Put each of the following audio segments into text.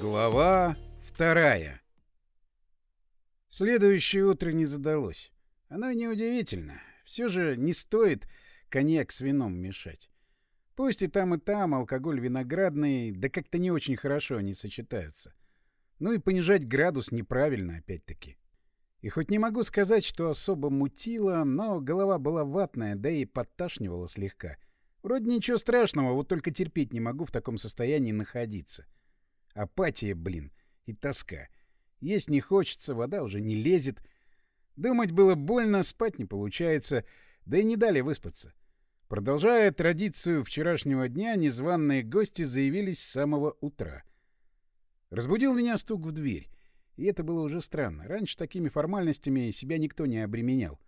Глава вторая Следующее утро не задалось. Оно неудивительно. Все же не стоит коньяк с вином мешать. Пусть и там, и там алкоголь виноградный, да как-то не очень хорошо они сочетаются. Ну и понижать градус неправильно, опять-таки. И хоть не могу сказать, что особо мутило, но голова была ватная, да и подташнивала слегка. Вроде ничего страшного, вот только терпеть не могу в таком состоянии находиться. Апатия, блин, и тоска. Есть не хочется, вода уже не лезет. Думать было больно, спать не получается, да и не дали выспаться. Продолжая традицию вчерашнего дня, незваные гости заявились с самого утра. Разбудил меня стук в дверь. И это было уже странно. Раньше такими формальностями себя никто не обременял.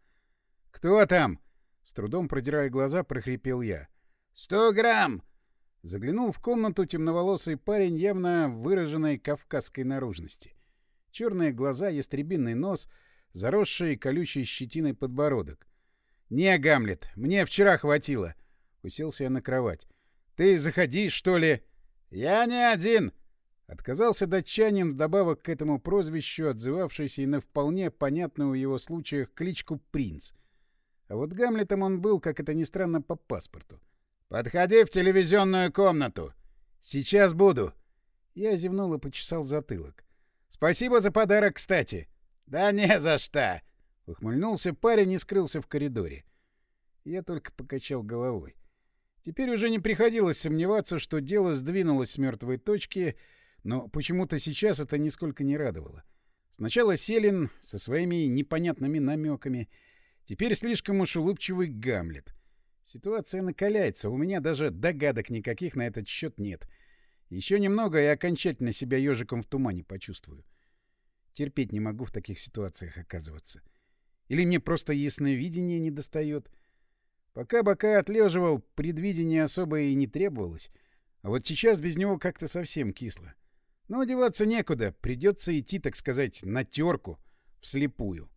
«Кто там?» С трудом продирая глаза, прохрипел я. «Сто грамм!» Заглянул в комнату темноволосый парень явно выраженной кавказской наружности. Черные глаза, ястребиный нос, заросший колючей щетиной подбородок. «Не, Гамлет, мне вчера хватило!» Уселся я на кровать. «Ты заходи, что ли?» «Я не один!» Отказался датчанин, вдобавок к этому прозвищу, отзывавшийся и на вполне понятную в его случаях кличку «Принц». А вот Гамлетом он был, как это ни странно, по паспорту. «Подходи в телевизионную комнату!» «Сейчас буду!» Я зевнул и почесал затылок. «Спасибо за подарок, кстати!» «Да не за что!» Ухмыльнулся парень и скрылся в коридоре. Я только покачал головой. Теперь уже не приходилось сомневаться, что дело сдвинулось с мертвой точки, но почему-то сейчас это нисколько не радовало. Сначала Селин со своими непонятными намеками, теперь слишком уж улыбчивый Гамлет — Ситуация накаляется, у меня даже догадок никаких на этот счет нет. Еще немного и окончательно себя ежиком в тумане почувствую. Терпеть не могу в таких ситуациях оказываться. Или мне просто ясновидение не достает. Пока бока отлеживал, предвидение особо и не требовалось. А вот сейчас без него как-то совсем кисло. Но одеваться некуда, придется идти, так сказать, на терку, вслепую.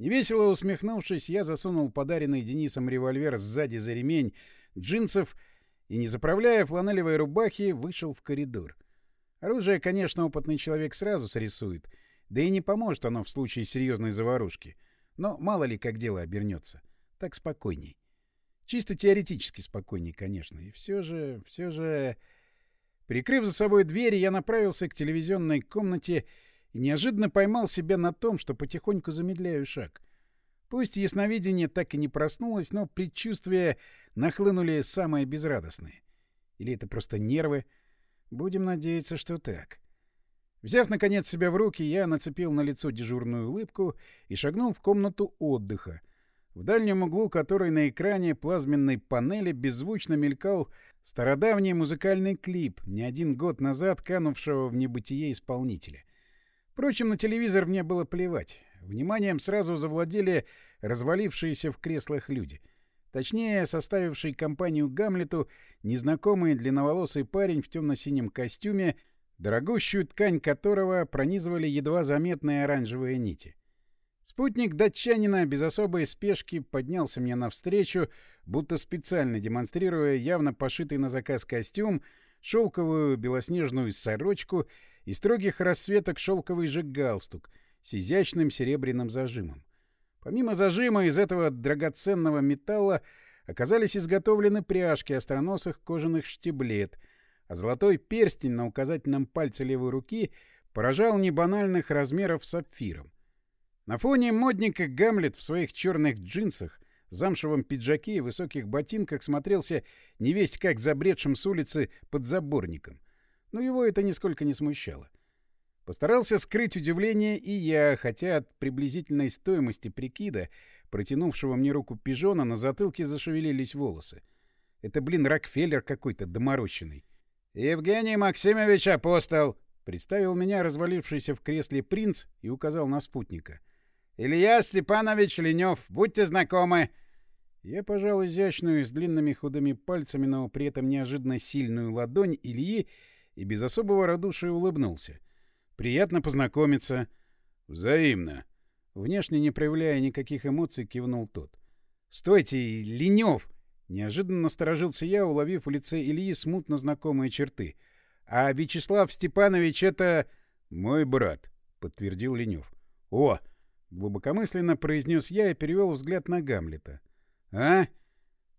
Невесело усмехнувшись, я засунул подаренный Денисом револьвер сзади за ремень джинсов и, не заправляя фланелевой рубахи, вышел в коридор. Оружие, конечно, опытный человек сразу срисует, да и не поможет оно в случае серьезной заварушки. Но мало ли как дело обернется. Так спокойней. Чисто теоретически спокойней, конечно. И все же, все же... Прикрыв за собой дверь, я направился к телевизионной комнате и неожиданно поймал себя на том, что потихоньку замедляю шаг. Пусть ясновидение так и не проснулось, но предчувствия нахлынули самые безрадостные. Или это просто нервы? Будем надеяться, что так. Взяв, наконец, себя в руки, я нацепил на лицо дежурную улыбку и шагнул в комнату отдыха, в дальнем углу которой на экране плазменной панели беззвучно мелькал стародавний музыкальный клип, не один год назад канувшего в небытие исполнителя. Впрочем, на телевизор мне было плевать. Вниманием сразу завладели развалившиеся в креслах люди. Точнее, составивший компанию Гамлету незнакомый длинноволосый парень в темно-синем костюме, дорогущую ткань которого пронизывали едва заметные оранжевые нити. Спутник датчанина без особой спешки поднялся мне навстречу, будто специально демонстрируя явно пошитый на заказ костюм, шелковую белоснежную сорочку и строгих расцветок шелковый же галстук с изящным серебряным зажимом. Помимо зажима из этого драгоценного металла оказались изготовлены пряжки остроносых кожаных штиблет, а золотой перстень на указательном пальце левой руки поражал небанальных размеров сапфиром. На фоне модника Гамлет в своих черных джинсах, замшевом пиджаке и высоких ботинках смотрелся невесть как забредшим с улицы под заборником — но его это нисколько не смущало. Постарался скрыть удивление и я, хотя от приблизительной стоимости прикида, протянувшего мне руку пижона, на затылке зашевелились волосы. Это, блин, Рокфеллер какой-то доморощенный. «Евгений Максимович Апостол!» — представил меня развалившийся в кресле принц и указал на спутника. «Илья Степанович Ленев, будьте знакомы!» Я пожал изящную с длинными худыми пальцами, но при этом неожиданно сильную ладонь Ильи и без особого радушия улыбнулся. «Приятно познакомиться». «Взаимно». Внешне не проявляя никаких эмоций, кивнул тот. «Стойте, Ленёв!» Неожиданно насторожился я, уловив в лице Ильи смутно знакомые черты. А Вячеслав Степанович — это... — Мой брат, — подтвердил Ленев. — О! — глубокомысленно произнес я и перевел взгляд на Гамлета. — А?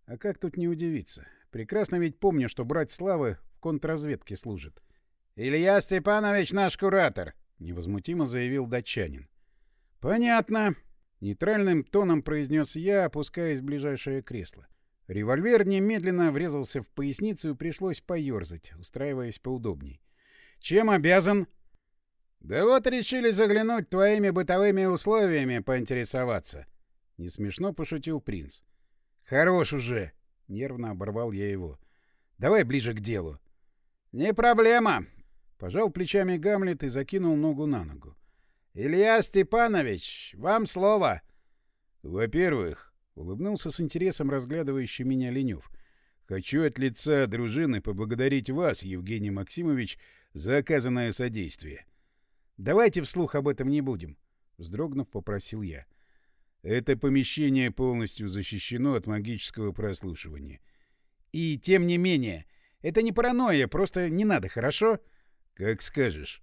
А как тут не удивиться? Прекрасно ведь помню, что брать Славы в контрразведке служит. — Илья Степанович наш куратор, — невозмутимо заявил датчанин. — Понятно. Нейтральным тоном произнес я, опускаясь в ближайшее кресло. Револьвер немедленно врезался в поясницу и пришлось поерзать, устраиваясь поудобней. «Чем обязан?» «Да вот решили заглянуть твоими бытовыми условиями поинтересоваться». Не смешно пошутил принц. «Хорош уже!» — нервно оборвал я его. «Давай ближе к делу». «Не проблема!» — пожал плечами Гамлет и закинул ногу на ногу. «Илья Степанович, вам слово!» «Во-первых, — улыбнулся с интересом разглядывающий меня Ленев, — хочу от лица дружины поблагодарить вас, Евгений Максимович, за оказанное содействие». «Давайте вслух об этом не будем», — вздрогнув, попросил я. «Это помещение полностью защищено от магического прослушивания». «И тем не менее, это не паранойя, просто не надо, хорошо?» «Как скажешь».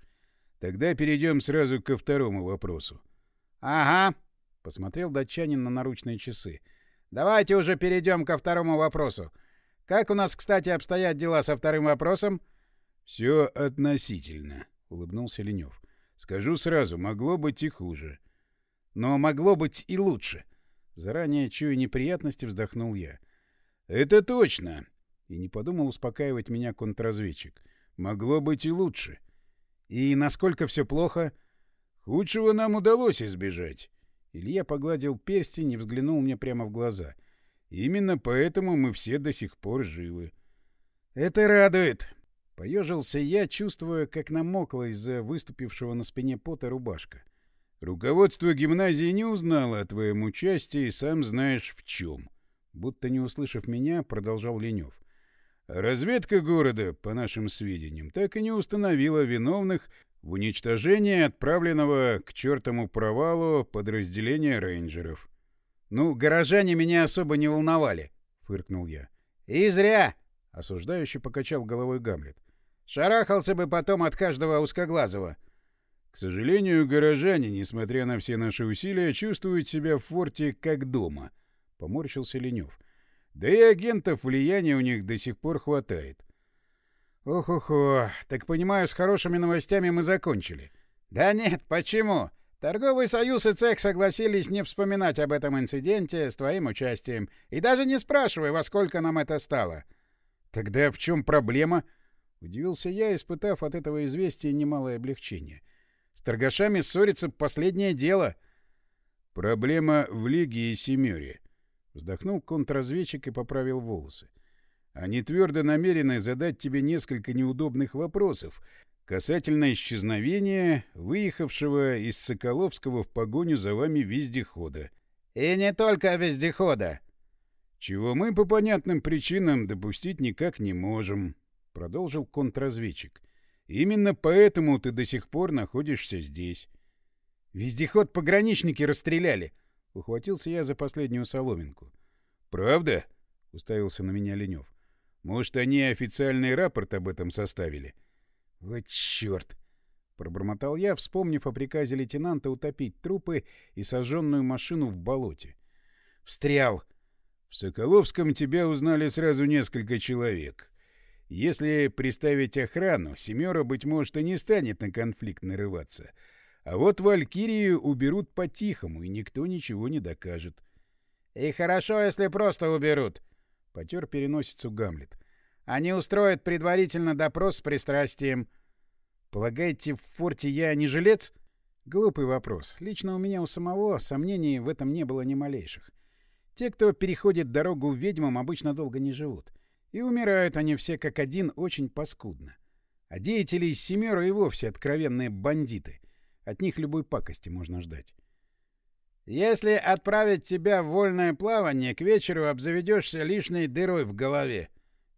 Тогда перейдем сразу ко второму вопросу. — Ага, — посмотрел датчанин на наручные часы. — Давайте уже перейдем ко второму вопросу. Как у нас, кстати, обстоят дела со вторым вопросом? — Все относительно, — улыбнулся Ленев. — Скажу сразу, могло быть и хуже. — Но могло быть и лучше. Заранее чуя неприятности, вздохнул я. — Это точно! — и не подумал успокаивать меня контрразведчик. — Могло быть и лучше. — и насколько все плохо? Худшего нам удалось избежать. Илья погладил перстень и взглянул мне прямо в глаза. Именно поэтому мы все до сих пор живы. Это радует. Поежился я, чувствуя, как намокла из-за выступившего на спине пота рубашка. Руководство гимназии не узнало о твоем участии, сам знаешь в чем. Будто не услышав меня, продолжал Ленев. Разведка города, по нашим сведениям, так и не установила виновных в уничтожении отправленного к чертому провалу подразделения рейнджеров. «Ну, горожане меня особо не волновали», — фыркнул я. «И зря!» — осуждающий покачал головой Гамлет. «Шарахался бы потом от каждого узкоглазого». «К сожалению, горожане, несмотря на все наши усилия, чувствуют себя в форте как дома», — поморщился Ленев. Да и агентов влияния у них до сих пор хватает. Ох-охо, так понимаю, с хорошими новостями мы закончили. Да нет, почему? Торговый союз и цех согласились не вспоминать об этом инциденте с твоим участием. И даже не спрашивай, во сколько нам это стало. Тогда в чем проблема? Удивился я, испытав от этого известия немалое облегчение. С торгашами ссориться — последнее дело. Проблема в Лиге и Семёре. Вздохнул контрразведчик и поправил волосы. Они твердо намерены задать тебе несколько неудобных вопросов касательно исчезновения выехавшего из Соколовского в погоню за вами вездехода. И не только вездехода. Чего мы по понятным причинам допустить никак не можем, продолжил контрразведчик. Именно поэтому ты до сих пор находишься здесь. Вездеход пограничники расстреляли, — ухватился я за последнюю соломинку. «Правда?» — уставился на меня Ленев. «Может, они официальный рапорт об этом составили?» «Вот черт!» — пробормотал я, вспомнив о приказе лейтенанта утопить трупы и сожженную машину в болоте. «Встрял!» «В Соколовском тебя узнали сразу несколько человек. Если приставить охрану, Семера, быть может, и не станет на конфликт нарываться». А вот Валькирию уберут по-тихому, и никто ничего не докажет. — И хорошо, если просто уберут, — потер переносицу Гамлет. — Они устроят предварительно допрос с пристрастием. — Полагаете, в форте я не жилец? Глупый вопрос. Лично у меня у самого сомнений в этом не было ни малейших. Те, кто переходит дорогу ведьмам, обычно долго не живут. И умирают они все как один очень паскудно. А деятели из Семера и вовсе откровенные бандиты — от них любой пакости можно ждать. «Если отправить тебя в вольное плавание, к вечеру обзаведешься лишней дырой в голове»,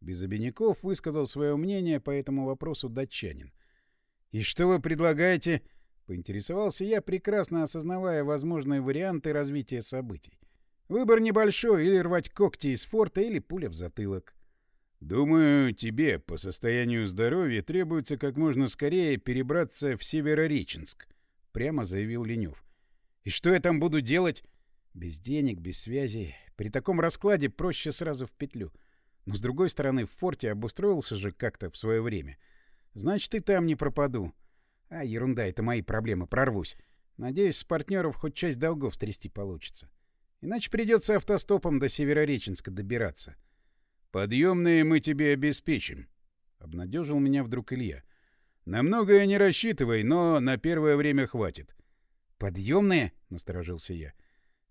без обиняков высказал свое мнение по этому вопросу датчанин. «И что вы предлагаете?» — поинтересовался я, прекрасно осознавая возможные варианты развития событий. Выбор небольшой — или рвать когти из форта, или пуля в затылок. Думаю, тебе по состоянию здоровья требуется как можно скорее перебраться в Северореченск, прямо заявил Ленев. И что я там буду делать? Без денег, без связи. При таком раскладе проще сразу в петлю. Но, с другой стороны, в форте обустроился же как-то в свое время. Значит, и там не пропаду. А, ерунда, это мои проблемы, прорвусь. Надеюсь, с партнеров хоть часть долгов стрясти получится. Иначе придется автостопом до Северореченска добираться. «Подъемные мы тебе обеспечим», — обнадежил меня вдруг Илья. «На многое не рассчитывай, но на первое время хватит». «Подъемные?» — насторожился я.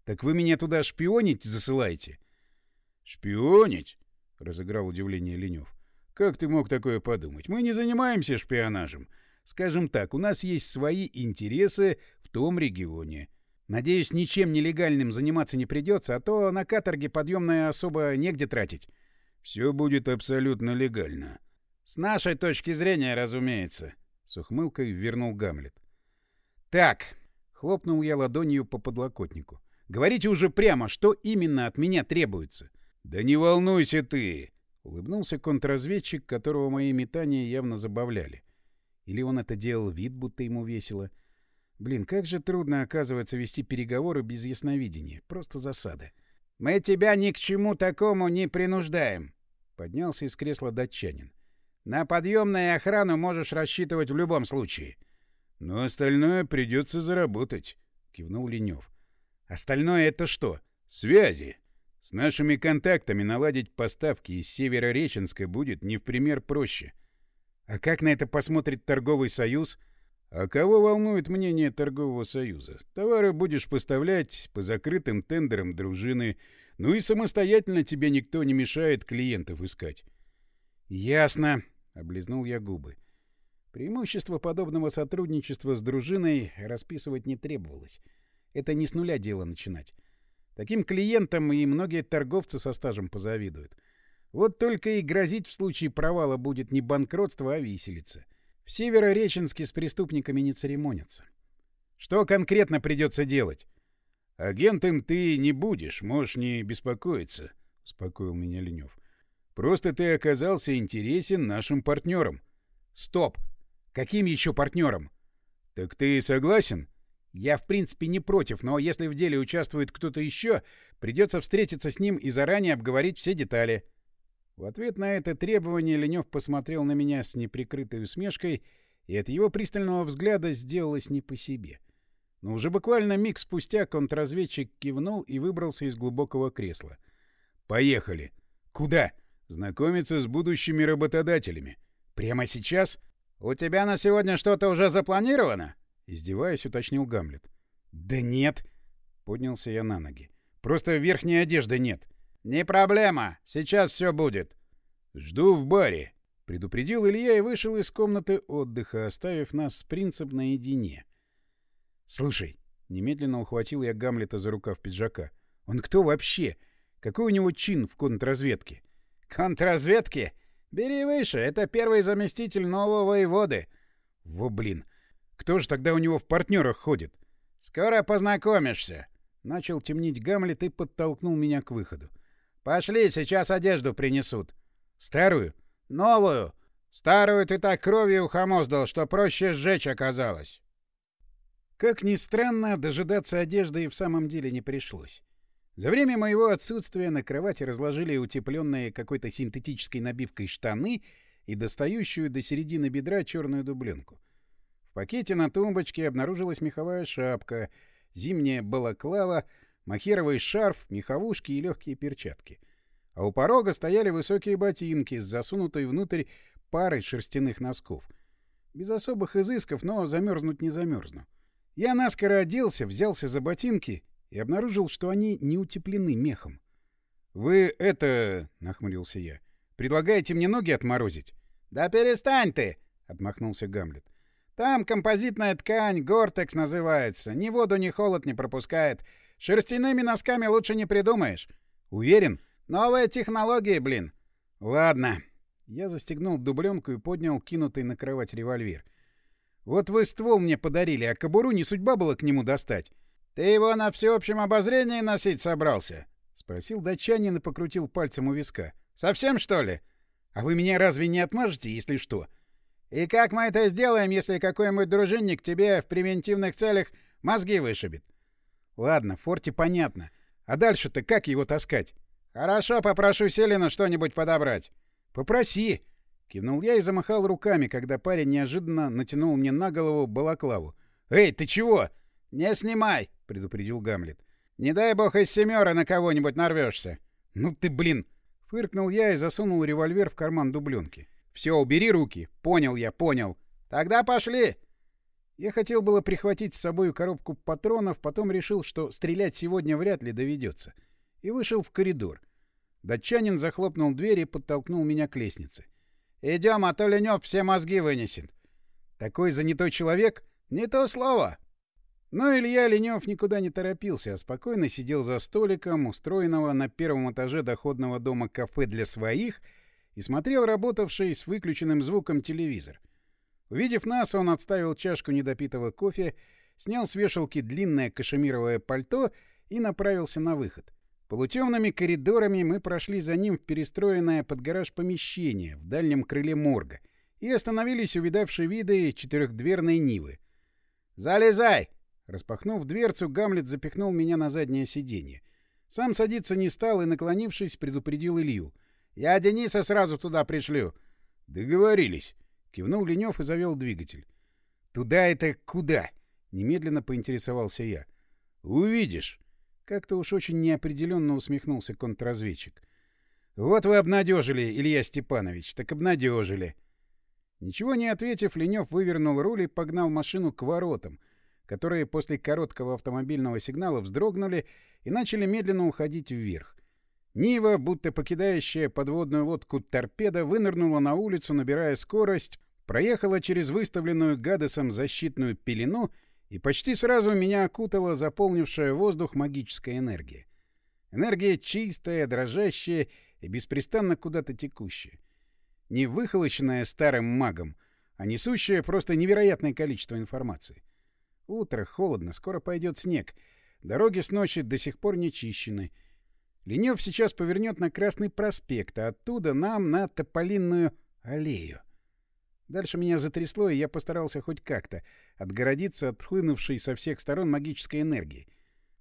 «Так вы меня туда шпионить засылаете?» «Шпионить?» — разыграл удивление Ленев. «Как ты мог такое подумать? Мы не занимаемся шпионажем. Скажем так, у нас есть свои интересы в том регионе». Надеюсь, ничем нелегальным заниматься не придется, а то на каторге подъемное особо негде тратить. Все будет абсолютно легально. С нашей точки зрения, разумеется. С ухмылкой вернул Гамлет. Так, хлопнул я ладонью по подлокотнику. Говорите уже прямо, что именно от меня требуется. Да не волнуйся ты, улыбнулся контрразведчик, которого мои метания явно забавляли. Или он это делал вид, будто ему весело. — Блин, как же трудно, оказывается, вести переговоры без ясновидения. Просто засада. «Мы тебя ни к чему такому не принуждаем», — поднялся из кресла датчанин. «На подъемную охрану можешь рассчитывать в любом случае». «Но остальное придется заработать», — кивнул Ленев. «Остальное это что?» «Связи. С нашими контактами наладить поставки из Северореченска будет не в пример проще». «А как на это посмотрит торговый союз?» А кого волнует мнение торгового союза? Товары будешь поставлять по закрытым тендерам дружины, ну и самостоятельно тебе никто не мешает клиентов искать. Ясно, облизнул я губы. Преимущество подобного сотрудничества с дружиной расписывать не требовалось. Это не с нуля дело начинать. Таким клиентам и многие торговцы со стажем позавидуют. Вот только и грозить в случае провала будет не банкротство, а виселица. — в Северореченске с преступниками не церемонятся. Что конкретно придется делать? — Агентом ты не будешь, можешь не беспокоиться, — успокоил меня Ленев. — Просто ты оказался интересен нашим партнерам. — Стоп! Каким еще партнерам? — Так ты согласен? — Я, в принципе, не против, но если в деле участвует кто-то еще, придется встретиться с ним и заранее обговорить все детали. — в ответ на это требование Ленев посмотрел на меня с неприкрытой усмешкой, и от его пристального взгляда сделалось не по себе. Но уже буквально миг спустя контрразведчик кивнул и выбрался из глубокого кресла. «Поехали!» «Куда?» «Знакомиться с будущими работодателями». «Прямо сейчас?» «У тебя на сегодня что-то уже запланировано?» Издеваясь, уточнил Гамлет. «Да нет!» — поднялся я на ноги. «Просто верхней одежды нет». «Не проблема. Сейчас все будет». «Жду в баре», — предупредил Илья и вышел из комнаты отдыха, оставив нас с принцип наедине. «Слушай», — немедленно ухватил я Гамлета за рукав пиджака, — «он кто вообще? Какой у него чин в контрразведке?» «Контрразведке? Бери выше, это первый заместитель нового воеводы». «Во блин! Кто же тогда у него в партнерах ходит?» «Скоро познакомишься», — начал темнить Гамлет и подтолкнул меня к выходу. Пошли, сейчас одежду принесут. Старую? Новую. Старую ты так кровью ухомоздал, что проще сжечь оказалось. Как ни странно, дожидаться одежды и в самом деле не пришлось. За время моего отсутствия на кровати разложили утепленные какой-то синтетической набивкой штаны и достающую до середины бедра черную дубленку. В пакете на тумбочке обнаружилась меховая шапка, зимняя балаклава, махеровый шарф, меховушки и легкие перчатки. А у порога стояли высокие ботинки с засунутой внутрь парой шерстяных носков. Без особых изысков, но замерзнуть не замерзну. Я наскоро оделся, взялся за ботинки и обнаружил, что они не утеплены мехом. «Вы это...» — нахмурился я. «Предлагаете мне ноги отморозить?» «Да перестань ты!» — отмахнулся Гамлет. «Там композитная ткань, гортекс называется. Ни воду, ни холод не пропускает. Шерстяными носками лучше не придумаешь. Уверен? Новые технологии, блин. Ладно. Я застегнул дубленку и поднял кинутый на кровать револьвер. Вот вы ствол мне подарили, а кобуру не судьба было к нему достать. Ты его на всеобщем обозрении носить собрался? Спросил датчанин и покрутил пальцем у виска. Совсем, что ли? А вы меня разве не отмажете, если что? И как мы это сделаем, если какой-нибудь дружинник тебе в превентивных целях мозги вышибет? Ладно, в форте понятно. А дальше-то как его таскать? Хорошо, попрошу Селина что-нибудь подобрать. Попроси. Кивнул я и замахал руками, когда парень неожиданно натянул мне на голову балаклаву. «Эй, ты чего?» «Не снимай!» — предупредил Гамлет. «Не дай бог из семёра на кого-нибудь нарвешься. «Ну ты, блин!» — фыркнул я и засунул револьвер в карман дубленки. «Все, убери руки!» «Понял я, понял!» «Тогда пошли!» Я хотел было прихватить с собой коробку патронов, потом решил, что стрелять сегодня вряд ли доведется, и вышел в коридор. Датчанин захлопнул дверь и подтолкнул меня к лестнице. Идем, а то Ленёв все мозги вынесет. Такой занятой человек? Не то слово. Но Илья Ленёв никуда не торопился, а спокойно сидел за столиком, устроенного на первом этаже доходного дома кафе для своих, и смотрел работавший с выключенным звуком телевизор. Увидев нас, он отставил чашку недопитого кофе, снял с вешалки длинное кашемировое пальто и направился на выход. Полутемными коридорами мы прошли за ним в перестроенное под гараж помещение в дальнем крыле морга и остановились увидавшие виды четырехдверной Нивы. «Залезай!» Распахнув дверцу, Гамлет запихнул меня на заднее сиденье. Сам садиться не стал и, наклонившись, предупредил Илью. «Я Дениса сразу туда пришлю». «Договорились», — кивнул Ленёв и завел двигатель. «Туда это куда?» — немедленно поинтересовался я. «Увидишь». Как-то уж очень неопределенно усмехнулся контрразведчик. «Вот вы обнадежили, Илья Степанович, так обнадежили». Ничего не ответив, Ленев вывернул руль и погнал машину к воротам, которые после короткого автомобильного сигнала вздрогнули и начали медленно уходить вверх. Нива, будто покидающая подводную лодку торпеда, вынырнула на улицу, набирая скорость, проехала через выставленную Гадесом защитную пелену и почти сразу меня окутала заполнившая воздух магическая энергия. Энергия чистая, дрожащая и беспрестанно куда-то текущая. Не выхолощенная старым магом, а несущая просто невероятное количество информации. Утро, холодно, скоро пойдет снег. Дороги с ночи до сих пор не чищены. Ленев сейчас повернет на Красный проспект, а оттуда нам на Тополинную аллею. Дальше меня затрясло, и я постарался хоть как-то отгородиться от хлынувшей со всех сторон магической энергии.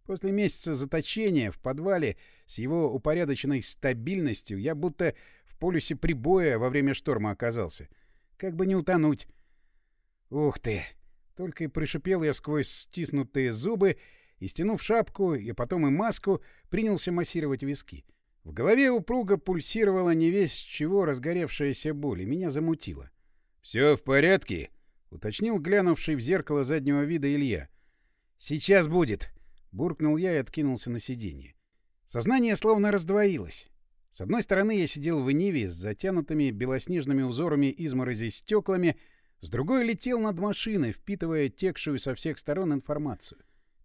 После месяца заточения в подвале с его упорядоченной стабильностью я будто в полюсе прибоя во время шторма оказался. Как бы не утонуть. Ух ты! Только и пришипел я сквозь стиснутые зубы и, стянув шапку и потом и маску, принялся массировать виски. В голове упруго пульсировала не весь чего разгоревшаяся боль, и меня замутило. «Все в порядке?» — уточнил глянувший в зеркало заднего вида Илья. «Сейчас будет!» — буркнул я и откинулся на сиденье. Сознание словно раздвоилось. С одной стороны я сидел в Ниве с затянутыми белоснежными узорами изморози стеклами, с другой летел над машиной, впитывая текшую со всех сторон информацию.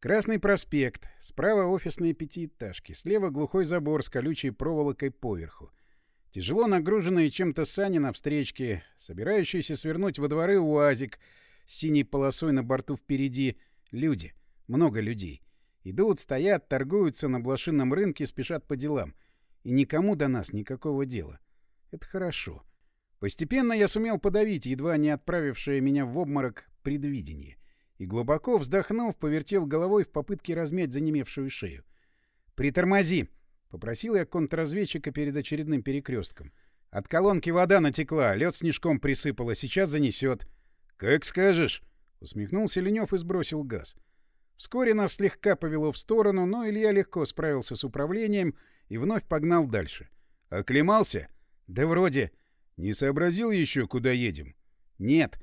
Красный проспект, справа офисные пятиэтажки, слева глухой забор с колючей проволокой поверху — Тяжело нагруженные чем-то сани на встречке, собирающиеся свернуть во дворы УАЗик с синей полосой на борту впереди. Люди. Много людей. Идут, стоят, торгуются на блошином рынке, спешат по делам. И никому до нас никакого дела. Это хорошо. Постепенно я сумел подавить, едва не отправившее меня в обморок, предвидение. И глубоко вздохнув, повертел головой в попытке размять занемевшую шею. «Притормози!» Попросил я контрразведчика перед очередным перекрестком. От колонки вода натекла, лед снежком присыпало, сейчас занесет. Как скажешь, усмехнулся Ленев и сбросил газ. Вскоре нас слегка повело в сторону, но Илья легко справился с управлением и вновь погнал дальше. Оклемался? Да вроде. Не сообразил еще, куда едем? Нет.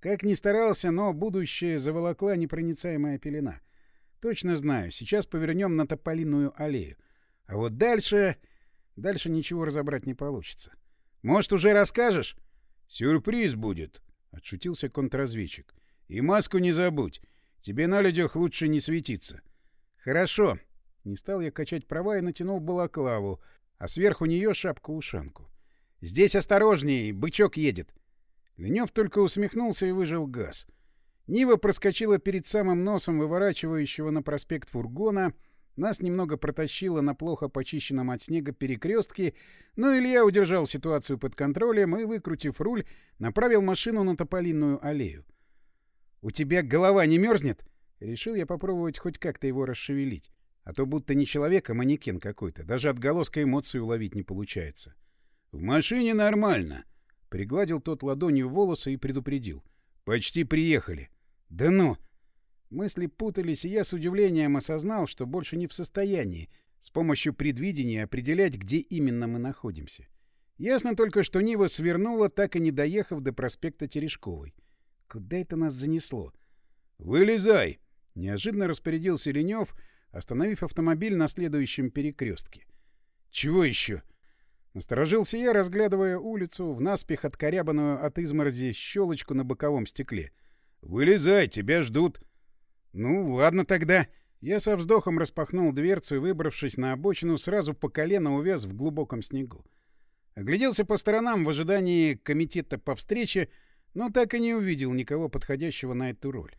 Как ни старался, но будущее заволокла непроницаемая пелена. Точно знаю, сейчас повернем на Тополиную аллею. А вот дальше... Дальше ничего разобрать не получится. Может, уже расскажешь? Сюрприз будет, — отшутился контрразведчик. И маску не забудь. Тебе на людях лучше не светиться. Хорошо. Не стал я качать права и натянул балаклаву, а сверху нее шапку-ушанку. Здесь осторожней, бычок едет. Ленев только усмехнулся и выжил газ. Нива проскочила перед самым носом выворачивающего на проспект фургона — Нас немного протащило на плохо почищенном от снега перекрестке, но Илья удержал ситуацию под контролем и, выкрутив руль, направил машину на Тополинную аллею. «У тебя голова не мерзнет?» Решил я попробовать хоть как-то его расшевелить. А то будто не человек, а манекен какой-то. Даже отголоска эмоций уловить не получается. «В машине нормально», — пригладил тот ладонью волосы и предупредил. «Почти приехали». «Да ну!» Мысли путались, и я с удивлением осознал, что больше не в состоянии с помощью предвидения определять, где именно мы находимся. Ясно только, что Нива свернула, так и не доехав до проспекта Терешковой. Куда это нас занесло? «Вылезай!» — неожиданно распорядился Ленев, остановив автомобиль на следующем перекрестке. «Чего еще?» Насторожился я, разглядывая улицу, в наспех откорябанную от изморози щелочку на боковом стекле. «Вылезай, тебя ждут!» «Ну, ладно тогда». Я со вздохом распахнул дверцу и, выбравшись на обочину, сразу по колено увяз в глубоком снегу. Огляделся по сторонам в ожидании комитета по встрече, но так и не увидел никого подходящего на эту роль.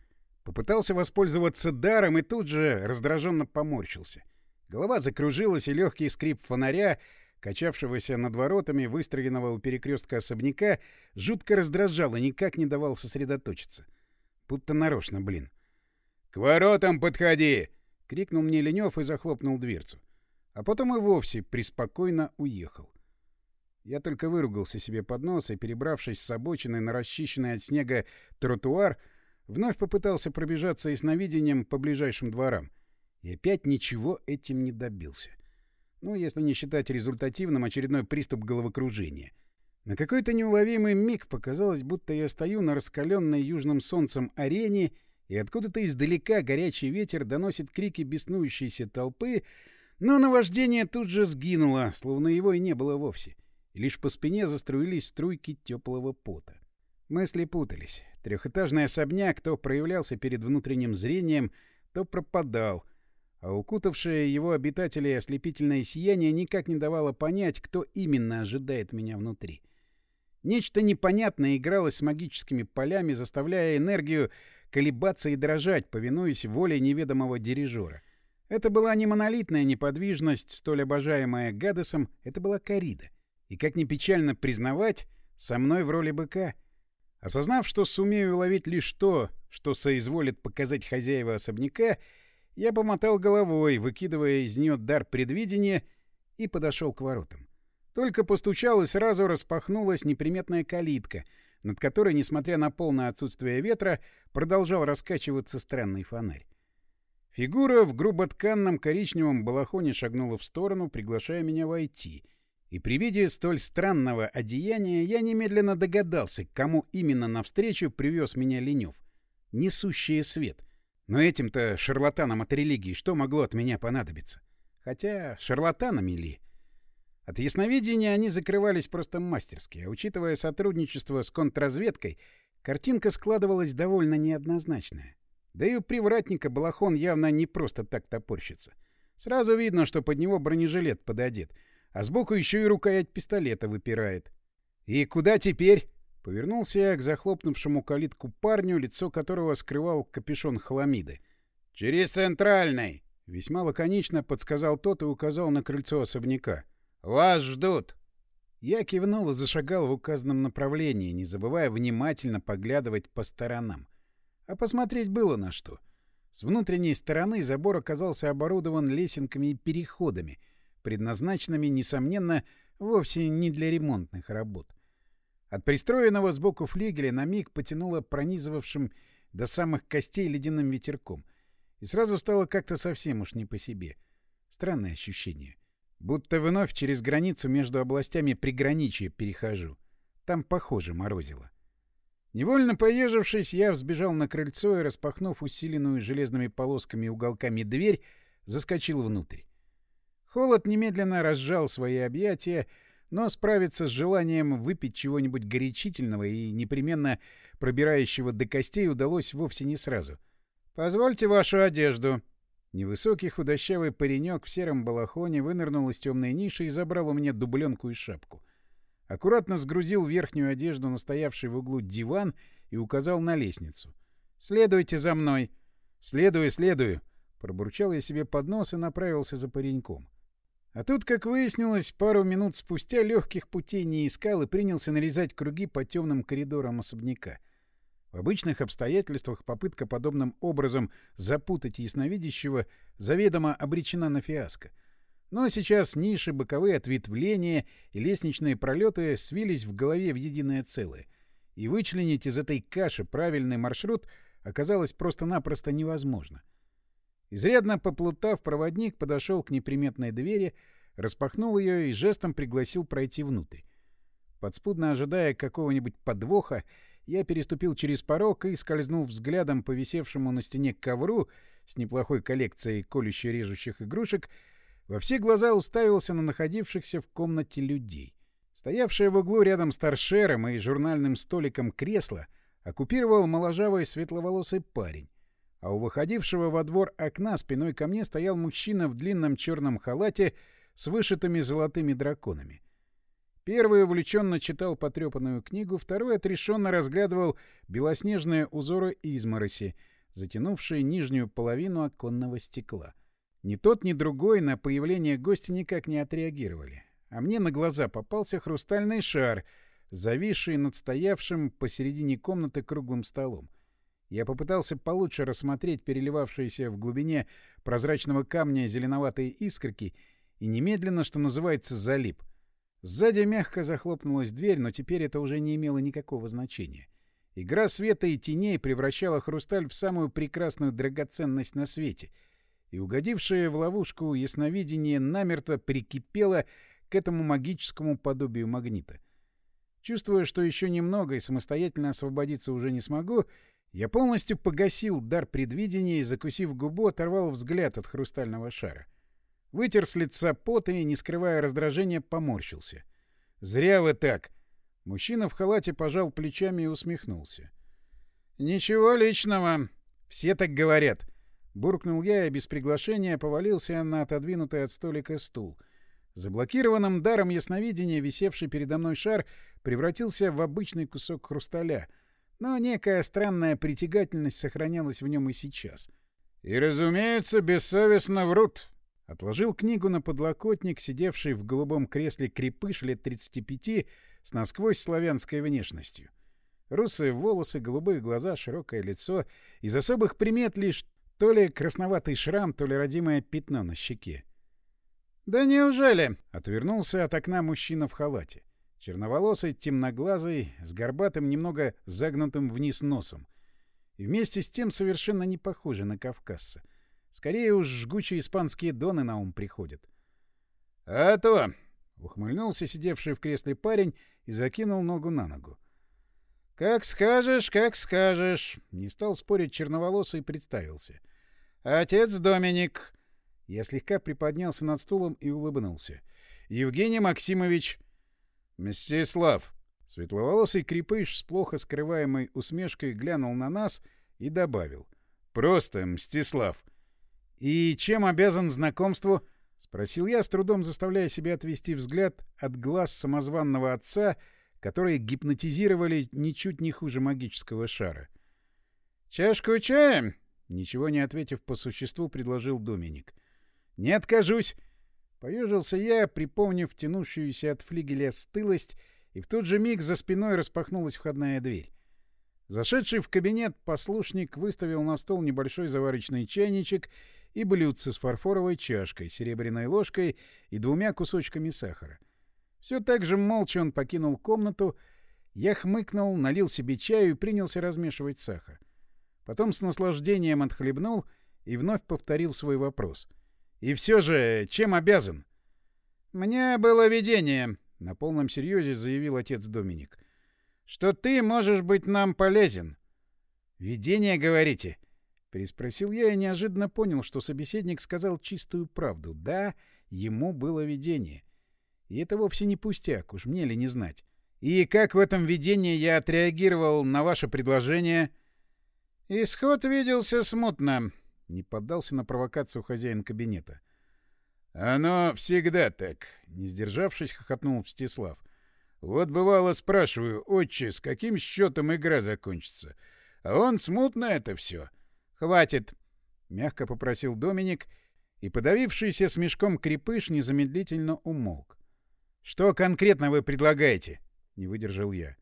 Попытался воспользоваться даром и тут же раздраженно поморщился. Голова закружилась, и легкий скрип фонаря, качавшегося над воротами выстроенного у перекрестка особняка, жутко раздражал и никак не давал сосредоточиться. Будто нарочно, блин. — «К воротам подходи!» — крикнул мне Ленёв и захлопнул дверцу. А потом и вовсе преспокойно уехал. Я только выругался себе под нос и, перебравшись с обочины на расчищенный от снега тротуар, вновь попытался пробежаться и сновидением по ближайшим дворам. И опять ничего этим не добился. Ну, если не считать результативным очередной приступ головокружения. На какой-то неуловимый миг показалось, будто я стою на раскаленной южным солнцем арене и откуда-то издалека горячий ветер доносит крики беснующейся толпы, но наваждение тут же сгинуло, словно его и не было вовсе, и лишь по спине заструились струйки теплого пота. Мысли путались. Трехэтажный особняк то проявлялся перед внутренним зрением, то пропадал, а укутавшее его обитателей ослепительное сияние никак не давало понять, кто именно ожидает меня внутри. Нечто непонятное игралось с магическими полями, заставляя энергию колебаться и дрожать, повинуясь воле неведомого дирижера. Это была не монолитная неподвижность, столь обожаемая Гадесом, это была корида. И, как ни печально признавать, со мной в роли быка. Осознав, что сумею уловить лишь то, что соизволит показать хозяева особняка, я помотал головой, выкидывая из нее дар предвидения, и подошел к воротам. Только постучал, и сразу распахнулась неприметная калитка — над которой, несмотря на полное отсутствие ветра, продолжал раскачиваться странный фонарь. Фигура в груботканном коричневом балахоне шагнула в сторону, приглашая меня войти. И при виде столь странного одеяния я немедленно догадался, кому именно навстречу привез меня Ленев. Несущие свет. Но этим-то шарлатанам от религии что могло от меня понадобиться? Хотя шарлатанами ли? От ясновидения они закрывались просто мастерски, а учитывая сотрудничество с контрразведкой, картинка складывалась довольно неоднозначная. Да и у привратника балахон явно не просто так топорщится. Сразу видно, что под него бронежилет пододет, а сбоку еще и рукоять пистолета выпирает. «И куда теперь?» Повернулся я к захлопнувшему калитку парню, лицо которого скрывал капюшон хламиды. «Через центральный!» Весьма лаконично подсказал тот и указал на крыльцо особняка. Вас ждут!» Я кивнул и зашагал в указанном направлении, не забывая внимательно поглядывать по сторонам. А посмотреть было на что. С внутренней стороны забор оказался оборудован лесенками и переходами, предназначенными, несомненно, вовсе не для ремонтных работ. От пристроенного сбоку флигеля на миг потянуло пронизывавшим до самых костей ледяным ветерком. И сразу стало как-то совсем уж не по себе. Странное ощущение. Будто вновь через границу между областями приграничья перехожу. Там, похоже, морозило. Невольно поежившись, я взбежал на крыльцо и, распахнув усиленную железными полосками и уголками дверь, заскочил внутрь. Холод немедленно разжал свои объятия, но справиться с желанием выпить чего-нибудь горячительного и непременно пробирающего до костей удалось вовсе не сразу. «Позвольте вашу одежду», Невысокий худощавый паренек в сером балахоне вынырнул из темной ниши и забрал у меня дубленку и шапку. Аккуратно сгрузил верхнюю одежду на стоявший в углу диван и указал на лестницу. «Следуйте за мной!» «Следую, следую!» Пробурчал я себе под нос и направился за пареньком. А тут, как выяснилось, пару минут спустя легких путей не искал и принялся нарезать круги по темным коридорам особняка. В обычных обстоятельствах попытка подобным образом запутать ясновидящего заведомо обречена на фиаско. Но сейчас ниши, боковые ответвления и лестничные пролеты свились в голове в единое целое. И вычленить из этой каши правильный маршрут оказалось просто-напросто невозможно. — Изрядно поплутав, проводник подошел к неприметной двери, распахнул ее и жестом пригласил пройти внутрь. Подспудно ожидая какого-нибудь подвоха, я переступил через порог и, скользнув взглядом по висевшему на стене ковру с неплохой коллекцией колюще-режущих игрушек, во все глаза уставился на находившихся в комнате людей. Стоявшее в углу рядом с торшером и журнальным столиком кресло оккупировал моложавый светловолосый парень, а у выходившего во двор окна спиной ко мне стоял мужчина в длинном черном халате с вышитыми золотыми драконами. Первый увлеченно читал потрепанную книгу, второй отрешенно разглядывал белоснежные узоры измороси, затянувшие нижнюю половину оконного стекла. Ни тот, ни другой на появление гостя никак не отреагировали. А мне на глаза попался хрустальный шар, зависший над стоявшим посередине комнаты круглым столом. Я попытался получше рассмотреть переливавшиеся в глубине прозрачного камня зеленоватые искорки и немедленно, что называется, залип. Сзади мягко захлопнулась дверь, но теперь это уже не имело никакого значения. Игра света и теней превращала хрусталь в самую прекрасную драгоценность на свете, и угодившее в ловушку ясновидение намертво прикипело к этому магическому подобию магнита. Чувствуя, что еще немного и самостоятельно освободиться уже не смогу, я полностью погасил дар предвидения и, закусив губу, оторвал взгляд от хрустального шара. Вытер с лица пот и, не скрывая раздражения, поморщился. «Зря вы так!» Мужчина в халате пожал плечами и усмехнулся. «Ничего личного. Все так говорят». Буркнул я и без приглашения повалился на отодвинутый от столика стул. Заблокированным даром ясновидения висевший передо мной шар превратился в обычный кусок хрусталя — но некая странная притягательность сохранялась в нем и сейчас. «И, разумеется, бессовестно врут!» Отложил книгу на подлокотник, сидевший в голубом кресле крепыш лет 35 с насквозь славянской внешностью. Русые волосы, голубые глаза, широкое лицо. Из особых примет лишь то ли красноватый шрам, то ли родимое пятно на щеке. «Да неужели?» — отвернулся от окна мужчина в халате. Черноволосый, темноглазый, с горбатым, немного загнутым вниз носом. И вместе с тем совершенно не похожий на кавказца. Скорее уж жгучие испанские доны на ум приходят. — А то! — ухмыльнулся сидевший в кресле парень и закинул ногу на ногу. — Как скажешь, как скажешь! — не стал спорить черноволосый и представился. — Отец Доминик! Я слегка приподнялся над стулом и улыбнулся. — Евгений Максимович! — «Мстислав!» Светловолосый крепыш с плохо скрываемой усмешкой глянул на нас и добавил. «Просто Мстислав!» «И чем обязан знакомству?» — спросил я, с трудом заставляя себя отвести взгляд от глаз самозванного отца, которые гипнотизировали ничуть не хуже магического шара. «Чашку чая?» — ничего не ответив по существу, предложил Доминик. «Не откажусь!» Поежился я, припомнив тянущуюся от флигеля стылость, и в тот же миг за спиной распахнулась входная дверь. Зашедший в кабинет послушник выставил на стол небольшой заварочный чайничек и блюдце с фарфоровой чашкой, серебряной ложкой и двумя кусочками сахара. Все так же молча он покинул комнату, я хмыкнул, налил себе чаю и принялся размешивать сахар. Потом с наслаждением отхлебнул и вновь повторил свой вопрос — и все же, чем обязан? — Мне было видение, — на полном серьезе заявил отец Доминик, — что ты можешь быть нам полезен. — Видение, говорите? — переспросил я и неожиданно понял, что собеседник сказал чистую правду. Да, ему было видение. И это вовсе не пустяк, уж мне ли не знать. И как в этом видении я отреагировал на ваше предложение? — Исход виделся смутно, не поддался на провокацию хозяин кабинета. «Оно всегда так», — не сдержавшись, хохотнул Мстислав. «Вот бывало спрашиваю, отче, с каким счетом игра закончится? А он смутно это все. Хватит!» мягко попросил Доминик, и подавившийся смешком крепыш незамедлительно умолк. «Что конкретно вы предлагаете?» — не выдержал я.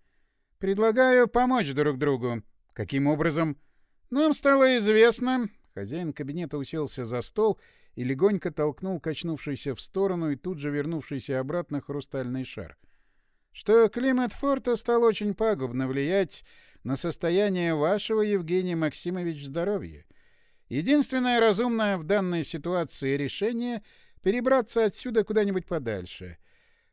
«Предлагаю помочь друг другу. Каким образом?» «Нам стало известно...» Хозяин кабинета уселся за стол и легонько толкнул качнувшийся в сторону и тут же вернувшийся обратно хрустальный шар. «Что климат форта стал очень пагубно влиять на состояние вашего, Евгений Максимович, здоровья. Единственное разумное в данной ситуации решение — перебраться отсюда куда-нибудь подальше.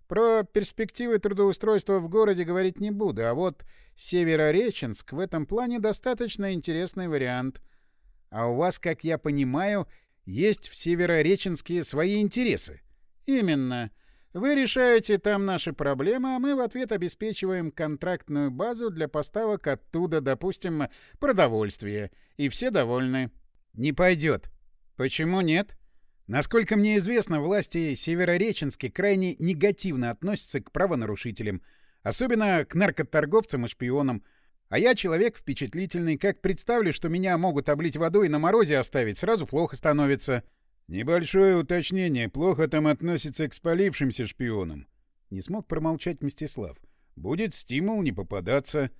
Про перспективы трудоустройства в городе говорить не буду, а вот Северореченск в этом плане достаточно интересный вариант. А у вас, как я понимаю, есть в Северореченске свои интересы. Именно. Вы решаете там наши проблемы, а мы в ответ обеспечиваем контрактную базу для поставок оттуда, допустим, продовольствия. И все довольны. Не пойдет. Почему нет? Насколько мне известно, власти Северореченски крайне негативно относятся к правонарушителям, особенно к наркоторговцам и шпионам. А я человек впечатлительный, как представлю, что меня могут облить водой и на морозе оставить, сразу плохо становится. Небольшое уточнение, плохо там относится к спалившимся шпионам. Не смог промолчать Мстислав. Будет стимул не попадаться.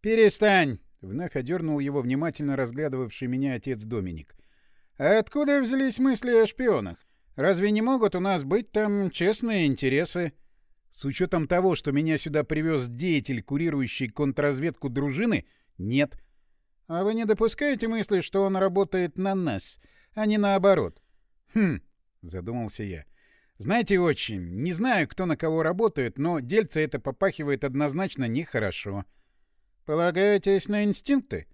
Перестань! Вновь одернул его внимательно разглядывавший меня отец Доминик. «А откуда взялись мысли о шпионах? Разве не могут у нас быть там честные интересы?» «С учетом того, что меня сюда привез деятель, курирующий контрразведку дружины, нет». «А вы не допускаете мысли, что он работает на нас, а не наоборот?» «Хм», — задумался я. «Знаете, очень. Не знаю, кто на кого работает, но дельце это попахивает однозначно нехорошо». «Полагаетесь на инстинкты?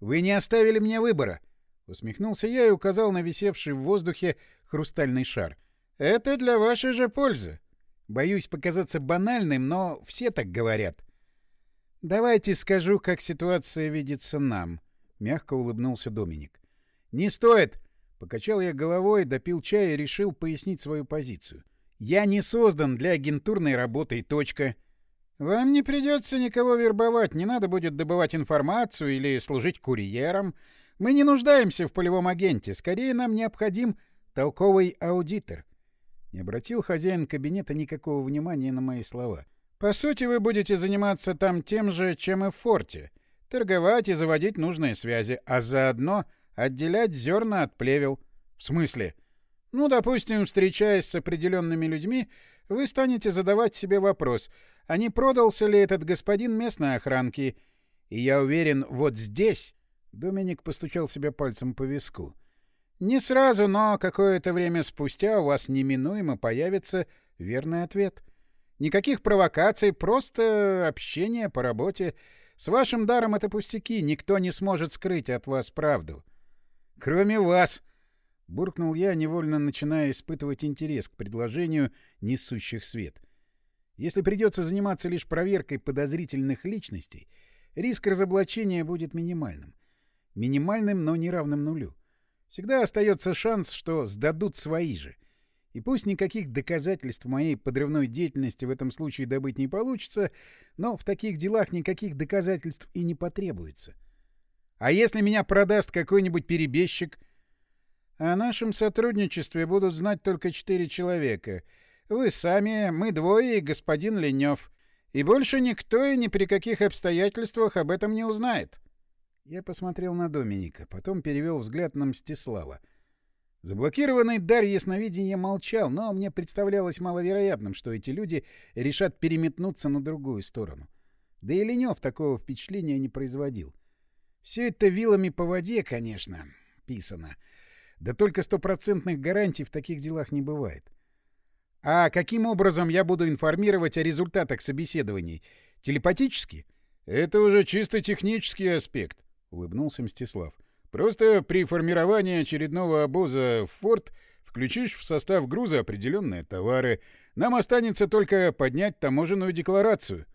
Вы не оставили мне выбора!» Усмехнулся я и указал на висевший в воздухе хрустальный шар. «Это для вашей же пользы. Боюсь показаться банальным, но все так говорят». «Давайте скажу, как ситуация видится нам», — мягко улыбнулся Доминик. «Не стоит!» — покачал я головой, допил чай и решил пояснить свою позицию. «Я не создан для агентурной работы и точка». Вам не придется никого вербовать, не надо будет добывать информацию или служить курьером. Мы не нуждаемся в полевом агенте, скорее нам необходим толковый аудитор. Не обратил хозяин кабинета никакого внимания на мои слова. По сути, вы будете заниматься там тем же, чем и в форте. Торговать и заводить нужные связи, а заодно отделять зерна от плевел. В смысле? Ну, допустим, встречаясь с определенными людьми, вы станете задавать себе вопрос, а не продался ли этот господин местной охранки. И я уверен, вот здесь... Доминик постучал себя пальцем по виску. Не сразу, но какое-то время спустя у вас неминуемо появится верный ответ. Никаких провокаций, просто общение по работе. С вашим даром это пустяки, никто не сможет скрыть от вас правду. Кроме вас, Буркнул я, невольно начиная испытывать интерес к предложению несущих свет. Если придется заниматься лишь проверкой подозрительных личностей, риск разоблачения будет минимальным. Минимальным, но не равным нулю. Всегда остается шанс, что сдадут свои же. И пусть никаких доказательств моей подрывной деятельности в этом случае добыть не получится, но в таких делах никаких доказательств и не потребуется. А если меня продаст какой-нибудь перебежчик — о нашем сотрудничестве будут знать только четыре человека. Вы сами, мы двое и господин Ленёв. И больше никто и ни при каких обстоятельствах об этом не узнает. Я посмотрел на Доминика, потом перевел взгляд на Мстислава. Заблокированный дар ясновидения молчал, но мне представлялось маловероятным, что эти люди решат переметнуться на другую сторону. Да и Ленёв такого впечатления не производил. Все это вилами по воде, конечно, писано. — да только стопроцентных гарантий в таких делах не бывает. А каким образом я буду информировать о результатах собеседований? Телепатически? Это уже чисто технический аспект, улыбнулся Мстислав. Просто при формировании очередного обоза в форт включишь в состав груза определенные товары. Нам останется только поднять таможенную декларацию.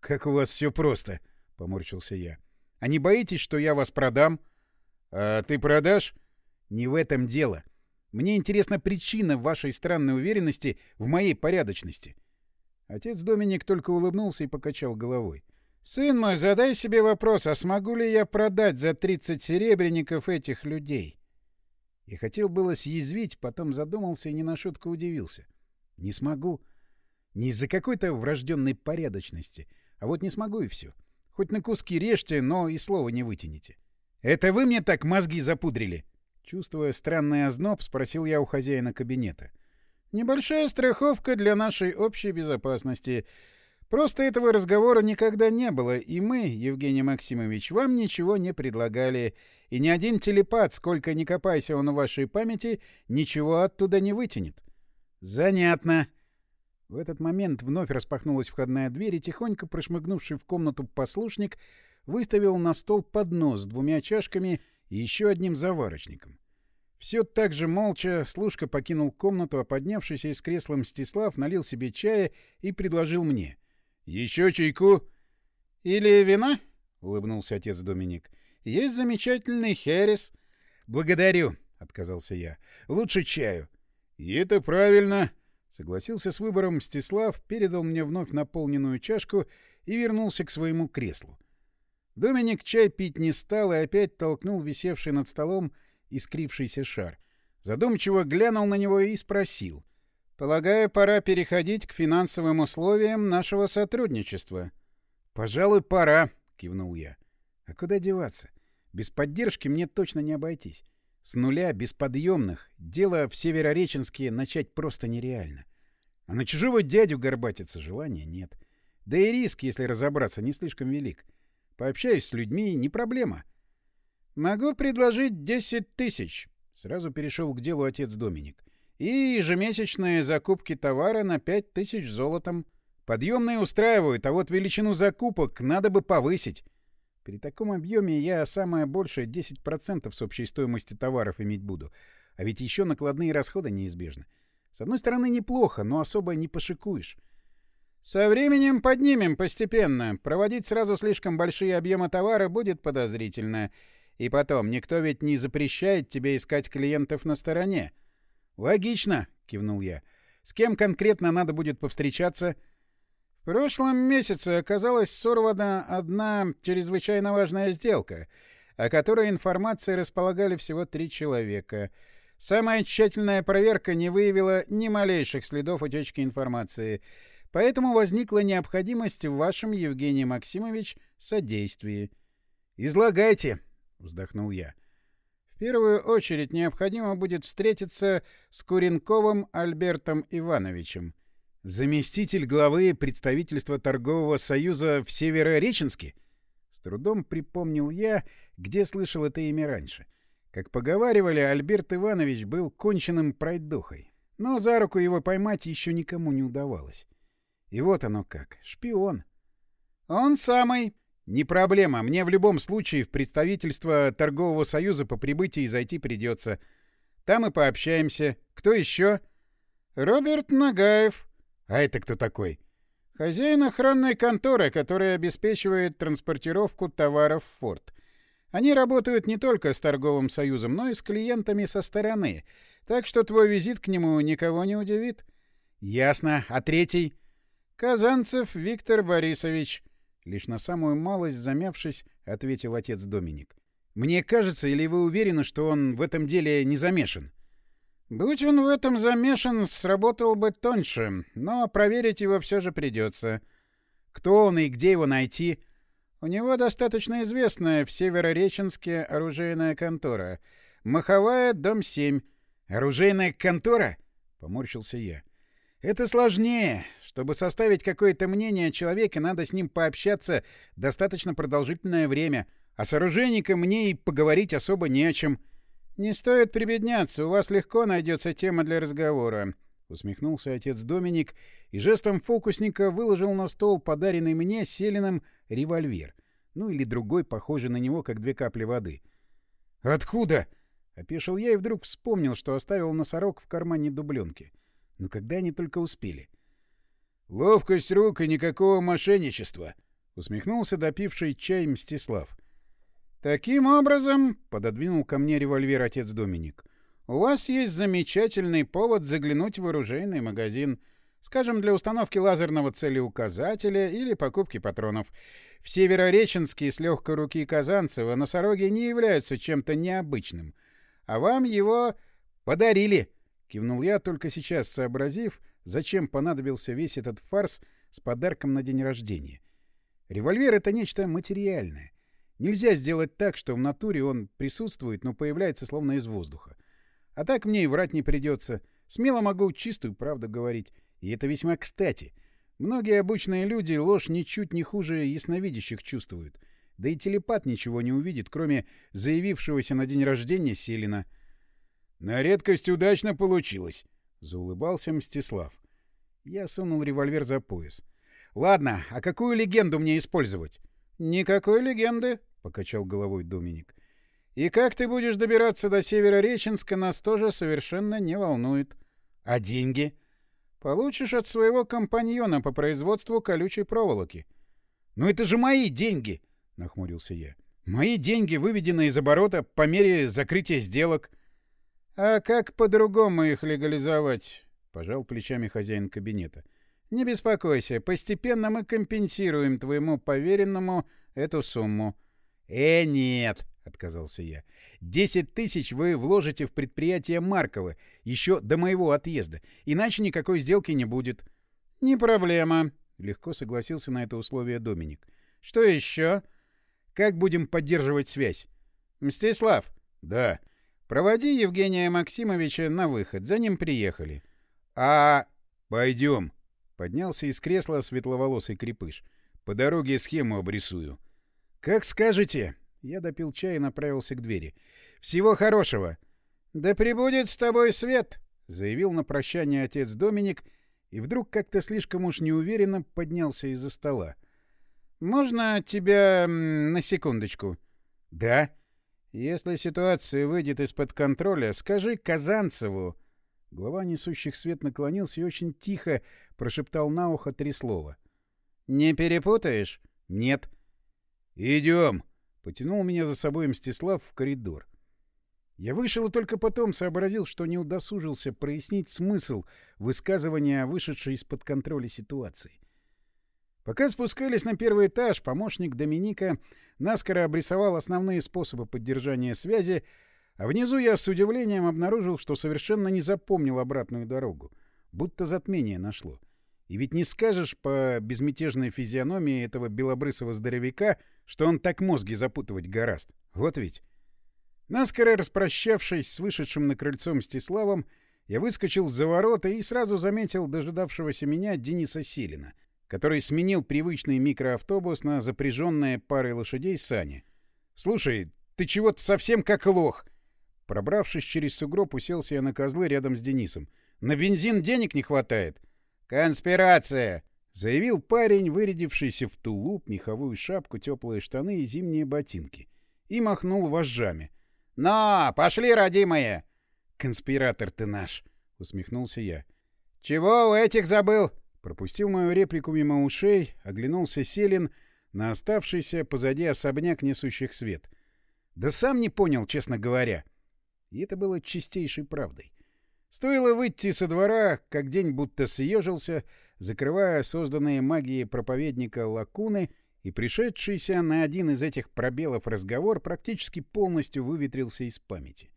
Как у вас все просто, поморщился я. А не боитесь, что я вас продам? А ты продашь? Не в этом дело. Мне интересна причина вашей странной уверенности в моей порядочности. Отец Доминик только улыбнулся и покачал головой. «Сын мой, задай себе вопрос, а смогу ли я продать за 30 серебряников этих людей? Я хотел было съязвить, потом задумался и не на шутку удивился. Не смогу. Не из-за какой-то врожденной порядочности, а вот не смогу и все. Хоть на куски режьте, но и слова не вытяните. «Это вы мне так мозги запудрили?» Чувствуя странный озноб, спросил я у хозяина кабинета. «Небольшая страховка для нашей общей безопасности. Просто этого разговора никогда не было, и мы, Евгений Максимович, вам ничего не предлагали. И ни один телепат, сколько ни копайся он в вашей памяти, ничего оттуда не вытянет. Занятно. В этот момент вновь распахнулась входная дверь, и тихонько прошмыгнувший в комнату послушник выставил на стол поднос с двумя чашками и еще одним заварочником. Все так же молча служка покинул комнату, а поднявшийся из кресла Мстислав налил себе чая и предложил мне — «Еще чайку?» «Или вина?» — улыбнулся отец Доминик. «Есть замечательный херес». «Благодарю», — отказался я. «Лучше чаю». «И это правильно», — согласился с выбором Мстислав, передал мне вновь наполненную чашку и вернулся к своему креслу. Доминик чай пить не стал и опять толкнул висевший над столом искрившийся шар. Задумчиво глянул на него и спросил. Полагаю, пора переходить к финансовым условиям нашего сотрудничества. Пожалуй, пора, кивнул я. А куда деваться? Без поддержки мне точно не обойтись. С нуля, без подъемных, дело в Северореченске начать просто нереально. А на чужого дядю горбатиться желания нет. Да и риск, если разобраться, не слишком велик. Пообщаюсь с людьми — не проблема. «Могу предложить десять тысяч», — сразу перешел к делу отец Доминик и ежемесячные закупки товара на пять тысяч золотом. Подъемные устраивают, а вот величину закупок надо бы повысить. При таком объеме я самое большее 10% с общей стоимости товаров иметь буду. А ведь еще накладные расходы неизбежны. С одной стороны, неплохо, но особо не пошикуешь. Со временем поднимем постепенно. Проводить сразу слишком большие объемы товара будет подозрительно. И потом, никто ведь не запрещает тебе искать клиентов на стороне. «Логично», — кивнул я. «С кем конкретно надо будет повстречаться?» «В прошлом месяце оказалась сорвана одна чрезвычайно важная сделка, о которой информацией располагали всего три человека. Самая тщательная проверка не выявила ни малейших следов утечки информации, поэтому возникла необходимость в вашем, Евгений Максимович, содействии». «Излагайте», — вздохнул я. — в первую очередь необходимо будет встретиться с Куренковым Альбертом Ивановичем. Заместитель главы представительства торгового союза в Северореченске? С трудом припомнил я, где слышал это имя раньше. Как поговаривали, Альберт Иванович был конченным пройдохой. Но за руку его поймать еще никому не удавалось. И вот оно как. Шпион. «Он самый!» «Не проблема. Мне в любом случае в представительство торгового союза по прибытии зайти придется. Там и пообщаемся. Кто еще?» «Роберт Нагаев». «А это кто такой?» «Хозяин охранной конторы, которая обеспечивает транспортировку товаров в форт. Они работают не только с торговым союзом, но и с клиентами со стороны, так что твой визит к нему никого не удивит». «Ясно. А третий?» «Казанцев Виктор Борисович». Лишь на самую малость замявшись, ответил отец Доминик. «Мне кажется, или вы уверены, что он в этом деле не замешан?» «Будь он в этом замешан, сработал бы тоньше, но проверить его все же придется. Кто он и где его найти?» «У него достаточно известная в Северореченске оружейная контора. Маховая, дом 7. «Оружейная контора?» — поморщился я. «Это сложнее. Чтобы составить какое-то мнение о человеке, надо с ним пообщаться достаточно продолжительное время, а с оружейником мне и поговорить особо не о чем. «Не стоит прибедняться, у вас легко найдется тема для разговора», — усмехнулся отец Доминик и жестом фокусника выложил на стол подаренный мне Селином револьвер. Ну или другой, похожий на него, как две капли воды. «Откуда?» — опешил я и вдруг вспомнил, что оставил носорог в кармане дубленки. Но когда они только успели? «Ловкость рук и никакого мошенничества», — усмехнулся допивший чай Мстислав. «Таким образом», — пододвинул ко мне револьвер отец Доминик, — «у вас есть замечательный повод заглянуть в оружейный магазин, скажем, для установки лазерного целеуказателя или покупки патронов. В Северореченске с легкой руки Казанцева носороги не являются чем-то необычным, а вам его подарили, — кивнул я, только сейчас сообразив, зачем понадобился весь этот фарс с подарком на день рождения. Револьвер — это нечто материальное. Нельзя сделать так, что в натуре он присутствует, но появляется словно из воздуха. А так мне и врать не придется. Смело могу чистую правду говорить. И это весьма кстати. Многие обычные люди ложь ничуть не хуже ясновидящих чувствуют. Да и телепат ничего не увидит, кроме заявившегося на день рождения Селина. — На редкость удачно получилось, — заулыбался Мстислав. Я сунул револьвер за пояс. — Ладно, а какую легенду мне использовать? — Никакой легенды, — покачал головой Доминик. — И как ты будешь добираться до севера Реченска, нас тоже совершенно не волнует. — А деньги? — Получишь от своего компаньона по производству колючей проволоки. — Но это же мои деньги! — нахмурился я. — Мои деньги выведены из оборота по мере закрытия сделок. — А как по-другому их легализовать? — пожал плечами хозяин кабинета. — Не беспокойся, постепенно мы компенсируем твоему поверенному эту сумму. — Э, нет, — отказался я. — Десять тысяч вы вложите в предприятие Маркова еще до моего отъезда, иначе никакой сделки не будет. — Не проблема, — легко согласился на это условие Доминик. — Что еще? — Как будем поддерживать связь? — Мстислав. — Да. — Проводи Евгения Максимовича на выход, за ним приехали. — А... — Пойдем. Поднялся из кресла светловолосый крепыш. — По дороге схему обрисую. — «Как скажете!» Я допил чай и направился к двери. «Всего хорошего!» «Да прибудет с тобой свет!» — заявил на прощание отец Доминик, и вдруг как-то слишком уж неуверенно поднялся из-за стола. «Можно тебя на секундочку?» «Да». «Если ситуация выйдет из-под контроля, скажи Казанцеву...» Глава несущих свет наклонился и очень тихо прошептал на ухо три слова. «Не перепутаешь?» «Нет». «Идем!» — потянул меня за собой Мстислав в коридор. Я вышел и только потом сообразил, что не удосужился прояснить смысл высказывания о вышедшей из-под контроля ситуации. Пока спускались на первый этаж, помощник Доминика наскоро обрисовал основные способы поддержания связи, а внизу я с удивлением обнаружил, что совершенно не запомнил обратную дорогу, будто затмение нашло. И ведь не скажешь по безмятежной физиономии этого белобрысого здоровяка, что он так мозги запутывать гораст. Вот ведь. Наскоро распрощавшись с вышедшим на крыльцо Мстиславом, я выскочил за ворота и сразу заметил дожидавшегося меня Дениса Селина, который сменил привычный микроавтобус на запряженное парой лошадей сани. «Слушай, ты чего-то совсем как лох!» Пробравшись через сугроб, уселся я на козлы рядом с Денисом. «На бензин денег не хватает!» «Конспирация!» — заявил парень, вырядившийся в тулуп, меховую шапку, теплые штаны и зимние ботинки. И махнул вожжами. «Но! Пошли, родимые!» «Конспиратор ты наш!» — усмехнулся я. «Чего у этих забыл?» Пропустил мою реплику мимо ушей, оглянулся Селин на оставшийся позади особняк несущих свет. Да сам не понял, честно говоря. И это было чистейшей правдой. Стоило выйти со двора, как день будто съежился, закрывая созданные магией проповедника лакуны, и пришедшийся на один из этих пробелов разговор практически полностью выветрился из памяти.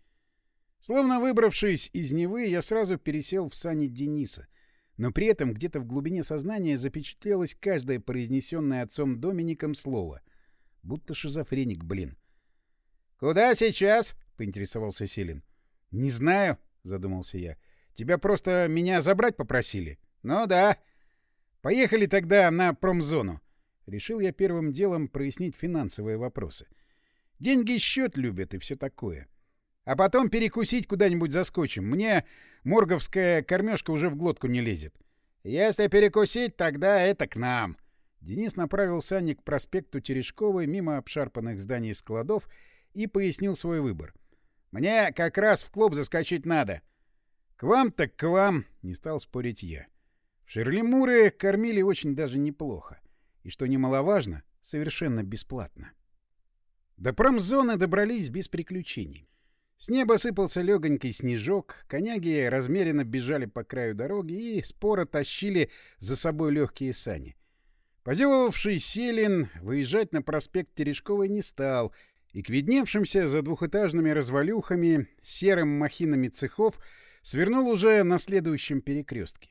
Словно выбравшись из Невы, я сразу пересел в сани Дениса, но при этом где-то в глубине сознания запечатлелось каждое произнесенное отцом Домиником слово. Будто шизофреник, блин. «Куда сейчас?» — поинтересовался Селин. «Не знаю», — задумался я. «Тебя просто меня забрать попросили?» «Ну да». «Поехали тогда на промзону». Решил я первым делом прояснить финансовые вопросы. Деньги счет любят и все такое. А потом перекусить куда-нибудь заскочим. Мне морговская кормежка уже в глотку не лезет. Если перекусить, тогда это к нам. Денис направил Санни к проспекту Терешковой мимо обшарпанных зданий складов и пояснил свой выбор. Мне как раз в клуб заскочить надо. К вам так к вам, не стал спорить я. В Шерлимуре кормили очень даже неплохо. И, что немаловажно, совершенно бесплатно. До промзоны добрались без приключений. С неба сыпался легонький снежок, коняги размеренно бежали по краю дороги и споро тащили за собой легкие сани. Позевывавший Селин выезжать на проспект Терешковой не стал и к видневшимся за двухэтажными развалюхами серым махинами цехов свернул уже на следующем перекрестке.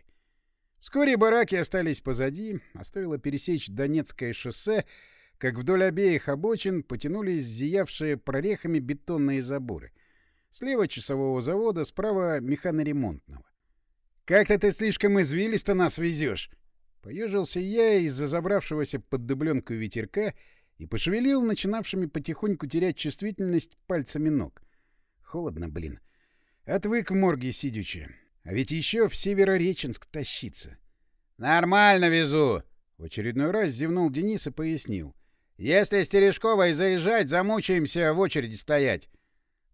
Вскоре бараки остались позади, а стоило пересечь Донецкое шоссе, как вдоль обеих обочин потянулись зиявшие прорехами бетонные заборы. Слева часового завода, справа механоремонтного. «Как-то ты слишком извилисто нас везешь!» Поежился я из-за забравшегося под дубленку ветерка и пошевелил начинавшими потихоньку терять чувствительность пальцами ног. Холодно, блин. Отвык в морге сидячи. А ведь еще в Северореченск тащиться. «Нормально везу!» В очередной раз зевнул Денис и пояснил. «Если с Терешковой заезжать, замучаемся в очереди стоять».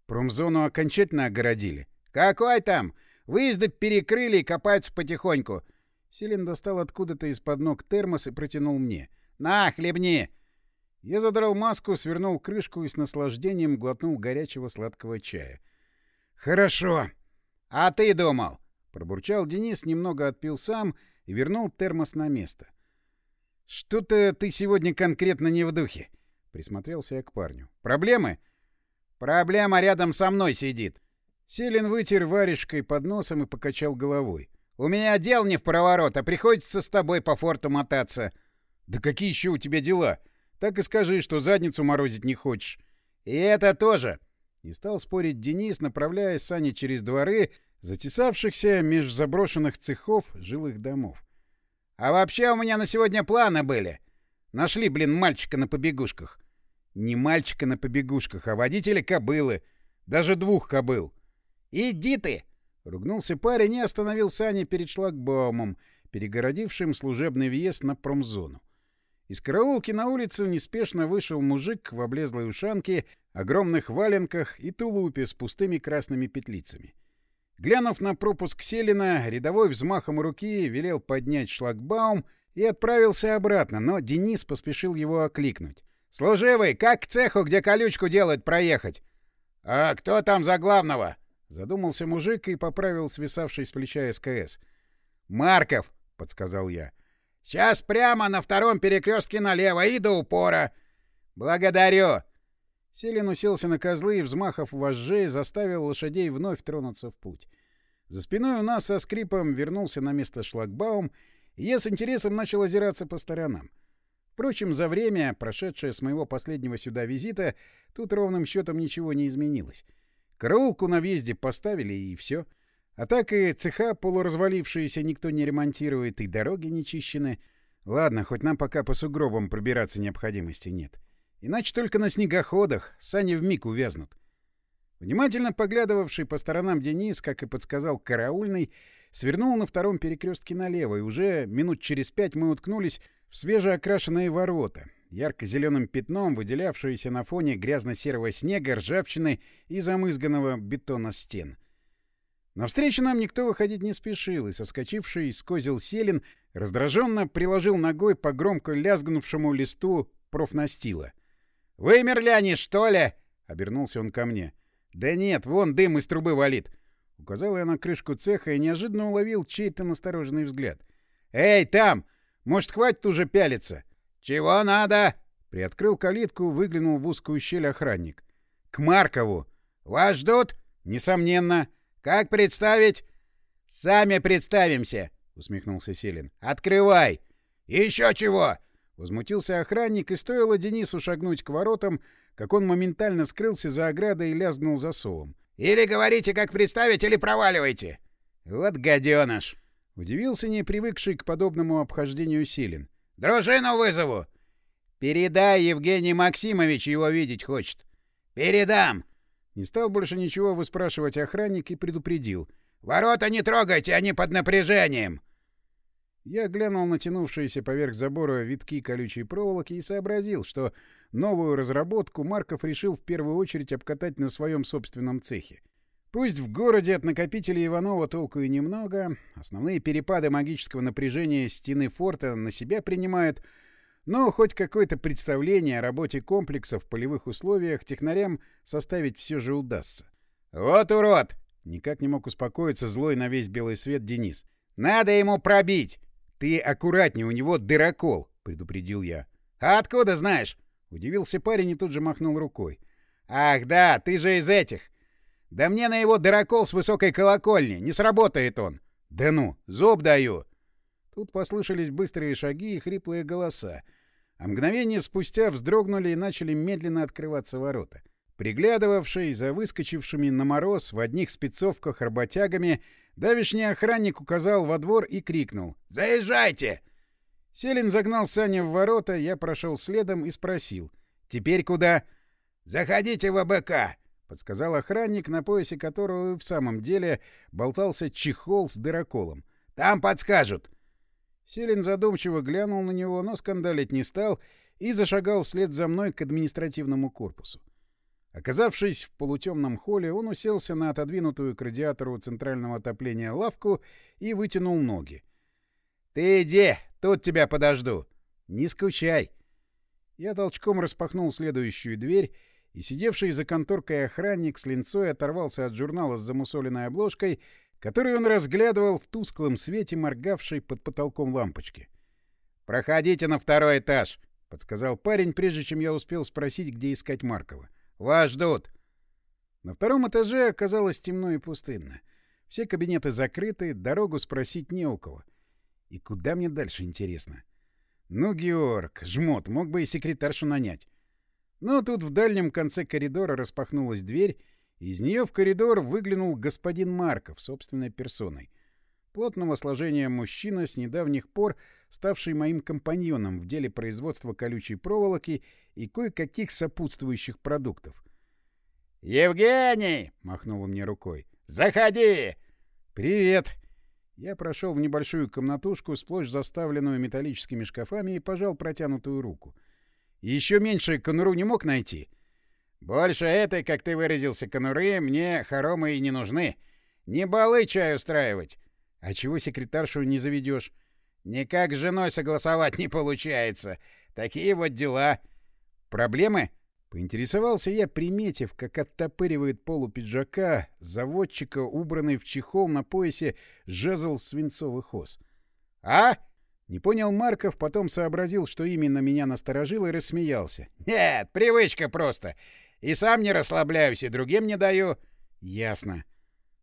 Промзону окончательно огородили. «Какой там? Выезды перекрыли и копаются потихоньку». Селин достал откуда-то из-под ног термос и протянул мне. «На, хлебни!» Я задрал маску, свернул крышку и с наслаждением глотнул горячего сладкого чая. «Хорошо!» «А ты думал?» — пробурчал Денис, немного отпил сам и вернул термос на место. «Что-то ты сегодня конкретно не в духе», — присмотрелся я к парню. «Проблемы?» «Проблема рядом со мной сидит». Селин вытер варежкой под носом и покачал головой. «У меня дел не в проворот, а приходится с тобой по форту мотаться». «Да какие еще у тебя дела? Так и скажи, что задницу морозить не хочешь». «И это тоже. Не стал спорить Денис, направляя сани через дворы, затесавшихся меж заброшенных цехов жилых домов. «А вообще у меня на сегодня планы были. Нашли, блин, мальчика на побегушках». «Не мальчика на побегушках, а водителя кобылы. Даже двух кобыл». «Иди ты!» — ругнулся парень и остановил сани перед шлагбаумом, перегородившим служебный въезд на промзону. Из караулки на улицу неспешно вышел мужик в облезлой ушанке, огромных валенках и тулупе с пустыми красными петлицами. Глянув на пропуск Селина, рядовой взмахом руки велел поднять шлагбаум и отправился обратно, но Денис поспешил его окликнуть. «Служивый, как к цеху, где колючку делают, проехать?» «А кто там за главного?» Задумался мужик и поправил свисавший с плеча СКС. «Марков!» — подсказал я. Сейчас прямо на втором перекрестке налево и до упора. Благодарю. Селин уселся на козлы и, взмахов вожжей, заставил лошадей вновь тронуться в путь. За спиной у нас со скрипом вернулся на место шлагбаум, и я с интересом начал озираться по сторонам. Впрочем, за время, прошедшее с моего последнего сюда визита, тут ровным счетом ничего не изменилось. Караулку на въезде поставили, и все. А так и цеха полуразвалившиеся никто не ремонтирует, и дороги не чищены. Ладно, хоть нам пока по сугробам пробираться необходимости нет. Иначе только на снегоходах сани вмиг увязнут. Внимательно поглядывавший по сторонам Денис, как и подсказал караульный, свернул на втором перекрестке налево, и уже минут через пять мы уткнулись свежеокрашенные ворота, ярко-зеленым пятном, выделявшиеся на фоне грязно-серого снега, ржавчины и замызганного бетона стен — Навстречу нам никто выходить не спешил, и соскочивший с козел Селин раздраженно приложил ногой по громко лязгнувшему листу профнастила. «Вы мерляне, что ли?» — обернулся он ко мне. «Да нет, вон дым из трубы валит!» Указал я на крышку цеха и неожиданно уловил чей-то настороженный взгляд. «Эй, там! Может, хватит уже пялиться?» «Чего надо?» Приоткрыл калитку, выглянул в узкую щель охранник. «К Маркову!» «Вас ждут?» «Несомненно!» «Как представить?» «Сами представимся», — усмехнулся Селин. «Открывай!» «Еще чего!» Возмутился охранник, и стоило Денису шагнуть к воротам, как он моментально скрылся за оградой и лязнул засовом. «Или говорите, как представить, или проваливайте!» «Вот гаденыш!» — удивился не привыкший к подобному обхождению Селин. «Дружину вызову!» «Передай, Евгений Максимович его видеть хочет!» «Передам!» Не стал больше ничего выспрашивать охранник и предупредил. «Ворота не трогайте, они под напряжением!» Я глянул на тянувшиеся поверх забора витки колючей проволоки и сообразил, что новую разработку Марков решил в первую очередь обкатать на своем собственном цехе. Пусть в городе от накопителя Иванова толку и немного, основные перепады магического напряжения стены форта на себя принимают — но хоть какое-то представление о работе комплекса в полевых условиях технарям составить все же удастся. «Вот урод!» — никак не мог успокоиться злой на весь белый свет Денис. «Надо ему пробить!» «Ты аккуратнее, у него дырокол!» — предупредил я. «А откуда знаешь?» — удивился парень и тут же махнул рукой. «Ах, да, ты же из этих! Да мне на его дырокол с высокой колокольни, не сработает он! Да ну, зуб даю!» Тут послышались быстрые шаги и хриплые голоса, а мгновение спустя вздрогнули и начали медленно открываться ворота. Приглядывавший за выскочившими на мороз в одних спецовках работягами, давишний охранник указал во двор и крикнул «Заезжайте!». Селин загнал Саня в ворота, я прошел следом и спросил «Теперь куда?» «Заходите в АБК!» — подсказал охранник, на поясе которого в самом деле болтался чехол с дыроколом. «Там подскажут!» Селин задумчиво глянул на него, но скандалить не стал и зашагал вслед за мной к административному корпусу. Оказавшись в полутемном холле, он уселся на отодвинутую к радиатору центрального отопления лавку и вытянул ноги. «Ты иди, тут тебя подожду. Не скучай». Я толчком распахнул следующую дверь, и сидевший за конторкой охранник с линцой оторвался от журнала с замусоленной обложкой, который он разглядывал в тусклом свете, моргавшей под потолком лампочки. «Проходите на второй этаж», — подсказал парень, прежде чем я успел спросить, где искать Маркова. Вас ждут!» На втором этаже оказалось темно и пустынно. Все кабинеты закрыты, дорогу спросить не у кого. И куда мне дальше, интересно? Ну, Георг, жмот, мог бы и секретаршу нанять. Но тут в дальнем конце коридора распахнулась дверь, и из нее в коридор выглянул господин Марков собственной персоной. Плотного сложения мужчина, с недавних пор ставший моим компаньоном в деле производства колючей проволоки и кое-каких сопутствующих продуктов. «Евгений!» — махнул мне рукой. «Заходи!» «Привет!» Я прошел в небольшую комнатушку, сплошь заставленную металлическими шкафами, и пожал протянутую руку. «Еще меньше конуру не мог найти?» «Больше этой, как ты выразился, конуры, мне хоромы и не нужны. Не балы чай устраивать. А чего секретаршу не заведешь? Никак с женой согласовать не получается. Такие вот дела. Проблемы? Поинтересовался я, приметив, как оттопыривает полу пиджака заводчика, убранный в чехол на поясе жезл свинцовых ос. «А?» Не понял Марков, потом сообразил, что именно меня насторожило, и рассмеялся. «Нет, привычка просто. И сам не расслабляюсь, и другим не даю». «Ясно».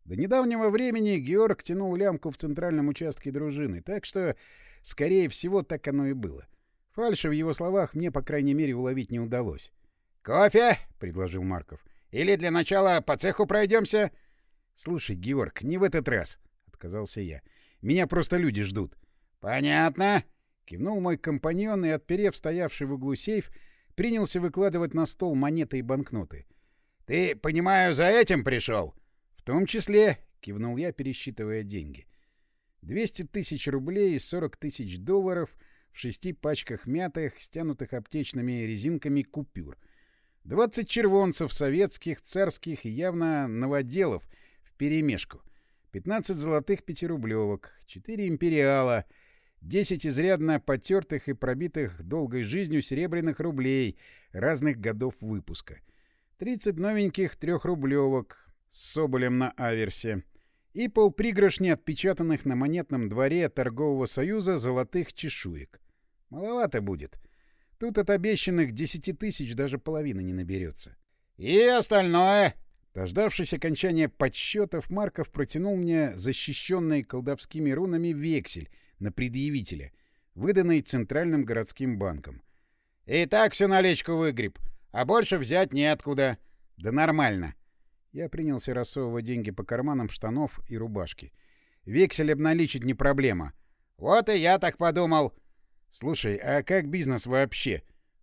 До недавнего времени Георг тянул лямку в центральном участке дружины, так что, скорее всего, так оно и было. Фальши в его словах мне, по крайней мере, уловить не удалось. «Кофе?» — предложил Марков. «Или для начала по цеху пройдемся?» «Слушай, Георг, не в этот раз», — отказался я. «Меня просто люди ждут». «Понятно», — кивнул мой компаньон и, отперев стоявший в углу сейф, принялся выкладывать на стол монеты и банкноты. «Ты, понимаю, за этим пришел?» «В том числе», — кивнул я, пересчитывая деньги. «200 тысяч рублей и 40 тысяч долларов в шести пачках мятых, стянутых аптечными резинками купюр. 20 червонцев советских, царских и явно новоделов вперемешку. 15 золотых пятирублевок, 4 империала, 10 изрядно потертых и пробитых долгой жизнью серебряных рублей разных годов выпуска, 30 новеньких трехрублевок, с Соболем на аверсе и полпригоршни отпечатанных на монетном дворе торгового союза золотых чешуек. Маловато будет. Тут от обещанных десяти тысяч даже половины не наберется. «И остальное!» Дождавшись окончания подсчетов, Марков протянул мне защищенный колдовскими рунами вексель на предъявителя, выданный Центральным городским банком. «И так всю наличку выгреб, а больше взять неоткуда». «Да нормально», я принялся рассовывать деньги по карманам штанов и рубашки. Вексель обналичить не проблема. Вот и я так подумал. Слушай, а как бизнес вообще?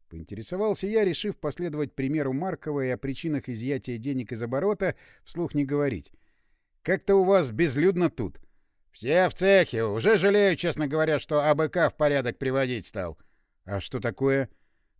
Поинтересовался я, решив последовать примеру Маркова и о причинах изъятия денег из оборота вслух не говорить. Как-то у вас безлюдно тут. Все в цехе. Уже жалею, честно говоря, что АБК в порядок приводить стал. А что такое?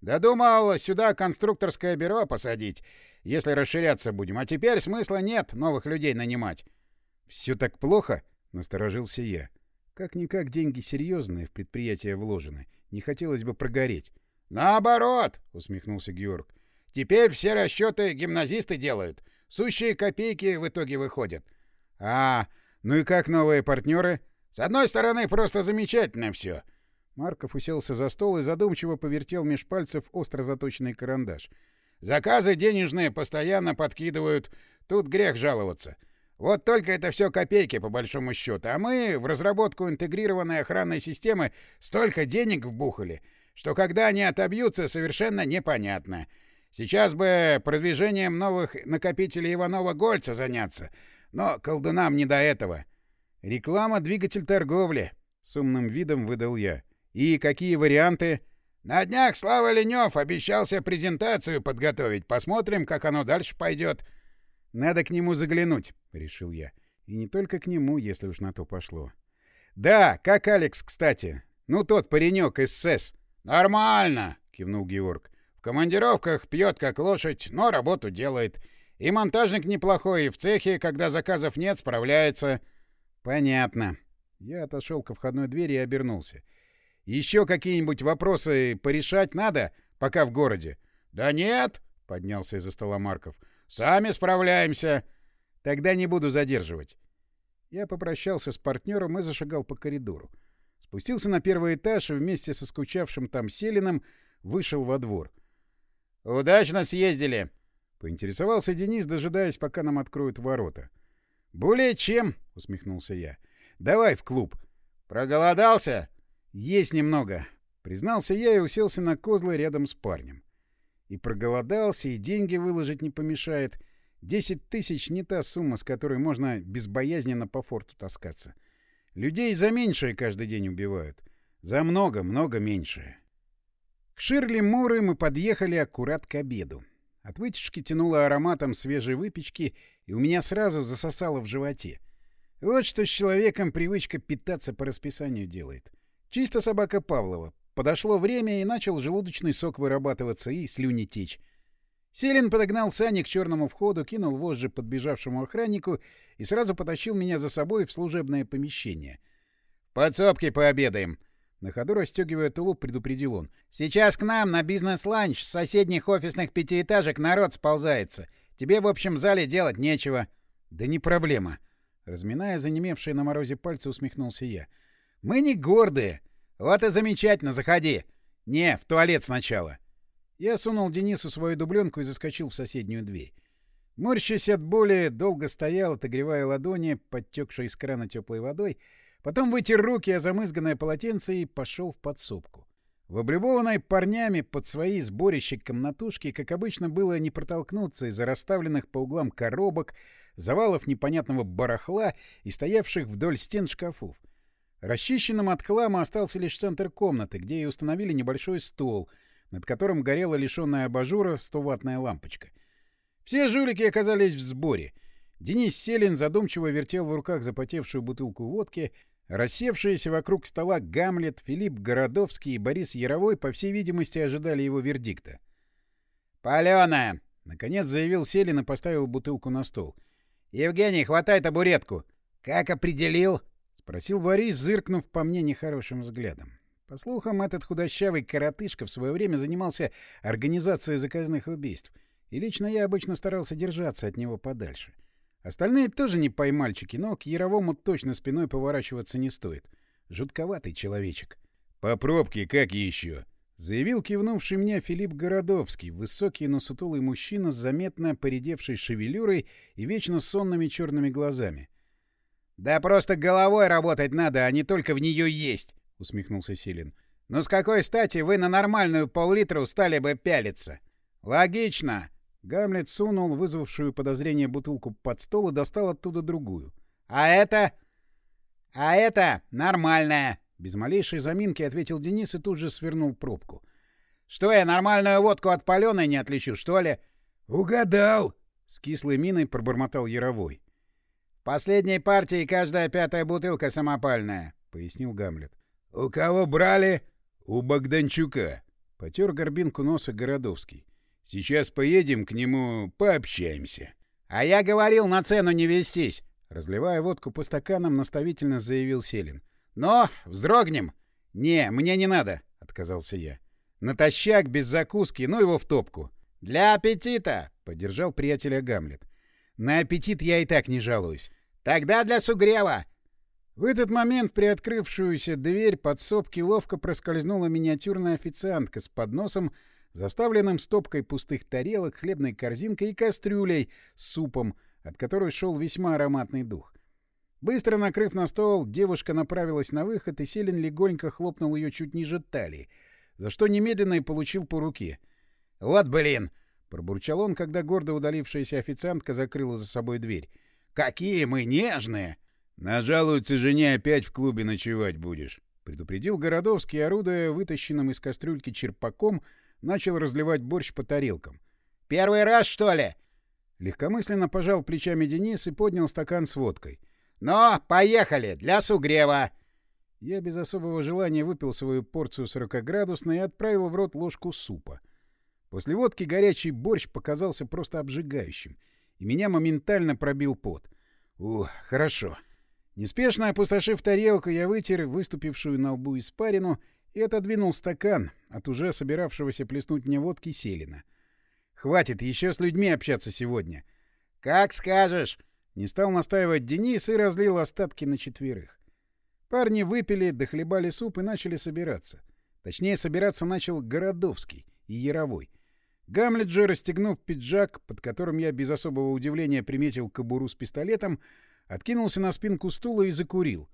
Да думал, сюда конструкторское бюро посадить если расширяться будем. А теперь смысла нет новых людей нанимать. — Все так плохо? — насторожился я. Как-никак деньги серьезные в предприятие вложены. Не хотелось бы прогореть. — Наоборот, — усмехнулся Георг. — Теперь все расчеты гимназисты делают. Сущие копейки в итоге выходят. — А, ну и как новые партнеры? — С одной стороны, просто замечательно все. Марков уселся за стол и задумчиво повертел меж пальцев остро заточенный карандаш. Заказы денежные постоянно подкидывают. Тут грех жаловаться. Вот только это все копейки, по большому счету. А мы в разработку интегрированной охранной системы столько денег вбухали, что когда они отобьются, совершенно непонятно. Сейчас бы продвижением новых накопителей Иванова-Гольца заняться, но колдунам не до этого. Реклама — двигатель торговли, — с умным видом выдал я. И какие варианты? На днях Слава Ленёв обещался презентацию подготовить. Посмотрим, как оно дальше пойдет. Надо к нему заглянуть, — решил я. И не только к нему, если уж на то пошло. Да, как Алекс, кстати. Ну, тот паренек из СЭС. Нормально, — кивнул Георг. В командировках пьет как лошадь, но работу делает. И монтажник неплохой, и в цехе, когда заказов нет, справляется. Понятно. Я отошел ко входной двери и обернулся. Еще какие-нибудь вопросы порешать надо, пока в городе? Да нет, поднялся из-за стола Марков. Сами справляемся. Тогда не буду задерживать. Я попрощался с партнером и зашагал по коридору. Спустился на первый этаж и вместе со скучавшим там Селином вышел во двор. «Удачно съездили!» — поинтересовался Денис, дожидаясь, пока нам откроют ворота. «Более чем!» — усмехнулся я. «Давай в клуб!» «Проголодался?» «Есть немного!» — признался я и уселся на козлы рядом с парнем. И проголодался, и деньги выложить не помешает. Десять тысяч — не та сумма, с которой можно безбоязненно по форту таскаться. Людей за меньшее каждый день убивают. За много-много меньшее. К Ширли Муры мы подъехали аккурат к обеду. От вытяжки тянуло ароматом свежей выпечки, и у меня сразу засосало в животе. Вот что с человеком привычка питаться по расписанию делает. Чисто собака Павлова. Подошло время, и начал желудочный сок вырабатываться и слюни течь. Селин подогнал сани к черному входу, кинул вожжи подбежавшему охраннику и сразу потащил меня за собой в служебное помещение. — Подсобки пообедаем! На ходу расстегивая тулуп, предупредил он. «Сейчас к нам на бизнес-ланч с соседних офисных пятиэтажек народ сползается. Тебе в общем зале делать нечего». «Да не проблема». Разминая занемевшие на морозе пальцы, усмехнулся я. «Мы не гордые». «Вот и замечательно, заходи». «Не, в туалет сначала». Я сунул Денису свою дубленку и заскочил в соседнюю дверь. Морщась от боли, долго стоял, отогревая ладони, подтекшие из крана теплой водой, Потом вытер руки о замызганное полотенце и пошел в подсобку. В облюбованной парнями под свои сборища комнатушки, как обычно, было не протолкнуться из-за расставленных по углам коробок, завалов непонятного барахла и стоявших вдоль стен шкафов. Расчищенным от хлама остался лишь центр комнаты, где и установили небольшой стол, над которым горела лишенная абажура 100-ваттная лампочка. Все жулики оказались в сборе. Денис Селин задумчиво вертел в руках запотевшую бутылку водки — Рассевшиеся вокруг стола Гамлет, Филипп Городовский и Борис Яровой, по всей видимости, ожидали его вердикта. «Палёная!» — наконец заявил Селин и поставил бутылку на стол. «Евгений, хватай табуретку!» «Как определил?» — спросил Борис, зыркнув по мне нехорошим взглядом. По слухам, этот худощавый коротышка в свое время занимался организацией заказных убийств, и лично я обычно старался держаться от него подальше. — Остальные тоже не поймальчики, но к Яровому точно спиной поворачиваться не стоит. Жутковатый человечек. — По пробке как еще? — заявил кивнувший мне Филипп Городовский, высокий, но сутулый мужчина с заметно поредевшей шевелюрой и вечно сонными черными глазами. — Да просто головой работать надо, а не только в нее есть, — усмехнулся Силин. — Ну с какой стати вы на нормальную пол-литра стали бы пялиться? — Логично. Гамлет сунул вызвавшую подозрение бутылку под стол и достал оттуда другую. «А это...» «А это нормальная!» Без малейшей заминки ответил Денис и тут же свернул пробку. «Что я нормальную водку от паленой не отличу, что ли?» «Угадал!» — с кислой миной пробормотал Яровой. «В последней партии каждая пятая бутылка самопальная», — пояснил Гамлет. «У кого брали?» «У Богданчука», — потер горбинку носа Городовский. Сейчас поедем к нему, пообщаемся. — А я говорил на цену не вестись, — разливая водку по стаканам, наставительно заявил Селин. — Но вздрогнем. — Не, мне не надо, — отказался я. — Натощак, без закуски, ну его в топку. — Для аппетита, — поддержал приятеля Гамлет. — На аппетит я и так не жалуюсь. — Тогда для сугрева. В этот момент в приоткрывшуюся дверь подсобки ловко проскользнула миниатюрная официантка с подносом, заставленным стопкой пустых тарелок, хлебной корзинкой и кастрюлей с супом, от которой шел весьма ароматный дух. Быстро накрыв на стол, девушка направилась на выход, и Селин легонько хлопнул ее чуть ниже талии, за что немедленно и получил по руке. «Вот блин!» — пробурчал он, когда гордо удалившаяся официантка закрыла за собой дверь. «Какие мы нежные!» «Нажалуются жене опять в клубе ночевать будешь», — предупредил Городовский, орудуя вытащенным из кастрюльки черпаком, начал разливать борщ по тарелкам. «Первый раз, что ли?» Легкомысленно пожал плечами Денис и поднял стакан с водкой. «Но, поехали! Для сугрева!» Я без особого желания выпил свою порцию сорокоградусной и отправил в рот ложку супа. После водки горячий борщ показался просто обжигающим, и меня моментально пробил пот. Ух, хорошо. Неспешно опустошив тарелку, я вытер выступившую на лбу испарину и отодвинул стакан от уже собиравшегося плеснуть мне водки Селина. «Хватит еще с людьми общаться сегодня». «Как скажешь!» Не стал настаивать Денис и разлил остатки на четверых. Парни выпили, дохлебали суп и начали собираться. Точнее, собираться начал Городовский и Яровой. Гамлет же, расстегнув пиджак, под которым я без особого удивления приметил кобуру с пистолетом, откинулся на спинку стула и закурил.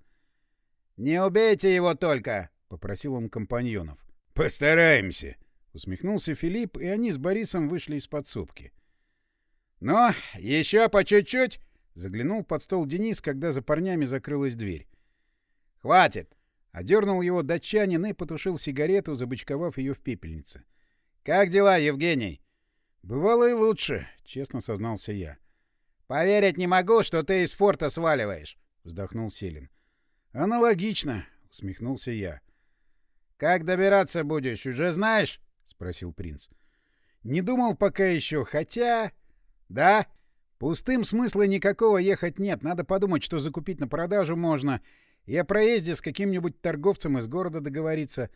«Не убейте его только!» — попросил он компаньонов. «Постараемся!» — усмехнулся Филипп, и они с Борисом вышли из подсобки. «Ну, еще по чуть-чуть!» Заглянул под стол Денис, когда за парнями закрылась дверь. «Хватит!» — одернул его датчанин и потушил сигарету, забычковав ее в пепельнице. «Как дела, Евгений?» «Бывало и лучше», — честно сознался я. «Поверить не могу, что ты из форта сваливаешь», — вздохнул Селин. «Аналогично», — усмехнулся я. «Как добираться будешь, уже знаешь?» — спросил принц. «Не думал пока еще, хотя...» «Да?» Пустым смысла никакого ехать нет. Надо подумать, что закупить на продажу можно. И о проезде с каким-нибудь торговцем из города договориться.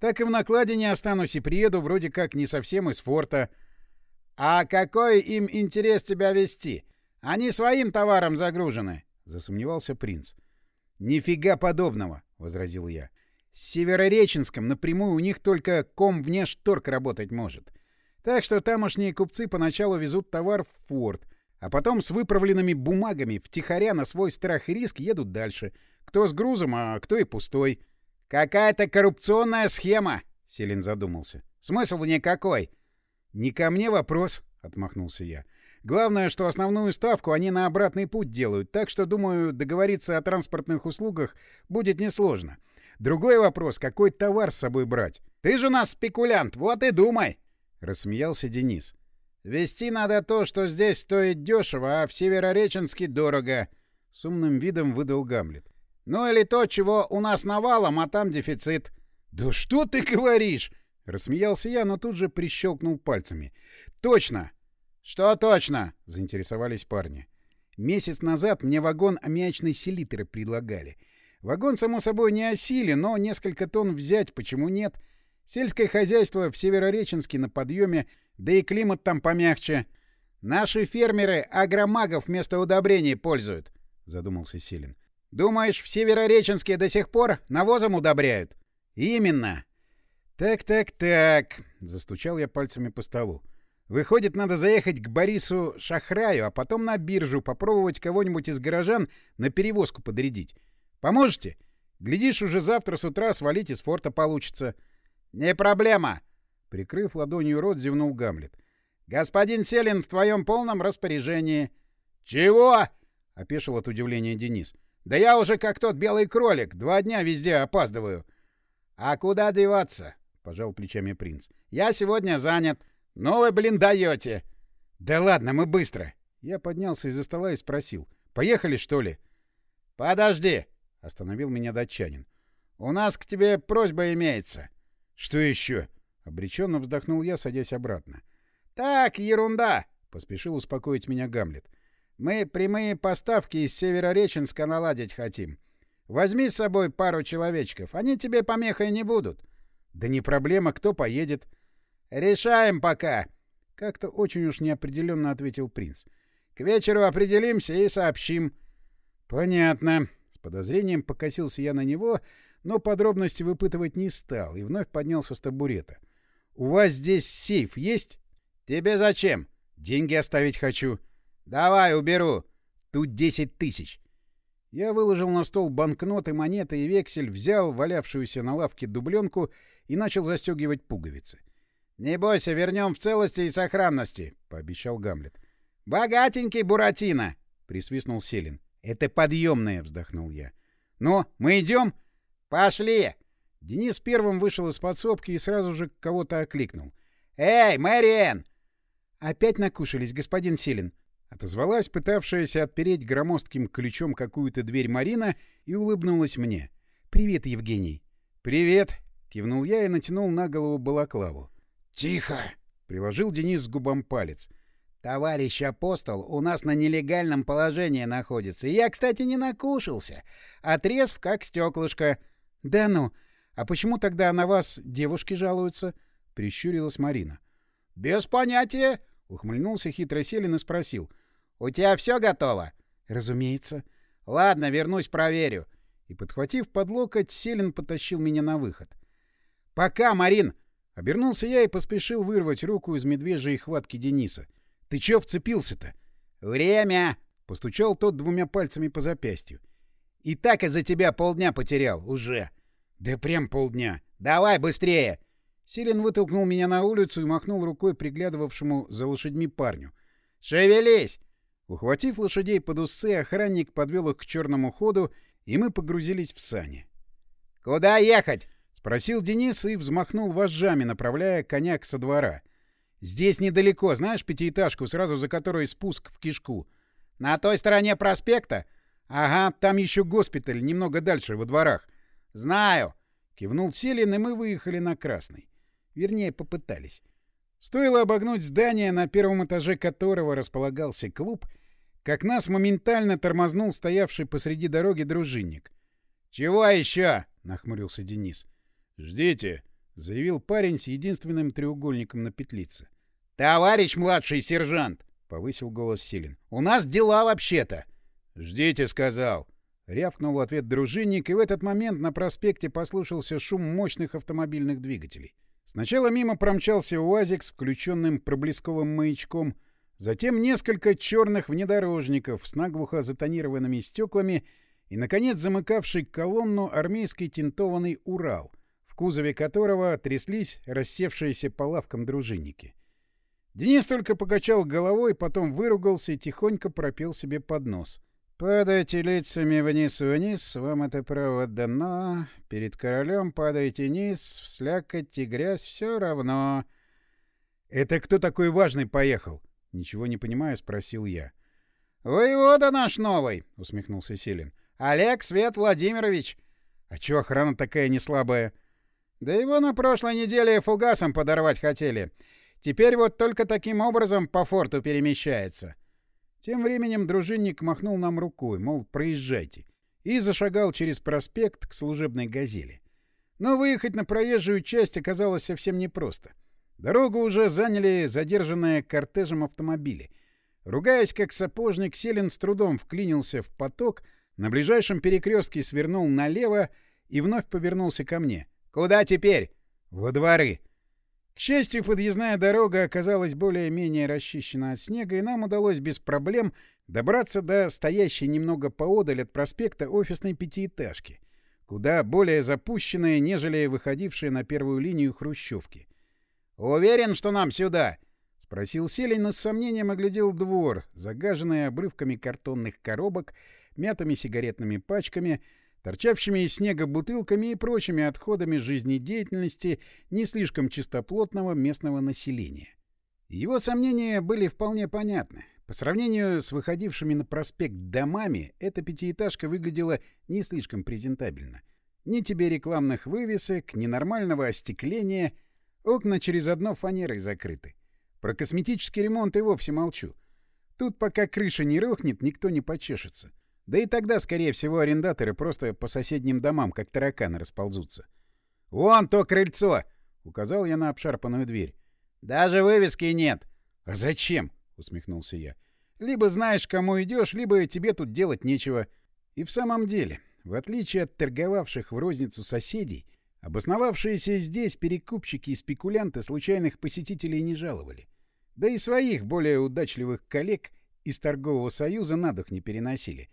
Так и в накладе не останусь и приеду вроде как не совсем из форта. А какой им интерес тебя вести? Они своим товаром загружены, — засомневался принц. Нифига подобного, — возразил я. С Северореченском напрямую у них только ком внешторг работать может. Так что тамошние купцы поначалу везут товар в форт — а потом с выправленными бумагами втихаря на свой страх и риск едут дальше. Кто с грузом, а кто и пустой. «Какая-то коррупционная схема!» — Селин задумался. «Смысл никакой!» «Не ко мне вопрос», — отмахнулся я. «Главное, что основную ставку они на обратный путь делают, так что, думаю, договориться о транспортных услугах будет несложно. Другой вопрос — какой товар с собой брать?» «Ты же у нас спекулянт, вот и думай!» — рассмеялся Денис. Вести надо то, что здесь стоит дешево, а в Северореченске дорого, — с умным видом выдал Гамлет. Ну или то, чего у нас навалом, а там дефицит. — Да что ты говоришь? — рассмеялся я, но тут же прищелкнул пальцами. — Точно! — Что точно? — заинтересовались парни. Месяц назад мне вагон аммиачной селитры предлагали. Вагон, само собой, не осили, но несколько тонн взять почему нет? Сельское хозяйство в Северореченске на подъеме — да и климат там помягче. Наши фермеры агромагов вместо удобрений пользуют, — задумался Силин. Думаешь, в Северореченске до сих пор навозом удобряют? Именно. Так-так-так, — застучал я пальцами по столу. Выходит, надо заехать к Борису Шахраю, а потом на биржу попробовать кого-нибудь из горожан на перевозку подрядить. Поможете? Глядишь, уже завтра с утра свалить из форта получится. — Не проблема, Прикрыв ладонью рот, зевнул Гамлет. «Господин Селин в твоем полном распоряжении». «Чего?» — опешил от удивления Денис. «Да я уже как тот белый кролик, два дня везде опаздываю». «А куда деваться?» — пожал плечами принц. «Я сегодня занят. Ну вы, блин, даете!» «Да ладно, мы быстро!» Я поднялся из-за стола и спросил. «Поехали, что ли?» «Подожди!» — остановил меня датчанин. «У нас к тебе просьба имеется». «Что еще?» Обреченно вздохнул я, садясь обратно. «Так, ерунда!» — поспешил успокоить меня Гамлет. «Мы прямые поставки из Северореченска наладить хотим. Возьми с собой пару человечков, они тебе помехой не будут». «Да не проблема, кто поедет?» «Решаем пока!» — как-то очень уж неопределенно ответил принц. «К вечеру определимся и сообщим». «Понятно». С подозрением покосился я на него, но подробности выпытывать не стал и вновь поднялся с табурета. у вас здесь сейф есть?» «Тебе зачем?» «Деньги оставить хочу». «Давай, уберу». «Тут десять тысяч». Я выложил на стол банкноты, монеты и вексель, взял валявшуюся на лавке дубленку и начал застегивать пуговицы. «Не бойся, вернем в целости и сохранности», — пообещал Гамлет. «Богатенький Буратино!» — присвистнул Селин. «Это подъемное!» — вздохнул я. «Ну, мы идем?» «Пошли!» Денис первым вышел из подсобки и сразу же кого-то окликнул. «Эй, Мэриэн!» «Опять накушались, господин Селин!» Отозвалась пытавшаяся отпереть громоздким ключом какую-то дверь Марина и улыбнулась мне. «Привет, Евгений!» «Привет!» — кивнул я и натянул на голову балаклаву. «Тихо!» — приложил Денис с губам палец. «Товарищ апостол у нас на нелегальном положении находится. Я, кстати, не накушался. Отрезв, как стеклышко». «Да ну! А почему тогда на вас девушки жалуются?» — прищурилась Марина. «Без понятия!» — ухмыльнулся хитрый Селин и спросил. «У тебя все готово?» «Разумеется». «Ладно, вернусь, проверю». И, подхватив под локоть, Селин потащил меня на выход. «Пока, Марин!» Обернулся я и поспешил вырвать руку из медвежьей хватки Дениса. «Ты чё вцепился-то?» «Время!» — постучал тот двумя пальцами по запястью. «И так из-за тебя полдня потерял. Уже!» «Да прям полдня!» «Давай быстрее!» Силен вытолкнул меня на улицу и махнул рукой приглядывавшему за лошадьми парню. «Шевелись!» Ухватив лошадей под усы, охранник подвел их к черному ходу, и мы погрузились в сани. «Куда ехать?» — спросил Денис и взмахнул вожжами, направляя коня со двора. «Здесь недалеко, знаешь пятиэтажку, сразу за которой спуск в кишку?» «На той стороне проспекта?» «Ага, там еще госпиталь, немного дальше, во дворах». «Знаю!» — кивнул Селин, и мы выехали на Красный. Вернее, попытались. Стоило обогнуть здание, на первом этаже которого располагался клуб, как нас моментально тормознул стоявший посреди дороги дружинник. «Чего еще?» — нахмурился Денис. «Ждите», — заявил парень с единственным треугольником на петлице. «Товарищ младший сержант!» — повысил голос Силин. «У нас дела вообще-то!» «Ждите», — сказал. Рявкнул в ответ дружинник, и в этот момент на проспекте послышался шум мощных автомобильных двигателей. Сначала мимо промчался УАЗик с включенным проблесковым маячком, затем несколько черных внедорожников с наглухо затонированными стеклами и, наконец, замыкавший колонну армейский тинтованный «Урал», кузове которого тряслись рассевшиеся по лавкам дружинники. Денис только покачал головой, потом выругался и тихонько пропел себе под нос. «Падайте лицами вниз вниз, вам это право дано. Перед королем падайте низ, в слякоть и грязь все равно». «Это кто такой важный поехал?» Ничего не понимая, спросил я. «Воевода наш новый!» — усмехнулся Селин. «Олег Свет Владимирович!» «А чё охрана такая неслабая?» «Да его на прошлой неделе фугасом подорвать хотели. Теперь вот только таким образом по форту перемещается». Тем временем дружинник махнул нам рукой, мол, проезжайте, и зашагал через проспект к служебной «Газели». Но выехать на проезжую часть оказалось совсем непросто. Дорогу уже заняли задержанные кортежем автомобили. Ругаясь как сапожник, Селин с трудом вклинился в поток, на ближайшем перекрестке свернул налево и вновь повернулся ко мне. «Куда теперь?» «Во дворы», к счастью, подъездная дорога оказалась более-менее расчищена от снега, и нам удалось без проблем добраться до стоящей немного поодаль от проспекта офисной пятиэтажки, куда более запущенные, нежели выходившие на первую линию хрущевки. «Уверен, что нам сюда?» — спросил Селин и с сомнением оглядел двор, загаженный обрывками картонных коробок, мятыми сигаретными пачками — торчавшими из снега бутылками и прочими отходами жизнедеятельности не слишком чистоплотного местного населения. Его сомнения были вполне понятны. По сравнению с выходившими на проспект домами, эта пятиэтажка выглядела не слишком презентабельно. Ни тебе рекламных вывесок, ни нормального остекления, окна через одно фанерой закрыты. Про косметический ремонт и вовсе молчу. Тут пока крыша не рухнет, никто не почешется. Да и тогда, скорее всего, арендаторы просто по соседним домам, как тараканы, расползутся. «Вон то крыльцо!» — указал я на обшарпанную дверь. «Даже вывески нет!» «А зачем?» — усмехнулся я. «Либо знаешь, кому идешь, либо тебе тут делать нечего». И в самом деле, в отличие от торговавших в розницу соседей, Обосновавшиеся здесь перекупщики и спекулянты случайных посетителей не жаловали. Да и своих более удачливых коллег из торгового союза на дух не переносили.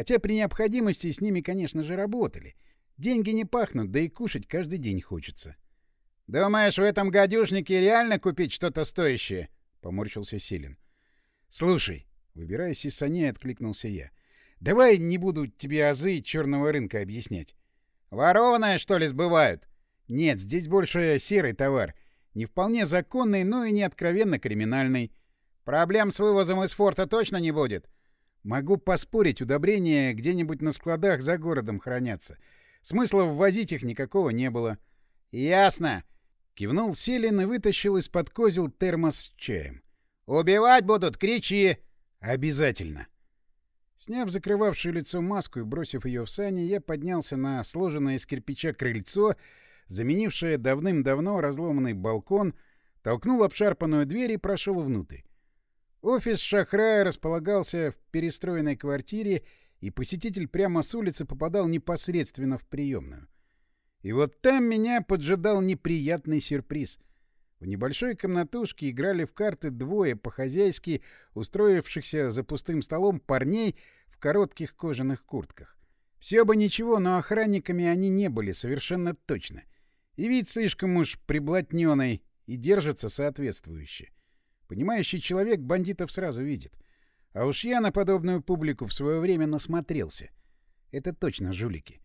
Хотя при необходимости с ними, конечно же, работали. Деньги не пахнут, да и кушать каждый день хочется. «Думаешь, в этом гадюшнике реально купить что-то стоящее?» — поморщился Селин. «Слушай», — выбираясь из саней, откликнулся я, — «давай не буду тебе азы черного рынка объяснять». «Ворованное, что ли, сбывают?» «Нет, здесь больше серый товар. Не вполне законный, но и не откровенно криминальный». «Проблем с вывозом из форта точно не будет?» «Могу поспорить, удобрения где-нибудь на складах за городом хранятся. Смысла ввозить их никакого не было». «Ясно. Кивнул Селин и вытащил из-под козел термос с чаем. «Убивать будут, кричи!» «Обязательно!» Сняв закрывавшую лицо маску и бросив ее в сани, я поднялся на сложенное из кирпича крыльцо, заменившее давным-давно разломанный балкон, толкнул обшарпанную дверь и прошел внутрь. Офис Шахрая располагался в перестроенной квартире, и посетитель прямо с улицы попадал непосредственно в приемную. И вот там меня поджидал неприятный сюрприз. В небольшой комнатушке играли в карты двое по-хозяйски устроившихся за пустым столом парней в коротких кожаных куртках. Все бы ничего, но охранниками они не были, совершенно точно. И вид слишком уж приблотненный, и держится соответствующе. Понимающий человек бандитов сразу видит. А уж я на подобную публику в свое время насмотрелся. Это точно жулики.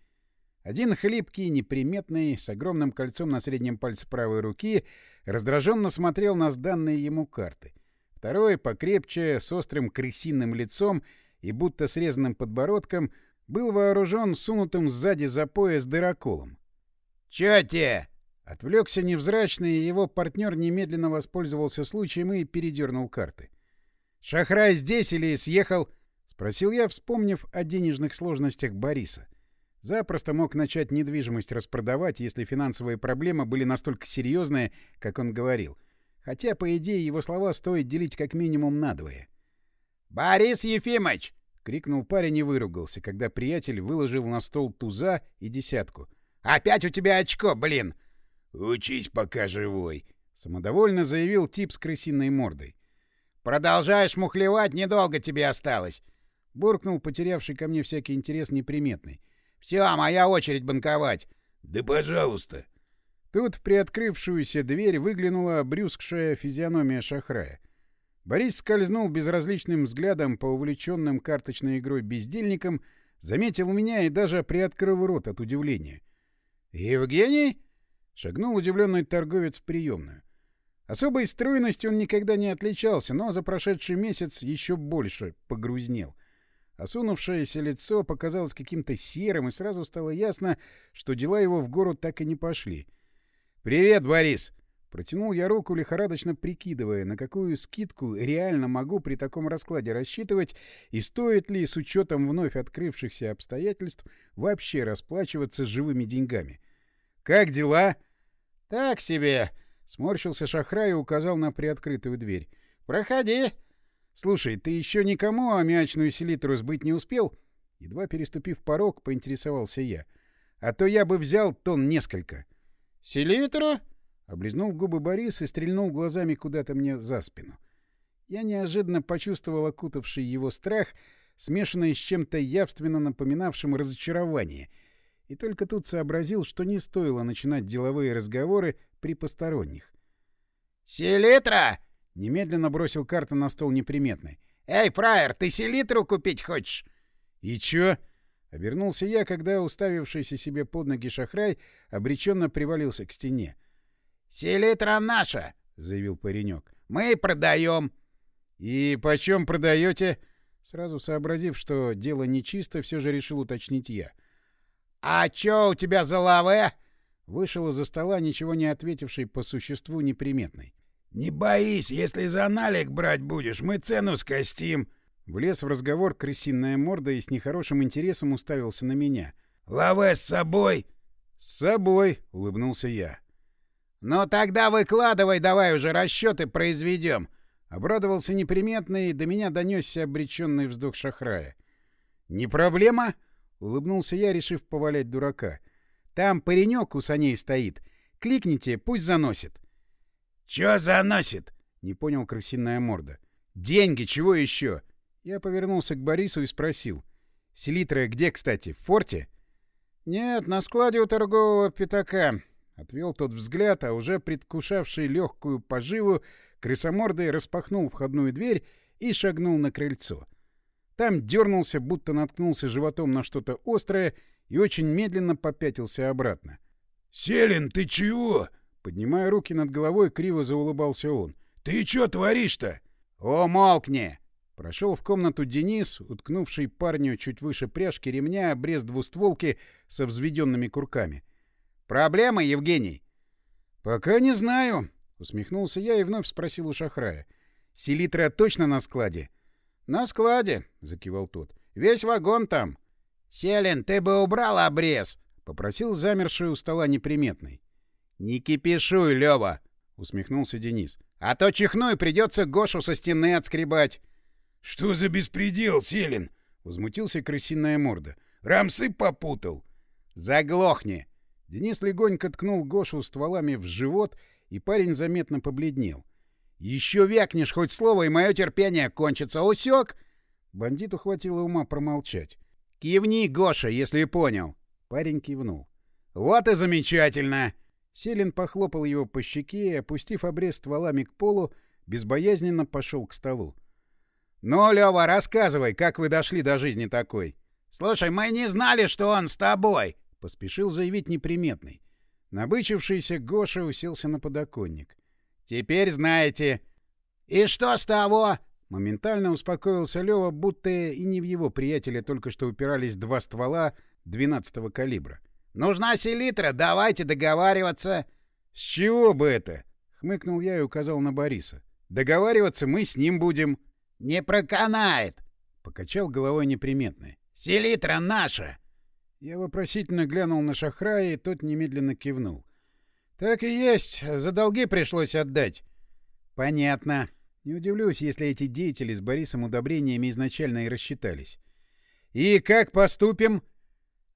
Один хлипкий, неприметный, с огромным кольцом на среднем пальце правой руки, раздраженно смотрел на сданные ему карты. Второй, покрепче, с острым крысиным лицом и будто срезанным подбородком, был вооружен сунутым сзади за пояс дыроколом. «Чё те?» Отвлекся невзрачный, и его партнер немедленно воспользовался случаем и передернул карты. «Шахрай здесь или съехал?» — спросил я, вспомнив о денежных сложностях Бориса. Запросто мог начать недвижимость распродавать, если финансовые проблемы были настолько серьезные, как он говорил. Хотя, по идее, его слова стоит делить как минимум надвое. «Борис Ефимыч!» — крикнул парень и выругался, когда приятель выложил на стол туза и десятку. «Опять у тебя очко, блин!» «Учись, пока живой!» — самодовольно заявил тип с крысиной мордой. «Продолжаешь мухлевать, недолго тебе осталось!» — буркнул потерявший ко мне всякий интерес неприметный — все, моя очередь банковать. Да пожалуйста. Тут в приоткрывшуюся дверь выглянула брюскшая физиономия шахрая. Борис скользнул безразличным взглядом по увлеченным карточной игрой бездельникам, заметил меня и даже приоткрыл рот от удивления. «Евгений?» — шагнул удивленный торговец в приемную. Особой стройностью он никогда не отличался, но за прошедший месяц еще больше погрузнел — Осунувшееся лицо показалось каким-то серым, и сразу стало ясно, что дела его в гору так и не пошли. «Привет, Борис!» Протянул я руку, лихорадочно прикидывая, на какую скидку реально могу при таком раскладе рассчитывать и стоит ли, с учетом вновь открывшихся обстоятельств, вообще расплачиваться живыми деньгами. «Как дела?» «Так себе!» — сморщился Шахра и указал на приоткрытую дверь. «Проходи!» «Слушай, ты еще никому аммиачную селитру сбыть не успел?» Едва переступив порог, поинтересовался я. «А то я бы взял тон несколько». «Селитру?» — облизнул губы Борис и стрельнул глазами куда-то мне за спину. Я неожиданно почувствовал окутавший его страх, смешанный с чем-то явственно напоминавшим разочарование, и только тут сообразил, что не стоило начинать деловые разговоры при посторонних. «Селитра!» Немедленно бросил карту на стол неприметный. «Эй, фраер, ты селитру купить хочешь?» «И чё?» Обернулся я, когда уставившийся себе под ноги шахрай обреченно привалился к стене. «Селитра наша!» — заявил паренек. «Мы продаем!» «И почем продаете?» Сразу сообразив, что дело нечисто, все же решил уточнить я. «А чё у тебя за лаве?» Вышел из-за стола, ничего не ответивший по существу неприметный. «Не боись, если за налик брать будешь, мы цену скостим!» Влез в разговор крысиная морда и с нехорошим интересом уставился на меня. «Лаве с собой!» «С собой!» — улыбнулся я. «Ну тогда выкладывай давай уже расчеты произведем!» Обрадовался неприметный, и до меня донесся обреченный вздох шахрая. «Не проблема!» — улыбнулся я, решив повалять дурака. Там паренек у саней стоит. Кликните, пусть заносит. — Чё заносит? — не понял крысиная морда. — Деньги, чего еще? Я повернулся к Борису и спросил. — Селитра где, кстати, в форте? — Нет, на складе у торгового пятака. Отвел тот взгляд, а уже предвкушавший легкую поживу, крысомордой распахнул входную дверь и шагнул на крыльцо. Там дернулся, будто наткнулся животом на что-то острое и очень медленно попятился обратно. — Селин, ты чего? Поднимая руки над головой, криво заулыбался он. — Ты чё творишь-то? — О, молкни! Прошел в комнату Денис, уткнувший парню чуть выше пряжки ремня обрез двустволки со взведенными курками. «Проблема, Евгений?» «Пока не знаю», — усмехнулся я и вновь спросил у Шахрая. «Селитра точно на складе?» «На складе», — закивал тот. «Весь вагон там». «Селин, ты бы убрал обрез!» — попросил замерший у стола неприметный. «Не кипишуй, Лёва!» — усмехнулся Денис. «А то чихну и придется Гошу со стены отскребать». «Что за беспредел, Селин?» — возмутился крысиная морда. «Рамсы попутал». «Заглохни!» Денис легонько ткнул Гошу стволами в живот, и парень заметно побледнел. «Еще вякнешь хоть слово, и мое терпение кончится. Усек?» Бандиту хватило ума промолчать. «Кивни, Гоша, если понял!» Парень кивнул. «Вот и замечательно!» Селин похлопал его по щеке и, опустив обрез стволами к полу, безбоязненно пошел к столу. «Ну, Лёва, рассказывай, как вы дошли до жизни такой?» «Слушай, мы не знали, что он с тобой!» — поспешил заявить неприметный. Набычившийся Гоша уселся на подоконник. «Теперь знаете». «И что с того?» Моментально успокоился Лёва, будто и не в его приятеля только что упирались два ствола 12-го калибра. «Нужна селитра, давайте договариваться». «С чего бы это?» — хмыкнул я и указал на Бориса. «Договариваться мы с ним будем». «Не проканает!» — покачал головой неприметный. «Селитра наша!» Я вопросительно глянул на Шахрая, и тот немедленно кивнул. «Так и есть. За долги пришлось отдать». «Понятно. Не удивлюсь, если эти деятели с Борисом удобрениями изначально и рассчитались». «И как поступим?»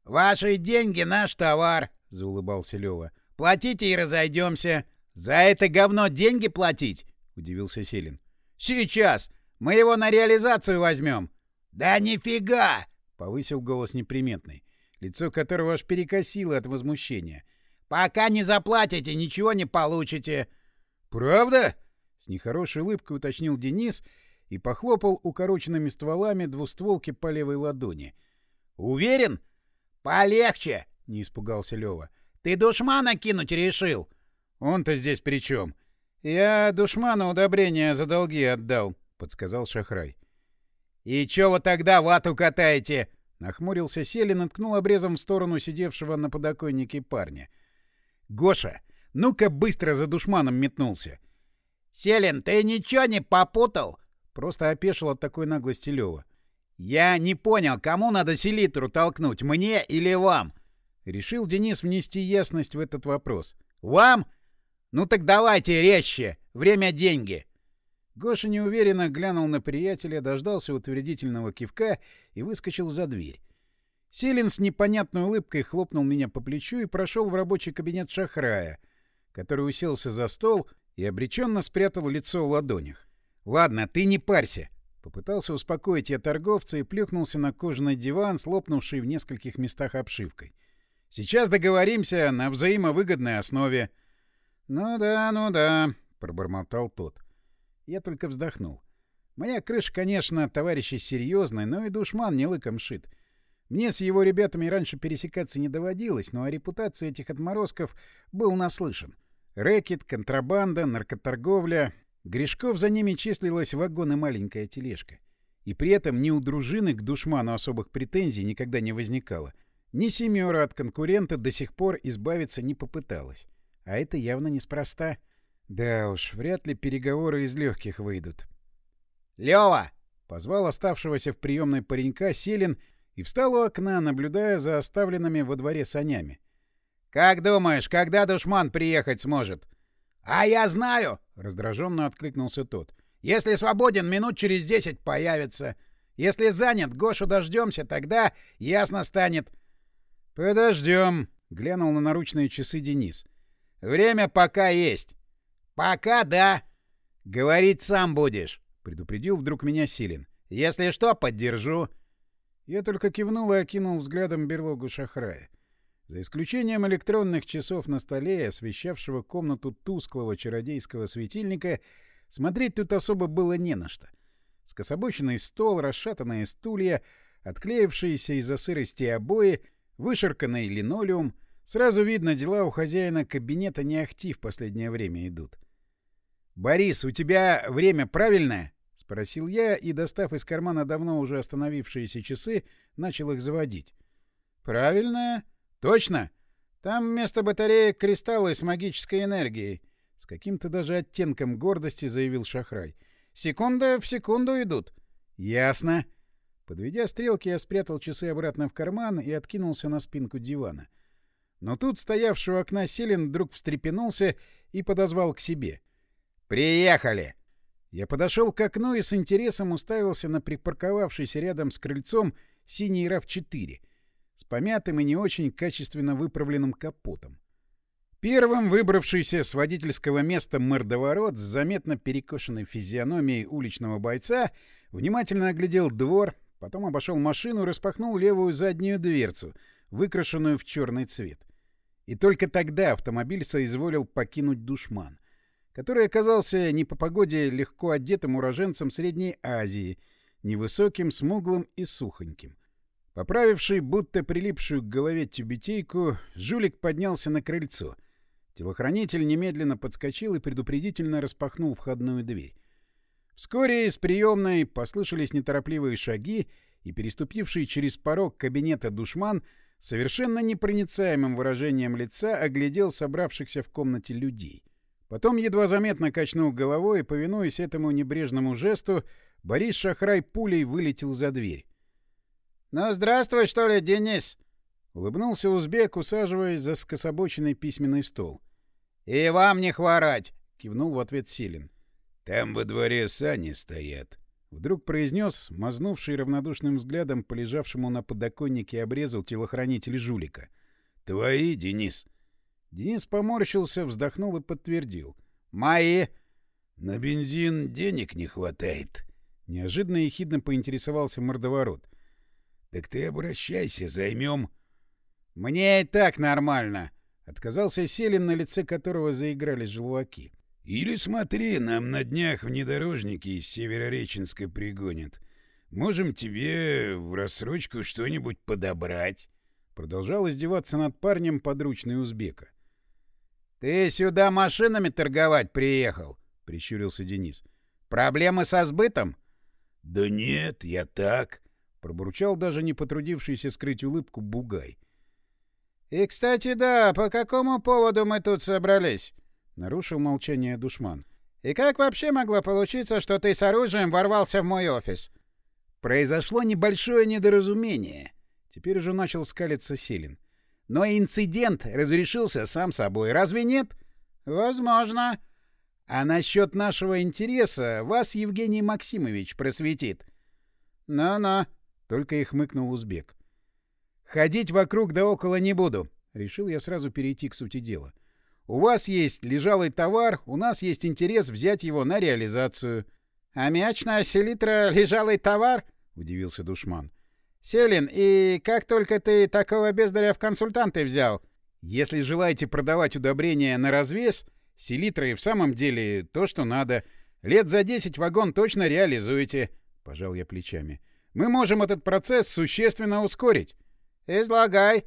«Ваши деньги — наш товар», — заулыбался Лёва. «Платите и разойдемся». «За это говно деньги платить?» — удивился Селин. «Сейчас! Мы его на реализацию возьмем. — Да нифига! — повысил голос неприметный, лицо которого аж перекосило от возмущения. — Пока не заплатите, ничего не получите. — Правда? — с нехорошей улыбкой уточнил Денис и похлопал укороченными стволами двустволки по левой ладони. — Уверен? — Полегче! — не испугался Лева. — Ты душмана кинуть решил? — Он-то здесь при чем? — Я душману удобрения за долги отдал, подсказал Шахрай. «И чё вы тогда вату катаете?» — нахмурился Селин и ткнул обрезом в сторону сидевшего на подоконнике парня. «Гоша, ну-ка быстро за душманом метнулся!» «Селин, ты ничего не попутал?» — просто опешил от такой наглости Лёва. «Я не понял, кому надо селитру толкнуть, мне или вам?» Решил Денис внести ясность в этот вопрос. «Вам? Ну так давайте резче! Время — деньги!» Гоша неуверенно глянул на приятеля, дождался утвердительного кивка и выскочил за дверь. Селин с непонятной улыбкой хлопнул меня по плечу и прошел в рабочий кабинет Шахрая, который уселся за стол и обреченно спрятал лицо в ладонях. «Ладно, ты не парься!» Попытался успокоить я торговца и плюхнулся на кожаный диван, слопнувший в нескольких местах обшивкой. «Сейчас договоримся на взаимовыгодной основе». «Ну да, ну да», — пробормотал тот. Я только вздохнул. Моя крыша, конечно, товарищи серьезная, но и душман не лыком шит. Мне с его ребятами раньше пересекаться не доводилось, но о репутации этих отморозков был наслышан. Рэкет, контрабанда, наркоторговля. Гришков за ними числилась вагон и маленькая тележка. И при этом ни у дружины к душману особых претензий никогда не возникало. Ни семера от конкурента до сих пор избавиться не попыталась. А это явно неспроста. Да уж, вряд ли переговоры из легких выйдут. «Лёва!» — позвал оставшегося в приемной паренька Селин и встал у окна, наблюдая за оставленными во дворе санями. «Как думаешь, когда душман приехать сможет?» «А я знаю!» — раздраженно откликнулся тот. «Если свободен, минут через десять появится. Если занят, Гошу дождемся, тогда ясно станет». «Подождем», — глянул на наручные часы Денис. «Время пока есть». «Пока да. Говорить сам будешь», — предупредил вдруг меня Силин. «Если что, поддержу». Я только кивнул и окинул взглядом берлогу Шахрая. За исключением электронных часов на столе, освещавшего комнату тусклого чародейского светильника, смотреть тут особо было не на что. Скособоченный стол, расшатанные стулья, отклеившиеся из-за сырости обои, вышарканный линолеум. Сразу видно, дела у хозяина кабинета не ахти в последнее время идут. «Борис, у тебя время правильное?» — спросил я и, достав из кармана давно уже остановившиеся часы, начал их заводить. «Правильно? Точно? Там вместо батареек кристаллы с магической энергией». С каким-то даже оттенком гордости заявил Шахрай. «Секунда в секунду идут». «Ясно». Подведя стрелки, я спрятал часы обратно в карман и откинулся на спинку дивана. Но тут стоявший у окна Селин вдруг встрепенулся и подозвал к себе. «Приехали!» Я подошел к окну и с интересом уставился на припарковавшийся рядом с крыльцом синий RAV-4 с помятым и не очень качественно выправленным капотом. Первым выбравшийся с водительского места мордоворот с заметно перекошенной физиономией уличного бойца внимательно оглядел двор, потом обошел машину и распахнул левую заднюю дверцу, выкрашенную в черный цвет. И только тогда автомобиль соизволил покинуть душман — который оказался не по погоде легко одетым уроженцем Средней Азии, невысоким, смуглым и сухоньким. Поправивший, будто прилипшую к голове тюбетейку, жулик поднялся на крыльцо. Телохранитель немедленно подскочил и предупредительно распахнул входную дверь. Вскоре из приемной послышались неторопливые шаги, и переступивший через порог кабинета душман совершенно непроницаемым выражением лица оглядел собравшихся в комнате людей. Потом едва заметно качнул головой и, повинуясь этому небрежному жесту, Борис Шахрай пулей вылетел за дверь. «Ну, здравствуй, что ли, Денис?» — улыбнулся узбек, усаживаясь за скособоченный письменный стол. «И вам не хворать!» — кивнул в ответ Силин. «Там во дворе сани стоят», — вдруг произнес, мазнувший равнодушным взглядом по лежавшему на подоконнике обрезал телохранитель жулика. «Твои, Денис?» Денис поморщился, вздохнул и подтвердил. «Мои!» «На бензин денег не хватает», — неожиданно и ехидно поинтересовался мордоворот. «Так ты обращайся, займем». «Мне и так нормально», — отказался Селин, на лице которого заиграли желваки. «Или смотри, нам на днях внедорожники из Северореченска пригонят. Можем тебе в рассрочку что-нибудь подобрать». Продолжал издеваться над парнем подручный узбека. «Ты сюда машинами торговать приехал?» — прищурился Денис. «Проблемы со сбытом?» «Да нет, я так», — пробурчал даже не потрудившийся скрыть улыбку Бугай. «И, кстати, да, по какому поводу мы тут собрались?» — нарушил молчание душман. «И как вообще могло получиться, что ты с оружием ворвался в мой офис?» «Произошло небольшое недоразумение». Теперь уже начал скалиться Селин. Но инцидент разрешился сам собой, разве нет? Возможно. А насчет нашего интереса вас Евгений Максимович просветит. Ну-ну, только и хмыкнул узбек. Ходить вокруг да около не буду. Решил я сразу перейти к сути дела. У вас есть лежалый товар, у нас есть интерес взять его на реализацию. — А мячная селитра — лежалый товар? — удивился душман. «Селин, и как только ты такого бездаря в консультанты взял?» «Если желаете продавать удобрения на развес, селитра и в самом деле то, что надо. Лет за десять вагон точно реализуете», — пожал я плечами. «Мы можем этот процесс существенно ускорить». «Излагай».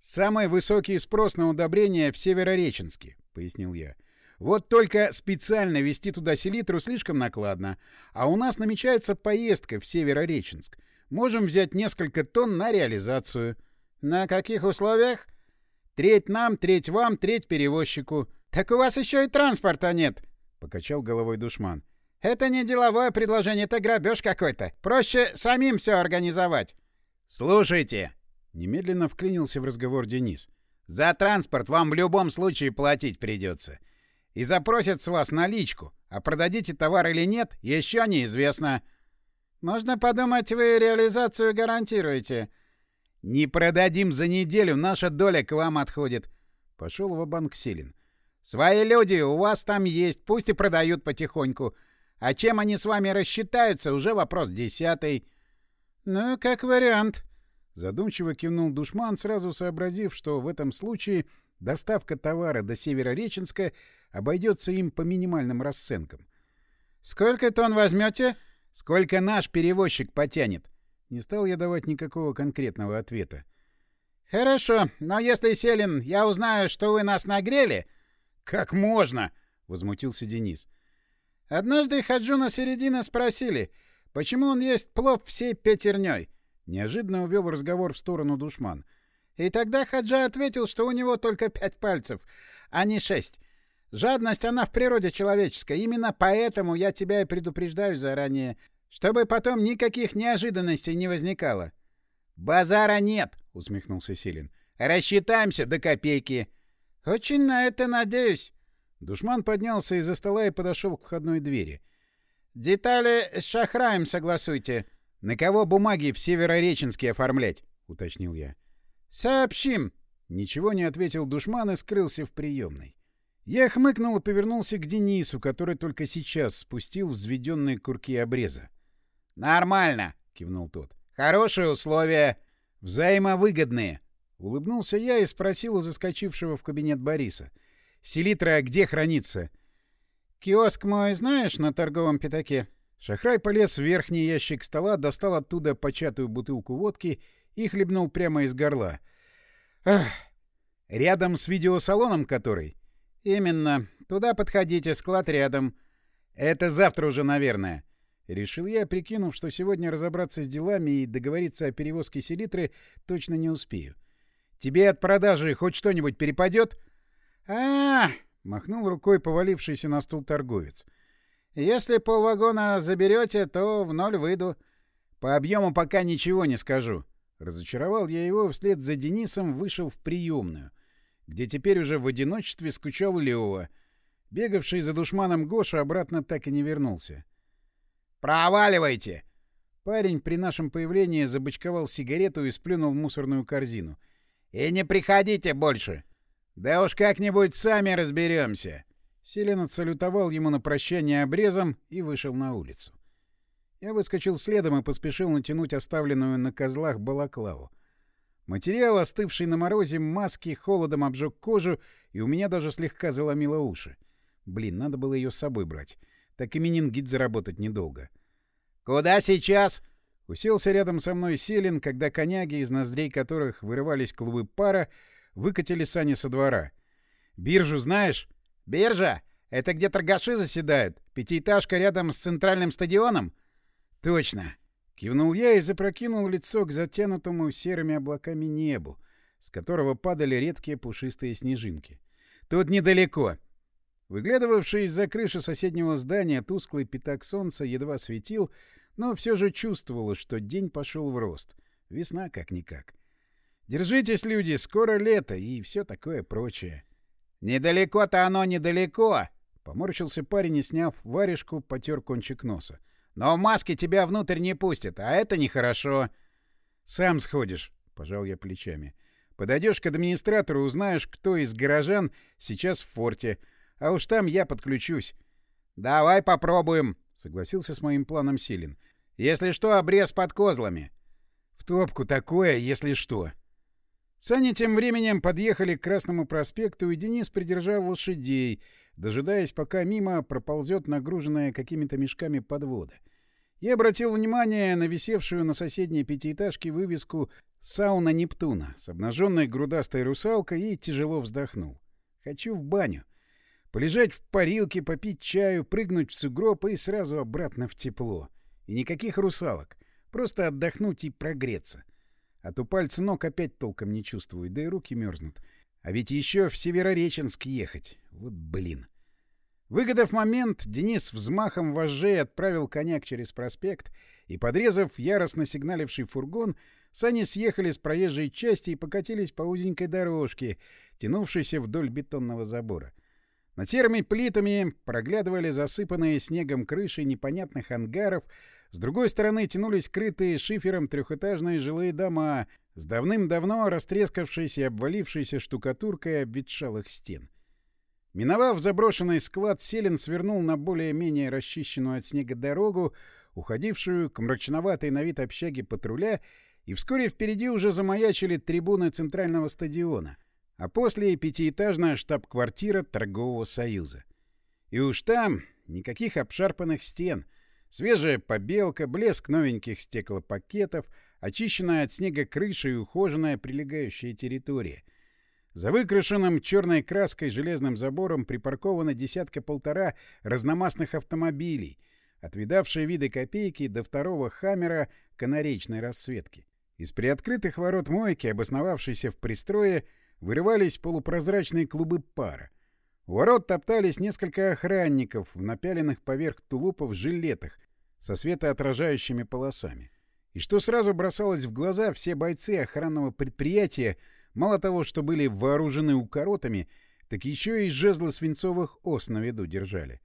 «Самый высокий спрос на удобрения в Северореченске», — пояснил я. Вот только специально везти туда селитру слишком накладно. А у нас намечается поездка в Северореченск. Можем взять несколько тонн на реализацию. На каких условиях? Треть нам, треть вам, треть перевозчику. Так у вас еще и транспорта нет, покачал головой душман. Это не деловое предложение, это грабеж какой-то. Проще самим все организовать. Слушайте, немедленно вклинился в разговор Денис. За транспорт вам в любом случае платить придется. И запросят с вас наличку, а продадите товар или нет, еще неизвестно. Можно подумать, вы реализацию гарантируете. «Не продадим за неделю, наша доля к вам отходит», — пошел в банк Силин. «Свои люди у вас там есть, пусть и продают потихоньку. А чем они с вами рассчитаются, уже вопрос десятый». «Ну, как вариант», — задумчиво кивнул душман, сразу сообразив, что в этом случае доставка товара до Северореченска обойдется им по минимальным расценкам. «Сколько тонн возьмете?» «Сколько наш перевозчик потянет?» Не стал я давать никакого конкретного ответа. «Хорошо, но если, Селин, я узнаю, что вы нас нагрели...» «Как можно?» — возмутился Денис. «Однажды Хаджуна Середина спросили, почему он есть плов всей пятерней?» Неожиданно увел разговор в сторону душман. И тогда Хаджа ответил, что у него только пять пальцев, а не шесть. Жадность, она в природе человеческая. Именно поэтому я тебя и предупреждаю заранее чтобы потом никаких неожиданностей не возникало. «Базара нет!» — усмехнулся Силин. «Рассчитаемся до копейки!» «Очень на это надеюсь!» Душман поднялся из-за стола и подошел к входной двери. «Детали с Шахраем согласуйте. На кого бумаги в Северореченске оформлять?» — уточнил я. «Сообщим!» Ничего не ответил душман и скрылся в приемной. Я хмыкнул и повернулся к Денису, который только сейчас спустил взведенные курки обреза. «Нормально!» — кивнул тот. «Хорошие условия. Взаимовыгодные!» Улыбнулся я и спросил у заскочившего в кабинет Бориса. «Селитра где хранится?» «Киоск мой знаешь на торговом пятаке?» Шахрай полез в верхний ящик стола, достал оттуда початую бутылку водки и хлебнул прямо из горла. «Ах! Рядом с видеосалоном который?» «Именно. Туда подходите, склад рядом». «Это завтра уже, наверное». Решил я, прикинув, что сегодня разобраться с делами и договориться о перевозке селитры точно не успею. «Тебе от продажи хоть что-нибудь перепадет?» а, -а, -а махнул рукой повалившийся на стул торговец. «Если полвагона заберете, то в ноль выйду. По объему пока ничего не скажу». Разочаровал я его, вслед за Денисом вышел в приемную, где теперь уже в одиночестве скучал Лева. Бегавший за душманом Гоша обратно так и не вернулся. «Проваливайте!» Парень при нашем появлении забычковал сигарету и сплюнул в мусорную корзину. «И не приходите больше! Да уж как-нибудь сами разберемся!» Селен отсалютовал ему на прощание обрезом и вышел на улицу. Я выскочил следом и поспешил натянуть оставленную на козлах балаклаву. Материал, остывший на морозе, маски холодом обжег кожу, и у меня даже слегка заломило уши. Блин, надо было ее с собой брать так и менингит заработать недолго. «Куда сейчас?» Уселся рядом со мной Селин, когда коняги, из ноздрей которых вырывались клубы пара, выкатили сани со двора. «Биржу знаешь?» «Биржа? Это где торгаши заседают? Пятиэтажка рядом с центральным стадионом?» «Точно!» — кивнул я и запрокинул лицо к затянутому серыми облаками небу, с которого падали редкие пушистые снежинки. «Тут недалеко. Выглядывавший из-за крыши соседнего здания тусклый пятак солнца едва светил, но все же чувствовалось, что день пошел в рост. Весна как-никак. Держитесь, люди, скоро лето и все такое прочее. «Недалеко-то оно недалеко!» Поморщился парень и, сняв варежку, потер кончик носа. «Но в маске тебя внутрь не пустят, а это нехорошо!» «Сам сходишь», — пожал я плечами. «Подойдешь к администратору, узнаешь, кто из горожан сейчас в форте, а уж там я подключусь. — Давай попробуем, — согласился с моим планом Силин. — Если что, обрез под козлами. — В топку такое, если что. Сани тем временем подъехали к Красному проспекту, и Денис придержал лошадей, дожидаясь, пока мимо проползет нагруженная какими-то мешками подвода. Я обратил внимание на висевшую на соседней пятиэтажке вывеску «Сауна Нептуна» с обнаженной грудастой русалкой и тяжело вздохнул. «Хочу в баню». Полежать в парилке, попить чаю, прыгнуть в сугроб и сразу обратно в тепло. И никаких русалок. Просто отдохнуть и прогреться. А то пальцы ног опять толком не чувствую, да и руки мерзнут. А ведь еще в Северореченск ехать. Вот блин. Выгодав момент, Денис взмахом вожжей отправил коняк через проспект, и, подрезав яростно сигналивший фургон, сани съехали с проезжей части и покатились по узенькой дорожке, тянувшейся вдоль бетонного забора. Над серыми плитами проглядывали засыпанные снегом крыши непонятных ангаров, с другой стороны тянулись крытые шифером трехэтажные жилые дома с давным-давно растрескавшейся и обвалившейся штукатуркой обветшалых стен. Миновав заброшенный склад, Селин свернул на более-менее расчищенную от снега дорогу, уходившую к мрачноватой на вид общаге патруля, и вскоре впереди уже замаячили трибуны Центрального стадиона, а после пятиэтажная штаб-квартира Торгового союза. И уж там никаких обшарпанных стен, свежая побелка, блеск новеньких стеклопакетов, очищенная от снега крыша и ухоженная прилегающая территория. За выкрашенным черной краской железным забором припарковано десятка-полтора разномастных автомобилей, отвидавшие виды копейки до второго «Хаммера» канаречной расцветки. Из приоткрытых ворот мойки, обосновавшейся в пристрое, вырывались полупрозрачные клубы пара. У ворот топтались несколько охранников в напяленных поверх тулупов жилетах со светоотражающими полосами. И что сразу бросалось в глаза, все бойцы охранного предприятия мало того, что были вооружены укоротами, так еще и жезлы свинцовых ос на виду держали.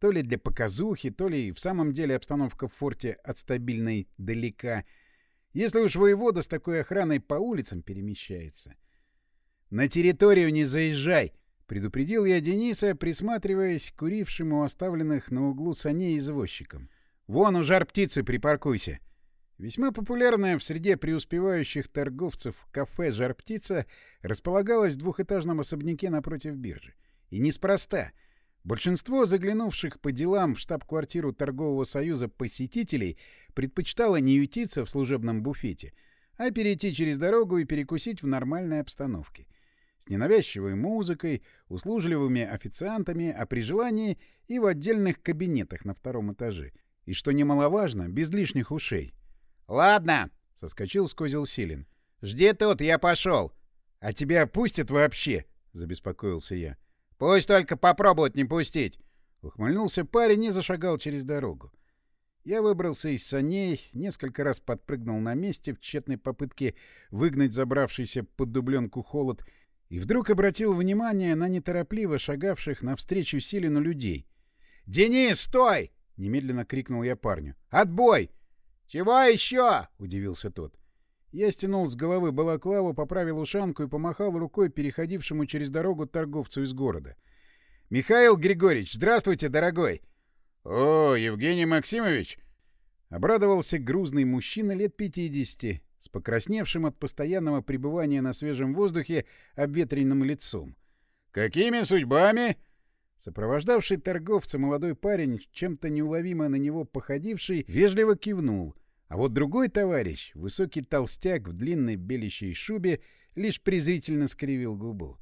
То ли для показухи, то ли в самом деле обстановка в форте от стабильной далека. Если уж воевода с такой охраной по улицам перемещается — «На территорию не заезжай!» — предупредил я Дениса, присматриваясь к курившему оставленных на углу саней извозчикам. «Вон у жар птицы припаркуйся!» Весьма популярная в среде преуспевающих торговцев кафе «Жар птица» располагалась в двухэтажном особняке напротив биржи. И неспроста. Большинство заглянувших по делам в штаб-квартиру Торгового союза посетителей предпочитало не ютиться в служебном буфете, а перейти через дорогу и перекусить в нормальной обстановке ненавязчивой музыкой, услужливыми официантами, а при желании и в отдельных кабинетах на втором этаже. И, что немаловажно, без лишних ушей. «Ладно!» — соскочил с козел Силин. «Жди тут, я пошел!» «А тебя пустят вообще?» — забеспокоился я. «Пусть только попробуют не пустить!» Ухмыльнулся парень и зашагал через дорогу. Я выбрался из саней, несколько раз подпрыгнул на месте в тщетной попытке выгнать забравшийся под дубленку холод и вдруг обратил внимание на неторопливо шагавших навстречу Силину людей. «Денис, стой!» — немедленно крикнул я парню. «Отбой!» «Чего еще?» — удивился тот. Я стянул с головы балаклаву, поправил ушанку и помахал рукой переходившему через дорогу торговцу из города. «Михаил Григорьевич, здравствуйте, дорогой!» «О, Евгений Максимович!» Обрадовался грузный мужчина лет пятидесяти, с покрасневшим от постоянного пребывания на свежем воздухе обветренным лицом. «Какими судьбами?» Сопровождавший торговца молодой парень, чем-то неуловимо на него походивший, вежливо кивнул, а вот другой товарищ, высокий толстяк в длинной белящей шубе, лишь презрительно скривил губу.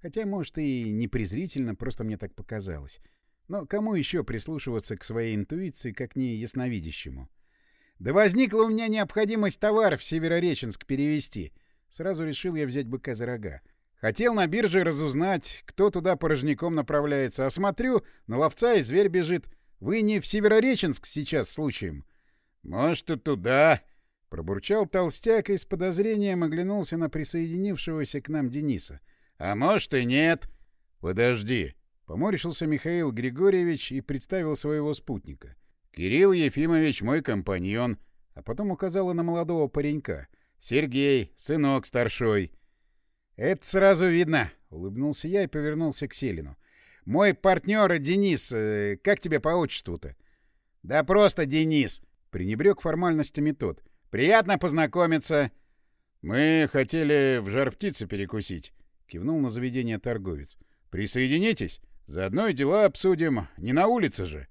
Хотя, может, и не презрительно, просто мне так показалось. Но кому еще прислушиваться к своей интуиции, как не ясновидящему? Да возникла у меня необходимость товар в Северореченск перевести. Сразу решил я взять быка за рога. Хотел на бирже разузнать, кто туда порожняком направляется. А смотрю, на ловца и зверь бежит. Вы не в Северореченск сейчас случаем? — Может, и туда, — пробурчал толстяк и с подозрением оглянулся на присоединившегося к нам Дениса. — А может, и нет. — Подожди. Поморщился Михаил Григорьевич и представил своего спутника. — Кирилл Ефимович мой компаньон, а потом указала на молодого паренька. Сергей, сынок старшой. Это сразу видно, улыбнулся я и повернулся к Селину. Мой партнер Денис, э, как тебе по отчеству-то? Да просто Денис, пренебрег формальностями тот. Приятно познакомиться. Мы хотели в жар птицы перекусить, кивнул на заведение торговец. Присоединитесь, заодно и дела обсудим, не на улице же.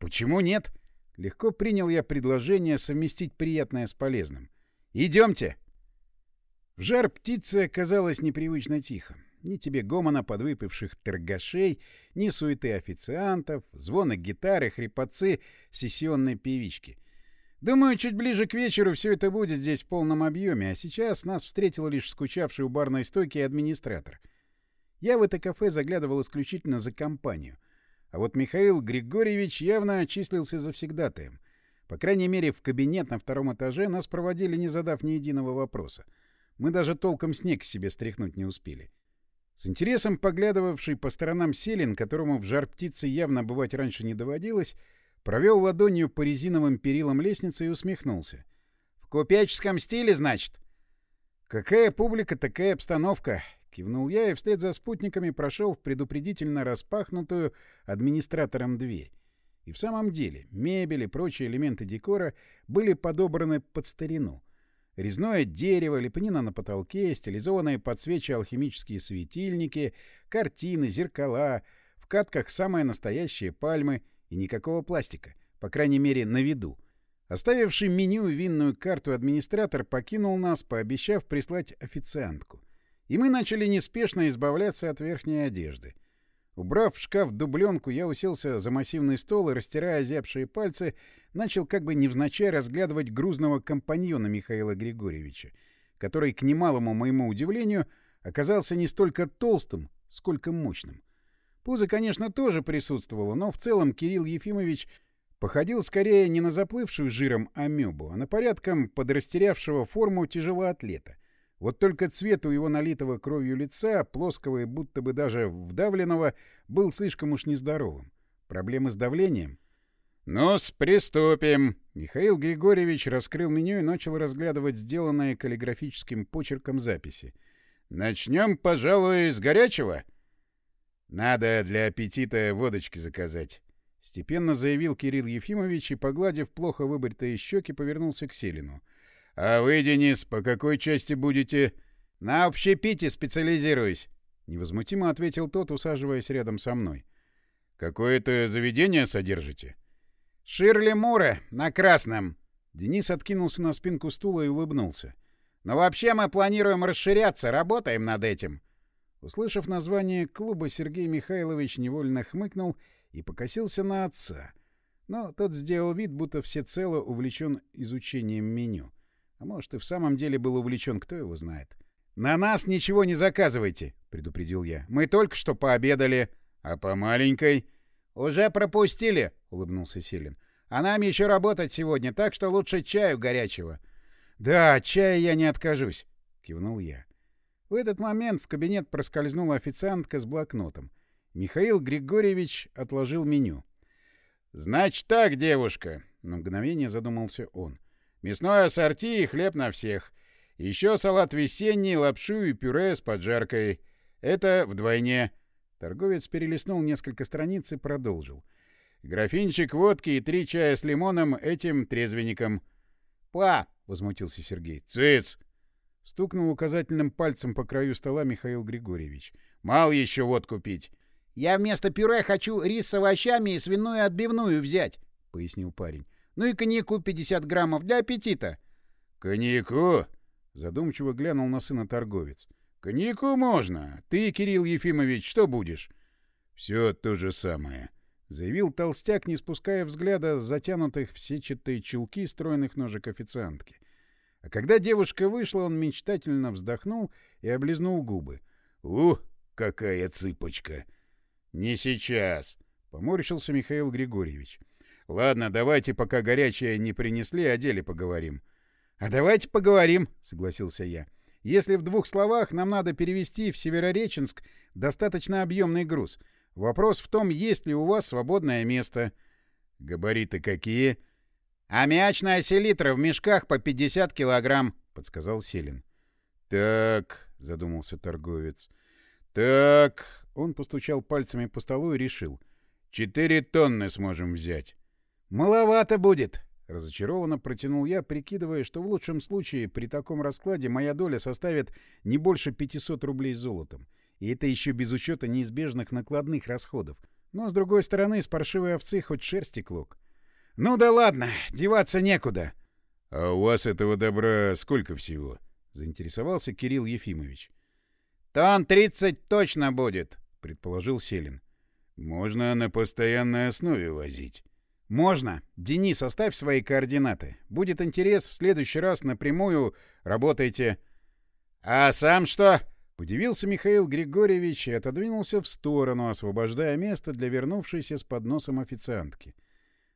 Почему нет? Легко принял я предложение совместить приятное с полезным. «Идемте!» В жар птицы оказалось непривычно тихо. Ни тебе гомона подвыпивших торгашей, ни суеты официантов, звона гитары, хрипотцы сессионной певички. Думаю, чуть ближе к вечеру все это будет здесь в полном объеме, а сейчас нас встретил лишь скучавший у барной стойки администратор. Я в это кафе заглядывал исключительно за компанию — а вот Михаил Григорьевич явно отчислился завсегдатаем. По крайней мере, в кабинет на втором этаже нас проводили, не задав ни единого вопроса. Мы даже толком снег себе стряхнуть не успели. С интересом поглядывавший по сторонам Селин, которому в жар птицы явно бывать раньше не доводилось, провел ладонью по резиновым перилам лестницы и усмехнулся. — В купеческом стиле, значит? — Какая публика, такая обстановка, — кивнул я и вслед за спутниками прошел в предупредительно распахнутую администратором дверь. И в самом деле мебель и прочие элементы декора были подобраны под старину — Резное дерево, лепнина на потолке, стилизованные под свечи алхимические светильники, картины, зеркала, в катках самые настоящие пальмы и никакого пластика, по крайней мере, на виду. Оставивший меню и винную карту администратор покинул нас, пообещав прислать официантку. И мы начали неспешно избавляться от верхней одежды. Убрав в шкаф дубленку, я уселся за массивный стол и, растирая озябшие пальцы, начал как бы невзначай разглядывать грузного компаньона Михаила Григорьевича, который, к немалому моему удивлению, оказался не столько толстым, сколько мощным. Пузо, конечно, тоже присутствовало, но в целом Кирилл Ефимович походил скорее не на заплывшую жиром амебу, а на порядком подрастерявшего форму тяжелоатлета. Вот только цвет у его налитого кровью лица, плоского и будто бы даже вдавленного, был слишком уж нездоровым. Проблемы с давлением? «Ну-с, приступим!» Михаил Григорьевич раскрыл меню и начал разглядывать сделанные каллиграфическим почерком записи. «Начнем, пожалуй, с горячего?» «Надо для аппетита водочки заказать», — степенно заявил Кирилл Ефимович и, погладив плохо выбритые щеки, повернулся к Селину. «А вы, Денис, по какой части будете?» «На общепите специализируюсь», — невозмутимо ответил тот, усаживаясь рядом со мной. «Какое-то заведение содержите?» «Ширли Мура, на Красном». Денис откинулся на спинку стула и улыбнулся. «Но вообще мы планируем расширяться, работаем над этим». Услышав название клуба, Сергей Михайлович невольно хмыкнул и покосился на отца. Но тот сделал вид, будто всецело увлечен изучением меню. А может, и в самом деле был увлечен, кто его знает. «На нас ничего не заказывайте», — предупредил я. «Мы только что пообедали». «А по маленькой?» «Уже пропустили», — улыбнулся Селин. «А нам еще работать сегодня, так что лучше чаю горячего». «Да, чая я не откажусь», — кивнул я. В этот момент в кабинет проскользнула официантка с блокнотом. Михаил Григорьевич отложил меню. «Значит так, девушка», — на мгновение задумался он. Мясное ассорти и хлеб на всех. Еще салат весенний, лапшу и пюре с поджаркой. Это вдвойне. Торговец перелистнул несколько страниц и продолжил. Графинчик водки и три чая с лимоном этим трезвенником. «Па!» — возмутился Сергей. «Цыц!» — стукнул указательным пальцем по краю стола Михаил Григорьевич. «Мало еще водку пить!» «Я вместо пюре хочу рис с овощами и свиную отбивную взять», — пояснил парень. Ну и коньяку 50 граммов для аппетита. «Коньяку?» — задумчиво глянул на сына торговец. «Коньяку можно. Ты, Кирилл Ефимович, что будешь?» «Все то же самое», — заявил толстяк, не спуская взгляда с затянутых в сетчатые чулки стройных ножек официантки. А когда девушка вышла, он мечтательно вздохнул и облизнул губы. «Ух, какая цыпочка!» «Не сейчас!» — поморщился Михаил Григорьевич. Ладно, давайте, пока горячее не принесли, о деле поговорим. — А давайте поговорим, — согласился я. — Если в двух словах нам надо перевести в Северореченск достаточно объемный груз. Вопрос в том, есть ли у вас свободное место. — Габариты какие? — Аммиачная селитра в мешках по 50 килограмм, — подсказал Селин. — Так, — задумался торговец. — Так, — он постучал пальцами по столу и решил. — Четыре тонны сможем взять. «Маловато будет», — разочарованно протянул я, прикидывая, что в лучшем случае при таком раскладе моя доля составит не больше 500 рублей золотом. И это еще без учета неизбежных накладных расходов. Но, с другой стороны, с паршивой овцы хоть шерсти клок. «Ну да ладно, деваться некуда». «А у вас этого добра сколько всего?» — заинтересовался Кирилл Ефимович. «Тон тридцать точно будет», — предположил Селин. «Можно на постоянной основе возить». «Можно. Денис, оставь свои координаты. Будет интерес, в следующий раз напрямую работайте». «А сам что?» — удивился Михаил Григорьевич и отодвинулся в сторону, освобождая место для вернувшейся с подносом официантки.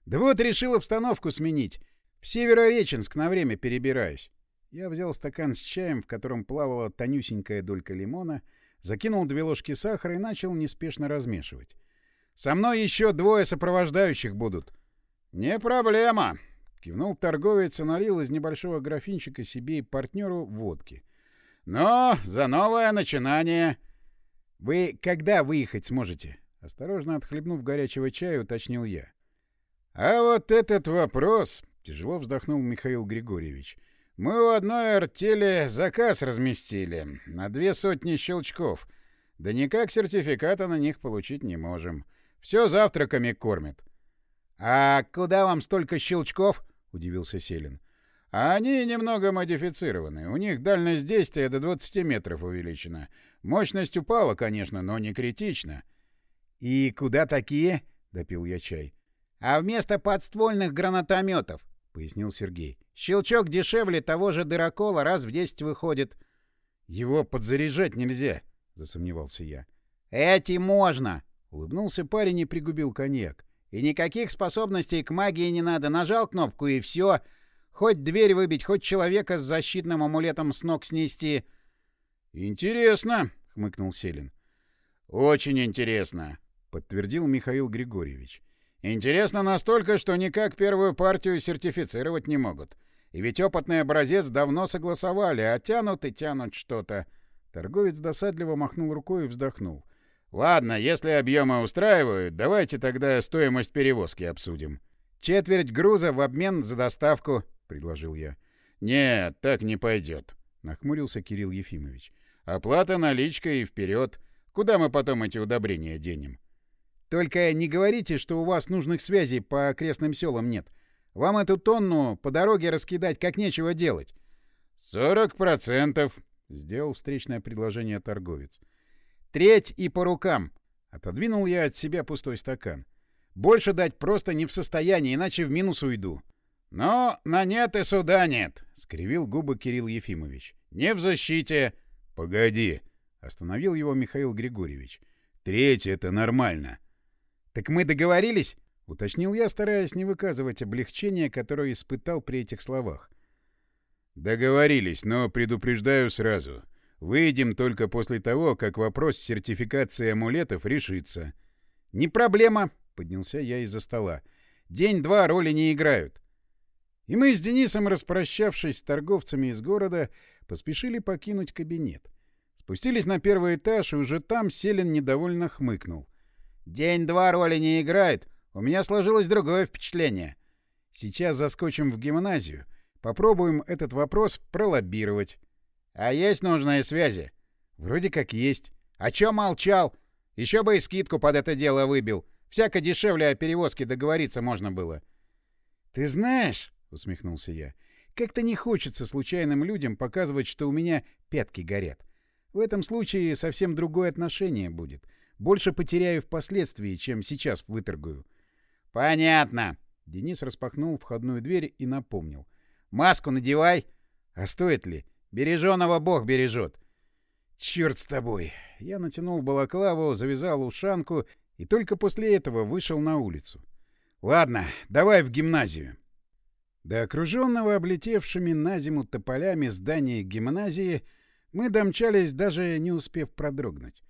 «Да вот решил обстановку сменить. В Северореченск на время перебираюсь». Я взял стакан с чаем, в котором плавала тонюсенькая долька лимона, закинул две ложки сахара и начал неспешно размешивать. «Со мной еще двое сопровождающих будут». «Не проблема», — кивнул торговец и налил из небольшого графинчика себе и партнеру водки. «Но за новое начинание...» «Вы когда выехать сможете?» Осторожно отхлебнув горячего чая, уточнил я. «А вот этот вопрос...» — тяжело вздохнул Михаил Григорьевич. «Мы у одной артели заказ разместили на две сотни щелчков. Да никак сертификата на них получить не можем. Все завтраками кормят». «А куда вам столько щелчков?» — удивился Селин. Они немного модифицированы. У них дальность действия до 20 метров увеличена. Мощность упала, конечно, но не критично. «И куда такие?» — допил я чай. «А вместо подствольных гранатометов», — пояснил Сергей. «Щелчок дешевле того же дырокола раз в десять выходит». «Его подзаряжать нельзя», — засомневался я. «Эти можно!» — улыбнулся парень и пригубил коньяк. «И никаких способностей к магии не надо. Нажал кнопку, и все. Хоть дверь выбить, хоть человека с защитным амулетом с ног снести. «Интересно», — хмыкнул Селин. «Очень интересно», — подтвердил Михаил Григорьевич. «Интересно настолько, что никак первую партию сертифицировать не могут. И ведь опытный образец давно согласовали, а тянут и тянут что-то». Торговец досадливо махнул рукой и вздохнул. «Ладно, если объемы устраивают, давайте тогда стоимость перевозки обсудим. Четверть груза в обмен за доставку», — предложил я. «Нет, так не пойдет», — нахмурился Кирилл Ефимович. «Оплата наличкой и вперед. Куда мы потом эти удобрения денем?» «Только не говорите, что у вас нужных связей по окрестным селам нет. Вам эту тонну по дороге раскидать как нечего делать». «Сорок процентов», — сделал встречное предложение торговец. «Треть и по рукам», — отодвинул я от себя пустой стакан. «Больше дать просто не в состоянии, иначе в минус уйду». «Но на нет и суда нет», — скривил губы Кирилл Ефимович. «Не в защите». «Погоди», — остановил его Михаил Григорьевич. «Треть — это нормально». «Так мы договорились?» — уточнил я, стараясь не выказывать облегчения, которое испытал при этих словах. «Договорились, но предупреждаю сразу. Выйдем только после того, как вопрос сертификации амулетов решится». «Не проблема», — поднялся я из-за стола. «День-два роли не играют. И мы с Денисом, распрощавшись с торговцами из города, поспешили покинуть кабинет. Спустились на первый этаж, и уже там Селин недовольно хмыкнул. «День-два роли не играет. У меня сложилось другое впечатление. Сейчас заскочим в гимназию. Попробуем этот вопрос пролоббировать. А есть нужные связи? Вроде как есть. А чё молчал? Еще бы и скидку под это дело выбил. Всяко дешевле о перевозке договориться можно было. Ты знаешь, усмехнулся я. Как-то не хочется случайным людям показывать, что у меня пятки горят. В этом случае совсем другое отношение будет. Больше потеряю впоследствии, чем сейчас выторгую. Понятно. Денис распахнул входную дверь и напомнил. Маску надевай. А стоит ли? Береженого Бог бережет. Черт с тобой. Я натянул балаклаву, завязал ушанку и только после этого вышел на улицу. Ладно, давай в гимназию. До окруженного облетевшими на зиму тополями здания гимназии мы домчались, даже не успев продрогнуть.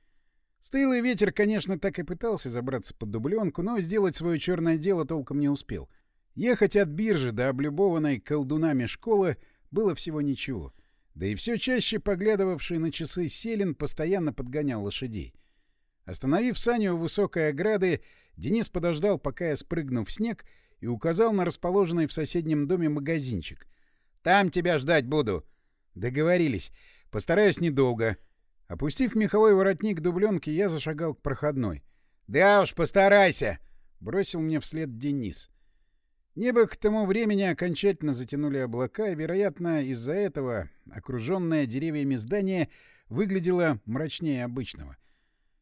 Стылый ветер, конечно, так и пытался забраться под дубленку, но сделать свое черное дело толком не успел. Ехать от биржи до облюбованной колдунами школы было всего ничего. Да и все чаще поглядывавший на часы Селин постоянно подгонял лошадей. Остановив Саню у высокой ограды, Денис подождал, пока я спрыгну в снег, и указал на расположенный в соседнем доме магазинчик. «Там тебя ждать буду!» «Договорились. Постараюсь недолго». Опустив меховой воротник дубленки, я зашагал к проходной. «Да уж, постарайся!» — бросил мне вслед Денис. Небо к тому времени окончательно затянули облака, и, вероятно, из-за этого окруженное деревьями здание выглядело мрачнее обычного.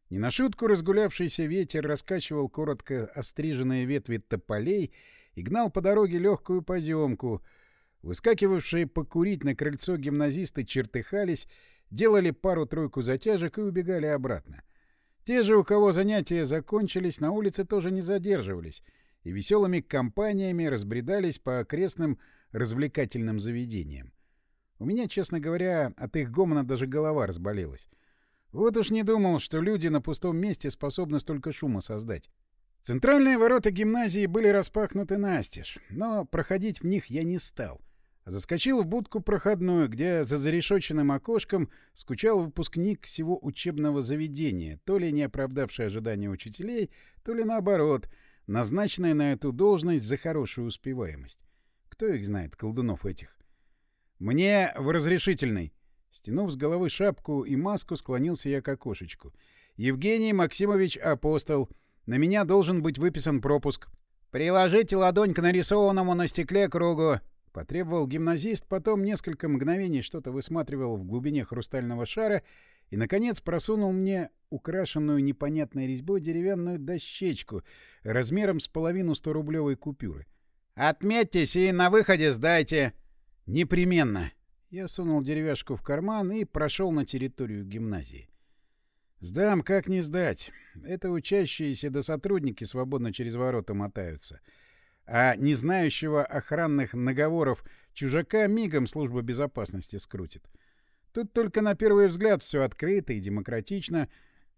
Не на шутку разгулявшийся ветер раскачивал коротко остриженные ветви тополей и гнал по дороге легкую поземку. Выскакивавшие покурить на крыльцо гимназисты чертыхались, делали пару-тройку затяжек и убегали обратно. Те же, у кого занятия закончились, на улице тоже не задерживались и веселыми компаниями разбредались по окрестным развлекательным заведениям. У меня, честно говоря, от их гомона даже голова разболелась. Вот уж не думал, что люди на пустом месте способны столько шума создать. Центральные ворота гимназии были распахнуты настежь, но проходить в них я не стал. Заскочил в будку проходную, где за зарешоченным окошком скучал выпускник всего учебного заведения, то ли не оправдавший ожидания учителей, то ли наоборот, назначенный на эту должность за хорошую успеваемость. Кто их знает, колдунов этих? «Мне в разрешительный!» Стянув с головы шапку и маску, склонился я к окошечку. «Евгений Максимович Апостол!» На меня должен быть выписан пропуск. «Приложите ладонь к нарисованному на стекле кругу!» — потребовал гимназист, потом несколько мгновений что-то высматривал в глубине хрустального шара и, наконец, просунул мне украшенную непонятной резьбой деревянную дощечку размером с половину 100-рублевой купюры. «Отметьтесь и на выходе сдайте!» «Непременно!» Я сунул деревяшку в карман и прошел на территорию гимназии. Сдам, как не сдать. Это учащиеся да сотрудники свободно через ворота мотаются. А не знающего охранных наговоров чужака мигом служба безопасности скрутит. Тут только на первый взгляд все открыто и демократично.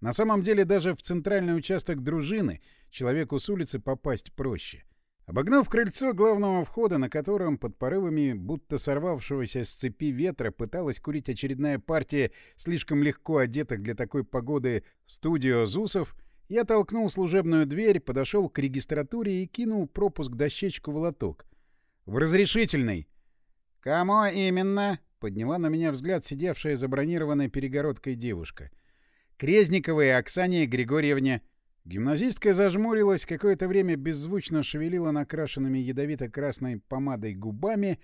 На самом деле даже в центральный участок дружины человеку с улицы попасть проще. Обогнув крыльцо главного входа, на котором под порывами будто сорвавшегося с цепи ветра пыталась курить очередная партия слишком легко одетых для такой погоды студио ЗУСов, я толкнул служебную дверь, подошел к регистратуре и кинул пропуск-дощечку в лоток. «В разрешительный!» «Кому именно?» — подняла на меня взгляд сидевшая за бронированной перегородкой девушка. «Крезниковой Оксане Григорьевне». Гимназистка зажмурилась, какое-то время беззвучно шевелила накрашенными ядовито-красной помадой губами,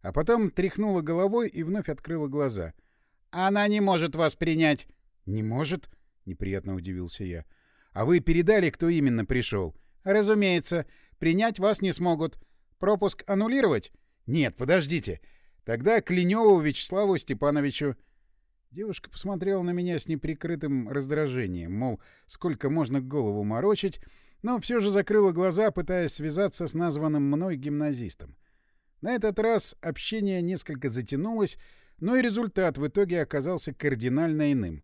а потом тряхнула головой и вновь открыла глаза. «Она не может вас принять!» «Не может?» — неприятно удивился я. «А вы передали, кто именно пришел?» «Разумеется. Принять вас не смогут. Пропуск аннулировать?» «Нет, подождите. Тогда Клинёву Вячеславу Степановичу...» Девушка посмотрела на меня с неприкрытым раздражением, мол, сколько можно голову морочить, но все же закрыла глаза, пытаясь связаться с названным мной гимназистом. На этот раз общение несколько затянулось, но и результат в итоге оказался кардинально иным.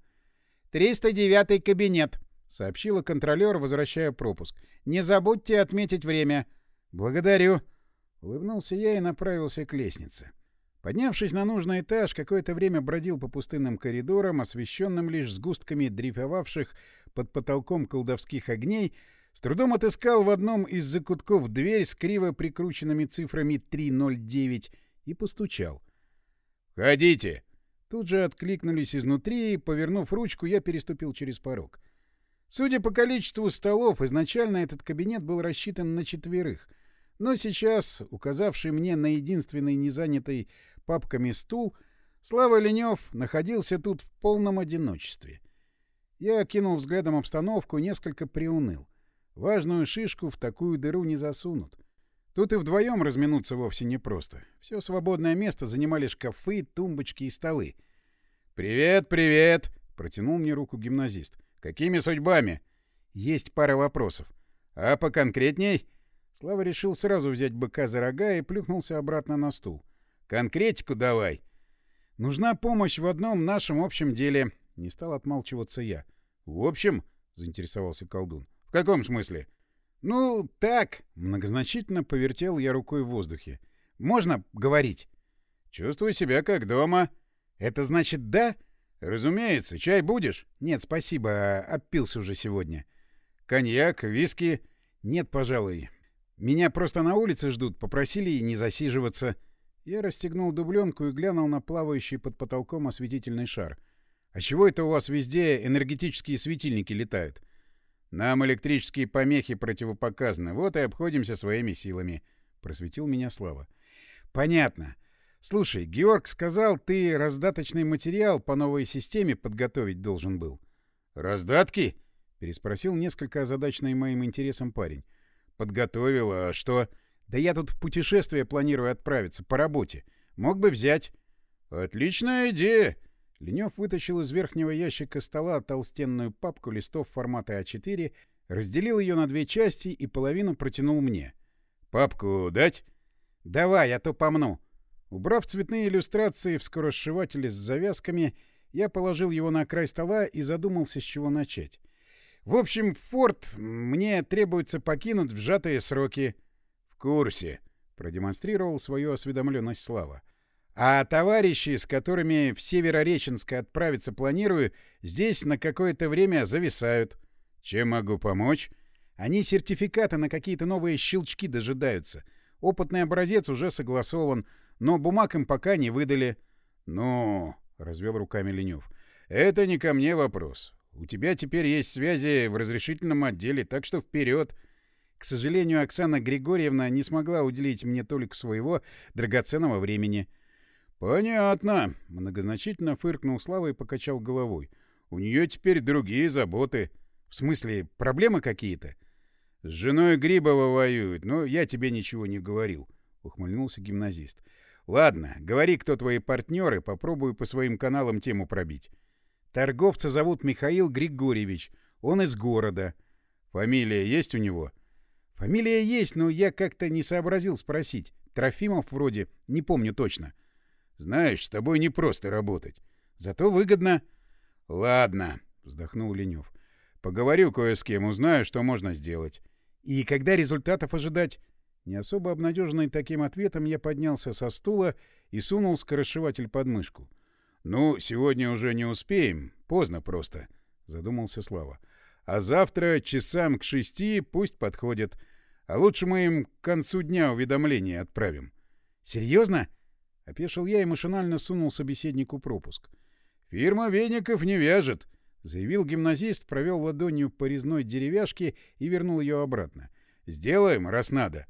«309-й кабинет», — сообщила контролер, возвращая пропуск. «Не забудьте отметить время». «Благодарю», — улыбнулся я и направился к лестнице. Поднявшись на нужный этаж, какое-то время бродил по пустынным коридорам, освещенным лишь сгустками дрейфовавших под потолком колдовских огней, с трудом отыскал в одном из закутков дверь с криво прикрученными цифрами 309 и постучал. «Входите!» Тут же откликнулись изнутри, и, повернув ручку, я переступил через порог. Судя по количеству столов, изначально этот кабинет был рассчитан на четверых — но сейчас, указавший мне на единственный незанятый папками стул, Слава Ленёв находился тут в полном одиночестве. Я окинул взглядом обстановку несколько приуныл. Важную шишку в такую дыру не засунут. Тут и вдвоем разминуться вовсе непросто. Все свободное место занимали шкафы, тумбочки и столы. «Привет, привет!» — протянул мне руку гимназист. «Какими судьбами?» «Есть пара вопросов». «А поконкретней?» Слава решил сразу взять быка за рога и плюхнулся обратно на стул. «Конкретику давай!» «Нужна помощь в одном нашем общем деле», — не стал отмалчиваться я. «В общем?» — заинтересовался колдун. «В каком смысле?» «Ну, так», — многозначительно повертел я рукой в воздухе. «Можно говорить?» «Чувствую себя как дома». «Это значит да?» «Разумеется. Чай будешь?» «Нет, спасибо. Опился уже сегодня». «Коньяк, виски?» «Нет, пожалуй. Меня просто на улице ждут, попросили не засиживаться. Я расстегнул дубленку и глянул на плавающий под потолком осветительный шар. «А чего это у вас везде энергетические светильники летают?» «Нам электрические помехи противопоказаны, вот и обходимся своими силами», — просветил меня Слава. «Понятно. Слушай, Георг сказал, ты раздаточный материал по новой системе подготовить должен был». «Раздатки?» — переспросил несколько озадаченный моим интересом парень. Подготовила, а что? Да я тут в путешествие планирую отправиться, по работе. Мог бы взять. Отличная идея. Ленёв вытащил из верхнего ящика стола толстенную папку листов формата А4, разделил ее на две части и половину протянул мне. «Папку дать?» «Давай, а то помну». Убрав цветные иллюстрации в скоросшивателе с завязками, Я положил его на край стола и задумался, с чего начать. В общем, форт мне требуется покинуть в сжатые сроки. — В курсе, — продемонстрировал свою осведомленность Слава. — А товарищи, с которыми в Северореченск отправиться планирую, здесь на какое-то время зависают. — Чем могу помочь? Они сертификаты на какие-то новые щелчки дожидаются. Опытный образец уже согласован, но бумаг им пока не выдали. — Ну, — развел руками Ленев, — это не ко мне вопрос. У тебя теперь есть связи в разрешительном отделе, так что вперед. К сожалению, Оксана Григорьевна не смогла уделить мне только своего драгоценного времени. — Понятно, — многозначительно фыркнул Слава и покачал головой. — У нее теперь другие заботы. В смысле, проблемы какие-то? — С женой Грибова воюют, но я тебе ничего не говорил, — ухмыльнулся гимназист. — Ладно, говори, кто твои партнеры, попробую по своим каналам тему пробить. Торговца зовут Михаил Григорьевич. Он из города. Фамилия есть у него? Фамилия есть, но я как-то не сообразил спросить. Трофимов вроде, не помню точно. Знаешь, с тобой не просто работать. Зато выгодно. Ладно, вздохнул Ленев. Поговорю кое с кем, узнаю, что можно сделать. И когда результатов ожидать? Не особо обнадеженный таким ответом, я поднялся со стула и сунул скоросшиватель под мышку. «Ну, сегодня уже не успеем. Поздно просто», — задумался Слава. «А завтра часам к шести пусть подходят. А лучше мы им к концу дня уведомление отправим». «Серьезно?» — опешил я и машинально сунул собеседнику пропуск. «Фирма веников не вяжет», — заявил гимназист, провел ладонью по резной деревяшке и вернул ее обратно. «Сделаем, раз надо».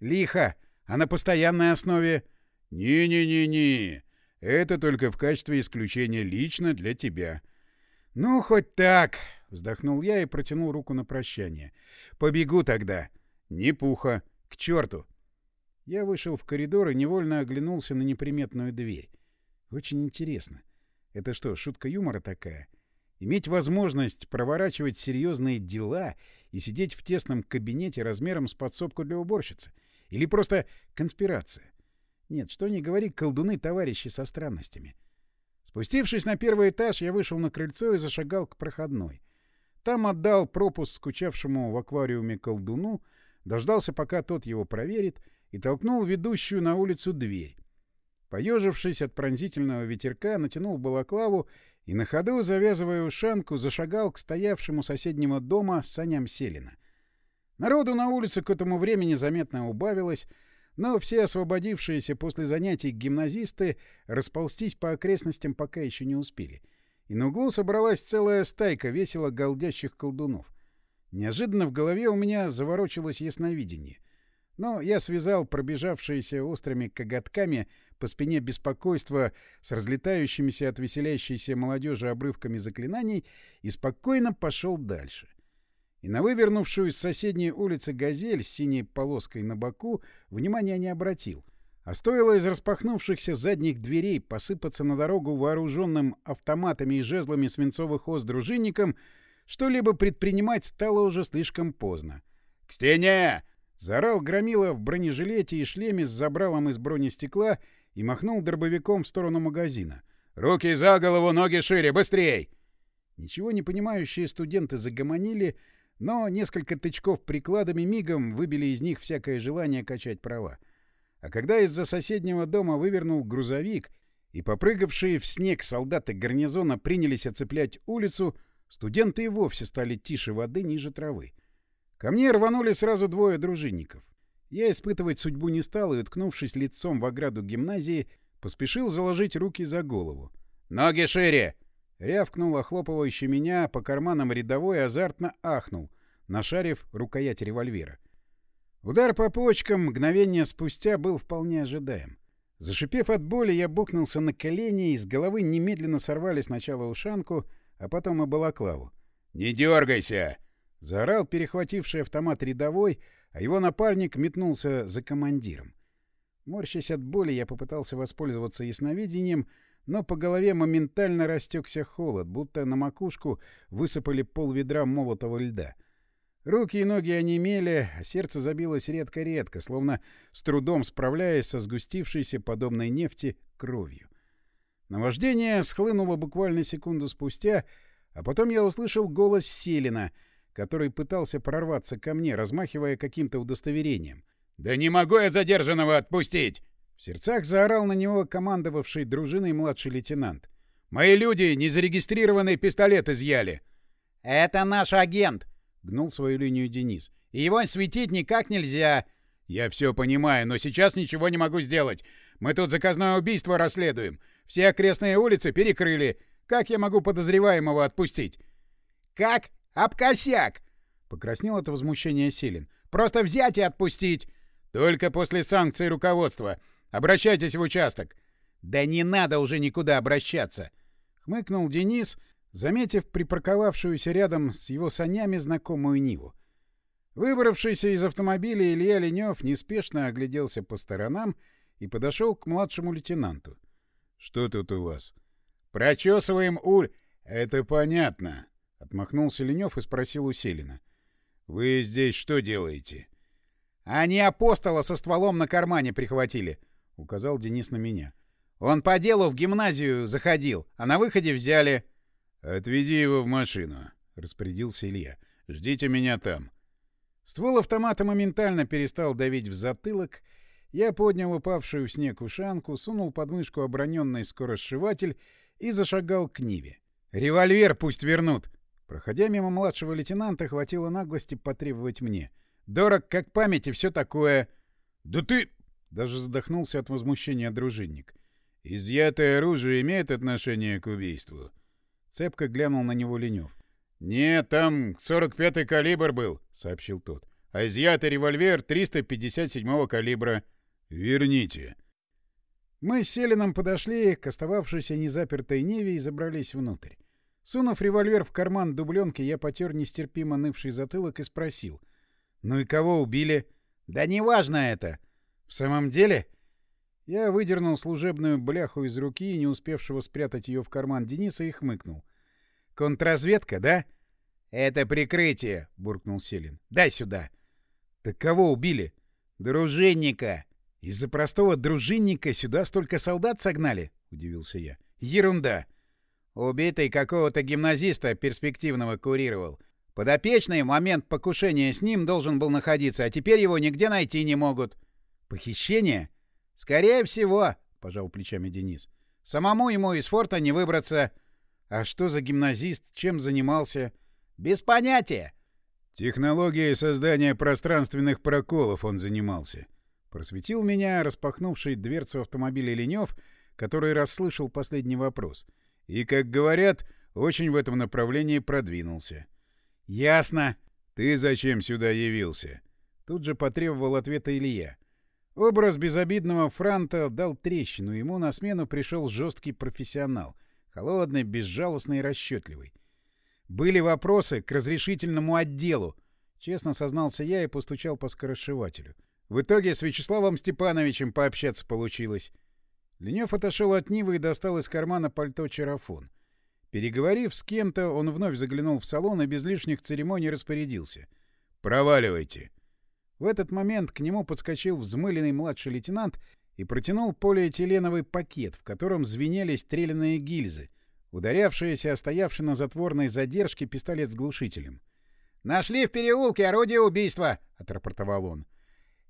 «Лихо! А на постоянной основе?» «Не-не-не-не! Это только в качестве исключения лично для тебя. — Ну, хоть так, — вздохнул я и протянул руку на прощание. — Побегу тогда. — Не пуха. К черту. Я вышел в коридор и невольно оглянулся на неприметную дверь. Очень интересно. Это что, шутка юмора такая? Иметь возможность проворачивать серьезные дела и сидеть в тесном кабинете размером с подсобку для уборщицы? Или просто конспирация? Нет, что ни говори, колдуны — товарищи со странностями. Спустившись на первый этаж, я вышел на крыльцо и зашагал к проходной. Там отдал пропуск скучавшему в аквариуме колдуну, дождался, пока тот его проверит, и толкнул ведущую на улицу дверь. Поежившись от пронзительного ветерка, натянул балаклаву и на ходу, завязывая ушанку, зашагал к стоявшему соседнему дома саням Селина. Народу на улице к этому времени заметно убавилось, но все освободившиеся после занятий гимназисты расползтись по окрестностям пока еще не успели. И на углу собралась целая стайка весело галдящих колдунов. Неожиданно в голове у меня заворочилось ясновидение. Но я связал пробежавшиеся острыми коготками по спине беспокойства с разлетающимися от веселящейся молодежи обрывками заклинаний и спокойно пошел дальше и на вывернувшую из соседней улицы «Газель» с синей полоской на боку внимания не обратил. А стоило из распахнувшихся задних дверей посыпаться на дорогу вооруженным автоматами и жезлами свинцовых ос дружинникам, что-либо предпринимать стало уже слишком поздно. «К стене!» — заорал Громила в бронежилете и шлеме с забралом из бронестекла и махнул дробовиком в сторону магазина. «Руки за голову, ноги шире, быстрей!» Ничего не понимающие студенты загомонили — но несколько тычков прикладами мигом выбили из них всякое желание качать права. А когда из-за соседнего дома вывернул грузовик, и попрыгавшие в снег солдаты гарнизона принялись оцеплять улицу, студенты и вовсе стали тише воды ниже травы. Ко мне рванули сразу двое дружинников. Я испытывать судьбу не стал и, уткнувшись лицом в ограду гимназии, поспешил заложить руки за голову. «Ноги шире!» Рявкнул, охлопывающий меня по карманам рядовой, азартно ахнул, нашарив рукоять револьвера. Удар по почкам мгновение спустя был вполне ожидаем. Зашипев от боли, я бухнулся на колени, и с головы немедленно сорвали сначала ушанку, а потом и балаклаву. «Не дергайся!» — заорал перехвативший автомат рядовой, а его напарник метнулся за командиром. Морщась от боли, я попытался воспользоваться ясновидением — но по голове моментально растекся холод, будто на макушку высыпали пол ведра молотого льда. Руки и ноги онемели, а сердце забилось редко-редко, словно с трудом справляясь со сгустившейся, подобной нефти, кровью. Наваждение схлынуло буквально секунду спустя, а потом я услышал голос Селина, который пытался прорваться ко мне, размахивая каким-то удостоверением. «Да не могу я задержанного отпустить!» В сердцах заорал на него командовавший дружиной младший лейтенант. «Мои люди незарегистрированный пистолет изъяли!» «Это наш агент!» — гнул свою линию Денис. «И его светить никак нельзя!» «Я все понимаю, но сейчас ничего не могу сделать. Мы тут заказное убийство расследуем. Все окрестные улицы перекрыли. Как я могу подозреваемого отпустить?» «Как? Обкосяк!» — покраснел от возмущения Селин. «Просто взять и отпустить!» «Только после санкций руководства. Обращайтесь в участок». «Да не надо уже никуда обращаться!» — хмыкнул Денис, заметив припарковавшуюся рядом с его санями знакомую Ниву. Выбравшийся из автомобиля Илья Ленев неспешно огляделся по сторонам и подошел к младшему лейтенанту. — Что тут у вас? — Прочесываем уль... — Это понятно, — отмахнулся Ленев и спросил у Вы здесь что делаете? — Они апостола со стволом на кармане прихватили, — указал Денис на меня. — Он по делу в гимназию заходил, а на выходе взяли... — Отведи его в машину, — распорядился Илья. — Ждите меня там. Ствол автомата моментально перестал давить в затылок. Я поднял упавшую в снег ушанку, сунул под мышку оброненный скоросшиватель и зашагал к Ниве. «Револьвер пусть вернут!» Проходя мимо младшего лейтенанта, хватило наглости потребовать мне. «Дорог как память и все такое!» «Да ты...» — даже задохнулся от возмущения дружинник. «Изъятое оружие имеет отношение к убийству?» Цепко глянул на него Ленев. «Нет, там 45-й калибр был», — сообщил тот. «А изъятый револьвер 357-го калибра». «Верните». Мы с Селином подошли к остававшейся незапертой Неве и забрались внутрь. Сунув револьвер в карман дубленки, я потер нестерпимо нывший затылок и спросил. «Ну и кого убили?» «Да неважно это!» «В самом деле?» Я выдернул служебную бляху из руки, не успевшего спрятать ее в карман Дениса, и хмыкнул. «Контрразведка, да?» «Это прикрытие», — буркнул Селин. «Дай сюда». «Так кого убили?» «Дружинника». «Из-за простого дружинника сюда столько солдат согнали?» — удивился я. «Ерунда». Убитый какого-то гимназиста перспективного курировал. Подопечный в момент покушения с ним должен был находиться, а теперь его нигде найти не могут. «Похищение?» «Скорее всего», — пожал плечами Денис. «Самому ему из форта не выбраться». А что за гимназист? Чем занимался? Без понятия. Технологией создания пространственных проколов он занимался. Просветил меня, распахнувший дверцу автомобиля Ленев, который расслышал последний вопрос. И, как говорят, очень в этом направлении продвинулся. «Ясно. Ты зачем сюда явился?» Тут же потребовал ответа Илья. Образ безобидного франта дал трещину, ему на смену пришел жесткий профессионал — Холодный, безжалостный и расчетливый. Были вопросы к разрешительному отделу. Честно сознался я и постучал по скоросшивателю. В итоге с Вячеславом Степановичем пообщаться получилось. Ленев отошел от Нивы и достал из кармана пальто чарафон. Переговорив с кем-то, он вновь заглянул в салон и без лишних церемоний распорядился. «Проваливайте!» В этот момент к нему подскочил взмыленный младший лейтенант и протянул полиэтиленовый пакет, в котором звенели стреляные гильзы, ударявшиеся о стоявший на затворной задержке пистолет с глушителем. «Нашли в переулке орудие убийства!» — отрапортовал он.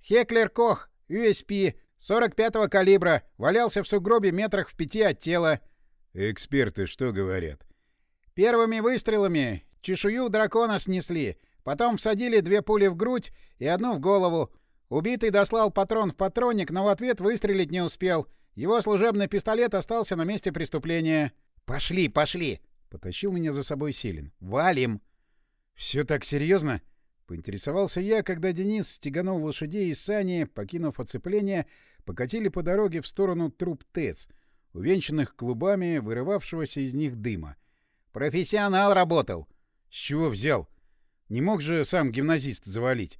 «Хеклер Кох, USP, 45-го калибра, валялся в сугробе метрах в пяти от тела». «Эксперты что говорят?» «Первыми выстрелами чешую дракона снесли, потом всадили две пули в грудь и одну в голову. Убитый дослал патрон в патронник, но в ответ выстрелить не успел. Его служебный пистолет остался на месте преступления. «Пошли, пошли!» — потащил меня за собой Селин. «Валим!» «Все так серьезно?» — поинтересовался я, когда Денис стеганул лошадей и сани, покинув оцепление, покатили по дороге в сторону труб ТЭЦ, увенчанных клубами вырывавшегося из них дыма. «Профессионал работал!» «С чего взял? Не мог же сам гимназист завалить?»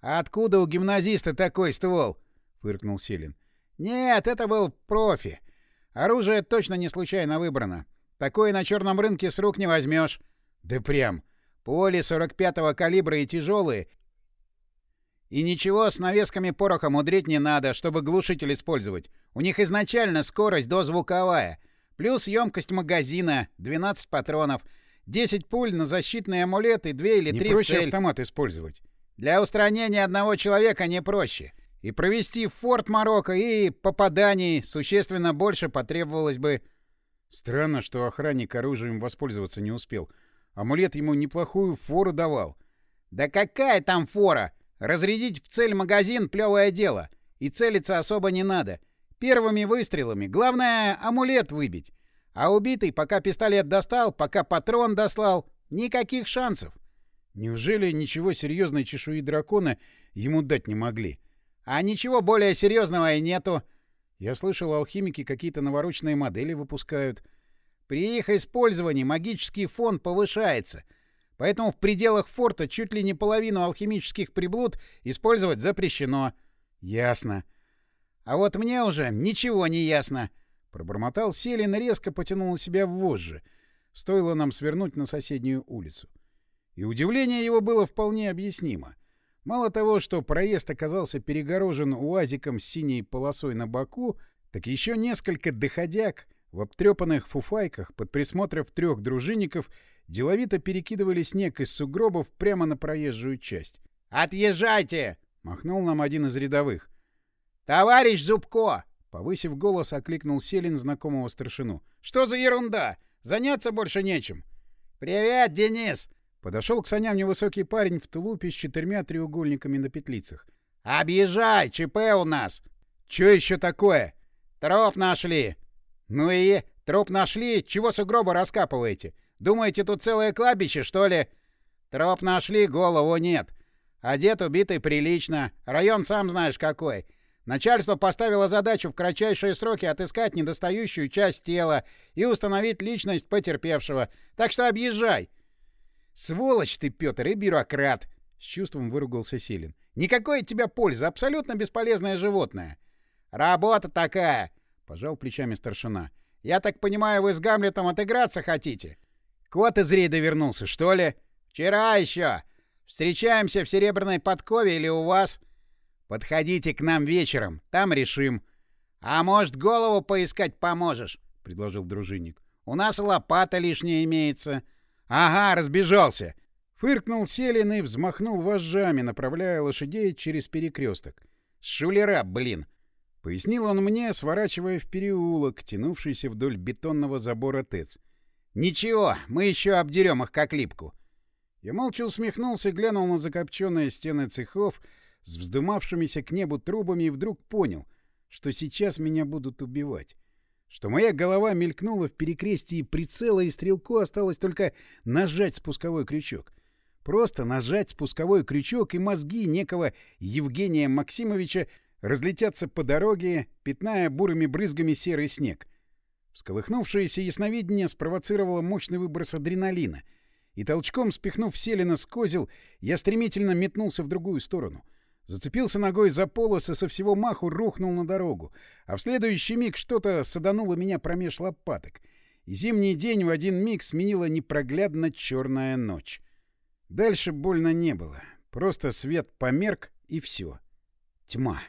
«А откуда у гимназиста такой ствол?» — фыркнул Селин. «Нет, это был профи. Оружие точно не случайно выбрано. Такое на черном рынке с рук не возьмешь. Да прям. Поле 45-го калибра и тяжелые. И ничего с навесками пороха мудрить не надо, чтобы глушитель использовать. У них изначально скорость дозвуковая. Плюс емкость магазина — 12 патронов, 10 пуль на защитный амулет и 2 или 3 не проще в цель. автомат использовать. Для устранения одного человека не проще. И провести в форт Марокко и попаданий существенно больше потребовалось бы... Странно, что охранник оружием воспользоваться не успел. Амулет ему неплохую фору давал. Да какая там фора? Разрядить в цель магазин — плевое дело. И целиться особо не надо. Первыми выстрелами. Главное — амулет выбить. А убитый, пока пистолет достал, пока патрон дослал, никаких шансов. Неужели ничего серьезной чешуи дракона ему дать не могли? А ничего более серьезного и нету. Я слышал, алхимики какие-то навороченные модели выпускают. При их использовании магический фон повышается. Поэтому в пределах форта чуть ли не половину алхимических приблуд использовать запрещено. Ясно. А вот мне уже ничего не ясно. Пробормотал Селин и резко потянул на себя вожжи. Стоило нам свернуть на соседнюю улицу. И удивление его было вполне объяснимо. Мало того, что проезд оказался перегорожен уазиком с синей полосой на боку, так еще несколько доходяг в обтрепанных фуфайках под присмотром трех дружинников деловито перекидывали снег из сугробов прямо на проезжую часть. «Отъезжайте!» — махнул нам один из рядовых. «Товарищ Зубко!» — повысив голос, окликнул Селин знакомого старшину. «Что за ерунда? Заняться больше нечем!» «Привет, Денис!» Подошел к саням невысокий парень в тулупе с четырьмя треугольниками на петлицах. «Объезжай! ЧП у нас!» «Чё еще такое?» «Троп нашли!» «Ну и? Труп нашли? Чего сугробы раскапываете? Думаете, тут целое кладбище, что ли?» «Троп нашли, голову нет. Одет убитый прилично. Район сам знаешь какой. Начальство поставило задачу в кратчайшие сроки отыскать недостающую часть тела и установить личность потерпевшего. Так что объезжай!» «Сволочь ты, Петр, и бюрократ!» — с чувством выругался Силин. «Никакой от тебя пользы, абсолютно бесполезное животное!» «Работа такая!» — пожал плечами старшина. «Я так понимаю, вы с Гамлетом отыграться хотите?» «Кот из рейда вернулся, что ли?» «Вчера еще! Встречаемся в Серебряной подкове или у вас?» «Подходите к нам вечером, там решим». «А может, голову поискать поможешь?» — предложил дружинник. «У нас лопата лишняя имеется». «Ага, разбежался!» Фыркнул Селин и взмахнул вожжами, направляя лошадей через перекресток. «Шулера, блин!» — пояснил он мне, сворачивая в переулок, тянувшийся вдоль бетонного забора ТЭЦ. «Ничего, мы еще обдерем их как липку». Я молча усмехнулся, глянул на закопченные стены цехов с вздымавшимися к небу трубами и вдруг понял, что сейчас меня будут убивать что моя голова мелькнула в перекрестии прицела, и стрелку осталось только нажать спусковой крючок. Просто нажать спусковой крючок, и мозги некого Евгения Максимовича разлетятся по дороге, пятная бурыми брызгами серый снег. Всколыхнувшееся ясновидение спровоцировало мощный выброс адреналина, и толчком спихнув Селина с козел, я стремительно метнулся в другую сторону — Зацепился ногой за полос и со всего маху рухнул на дорогу, а в следующий миг что-то садануло меня промеж лопаток, и зимний день в один миг сменила непроглядно черная ночь. Дальше больно не было, просто свет померк и все. Тьма.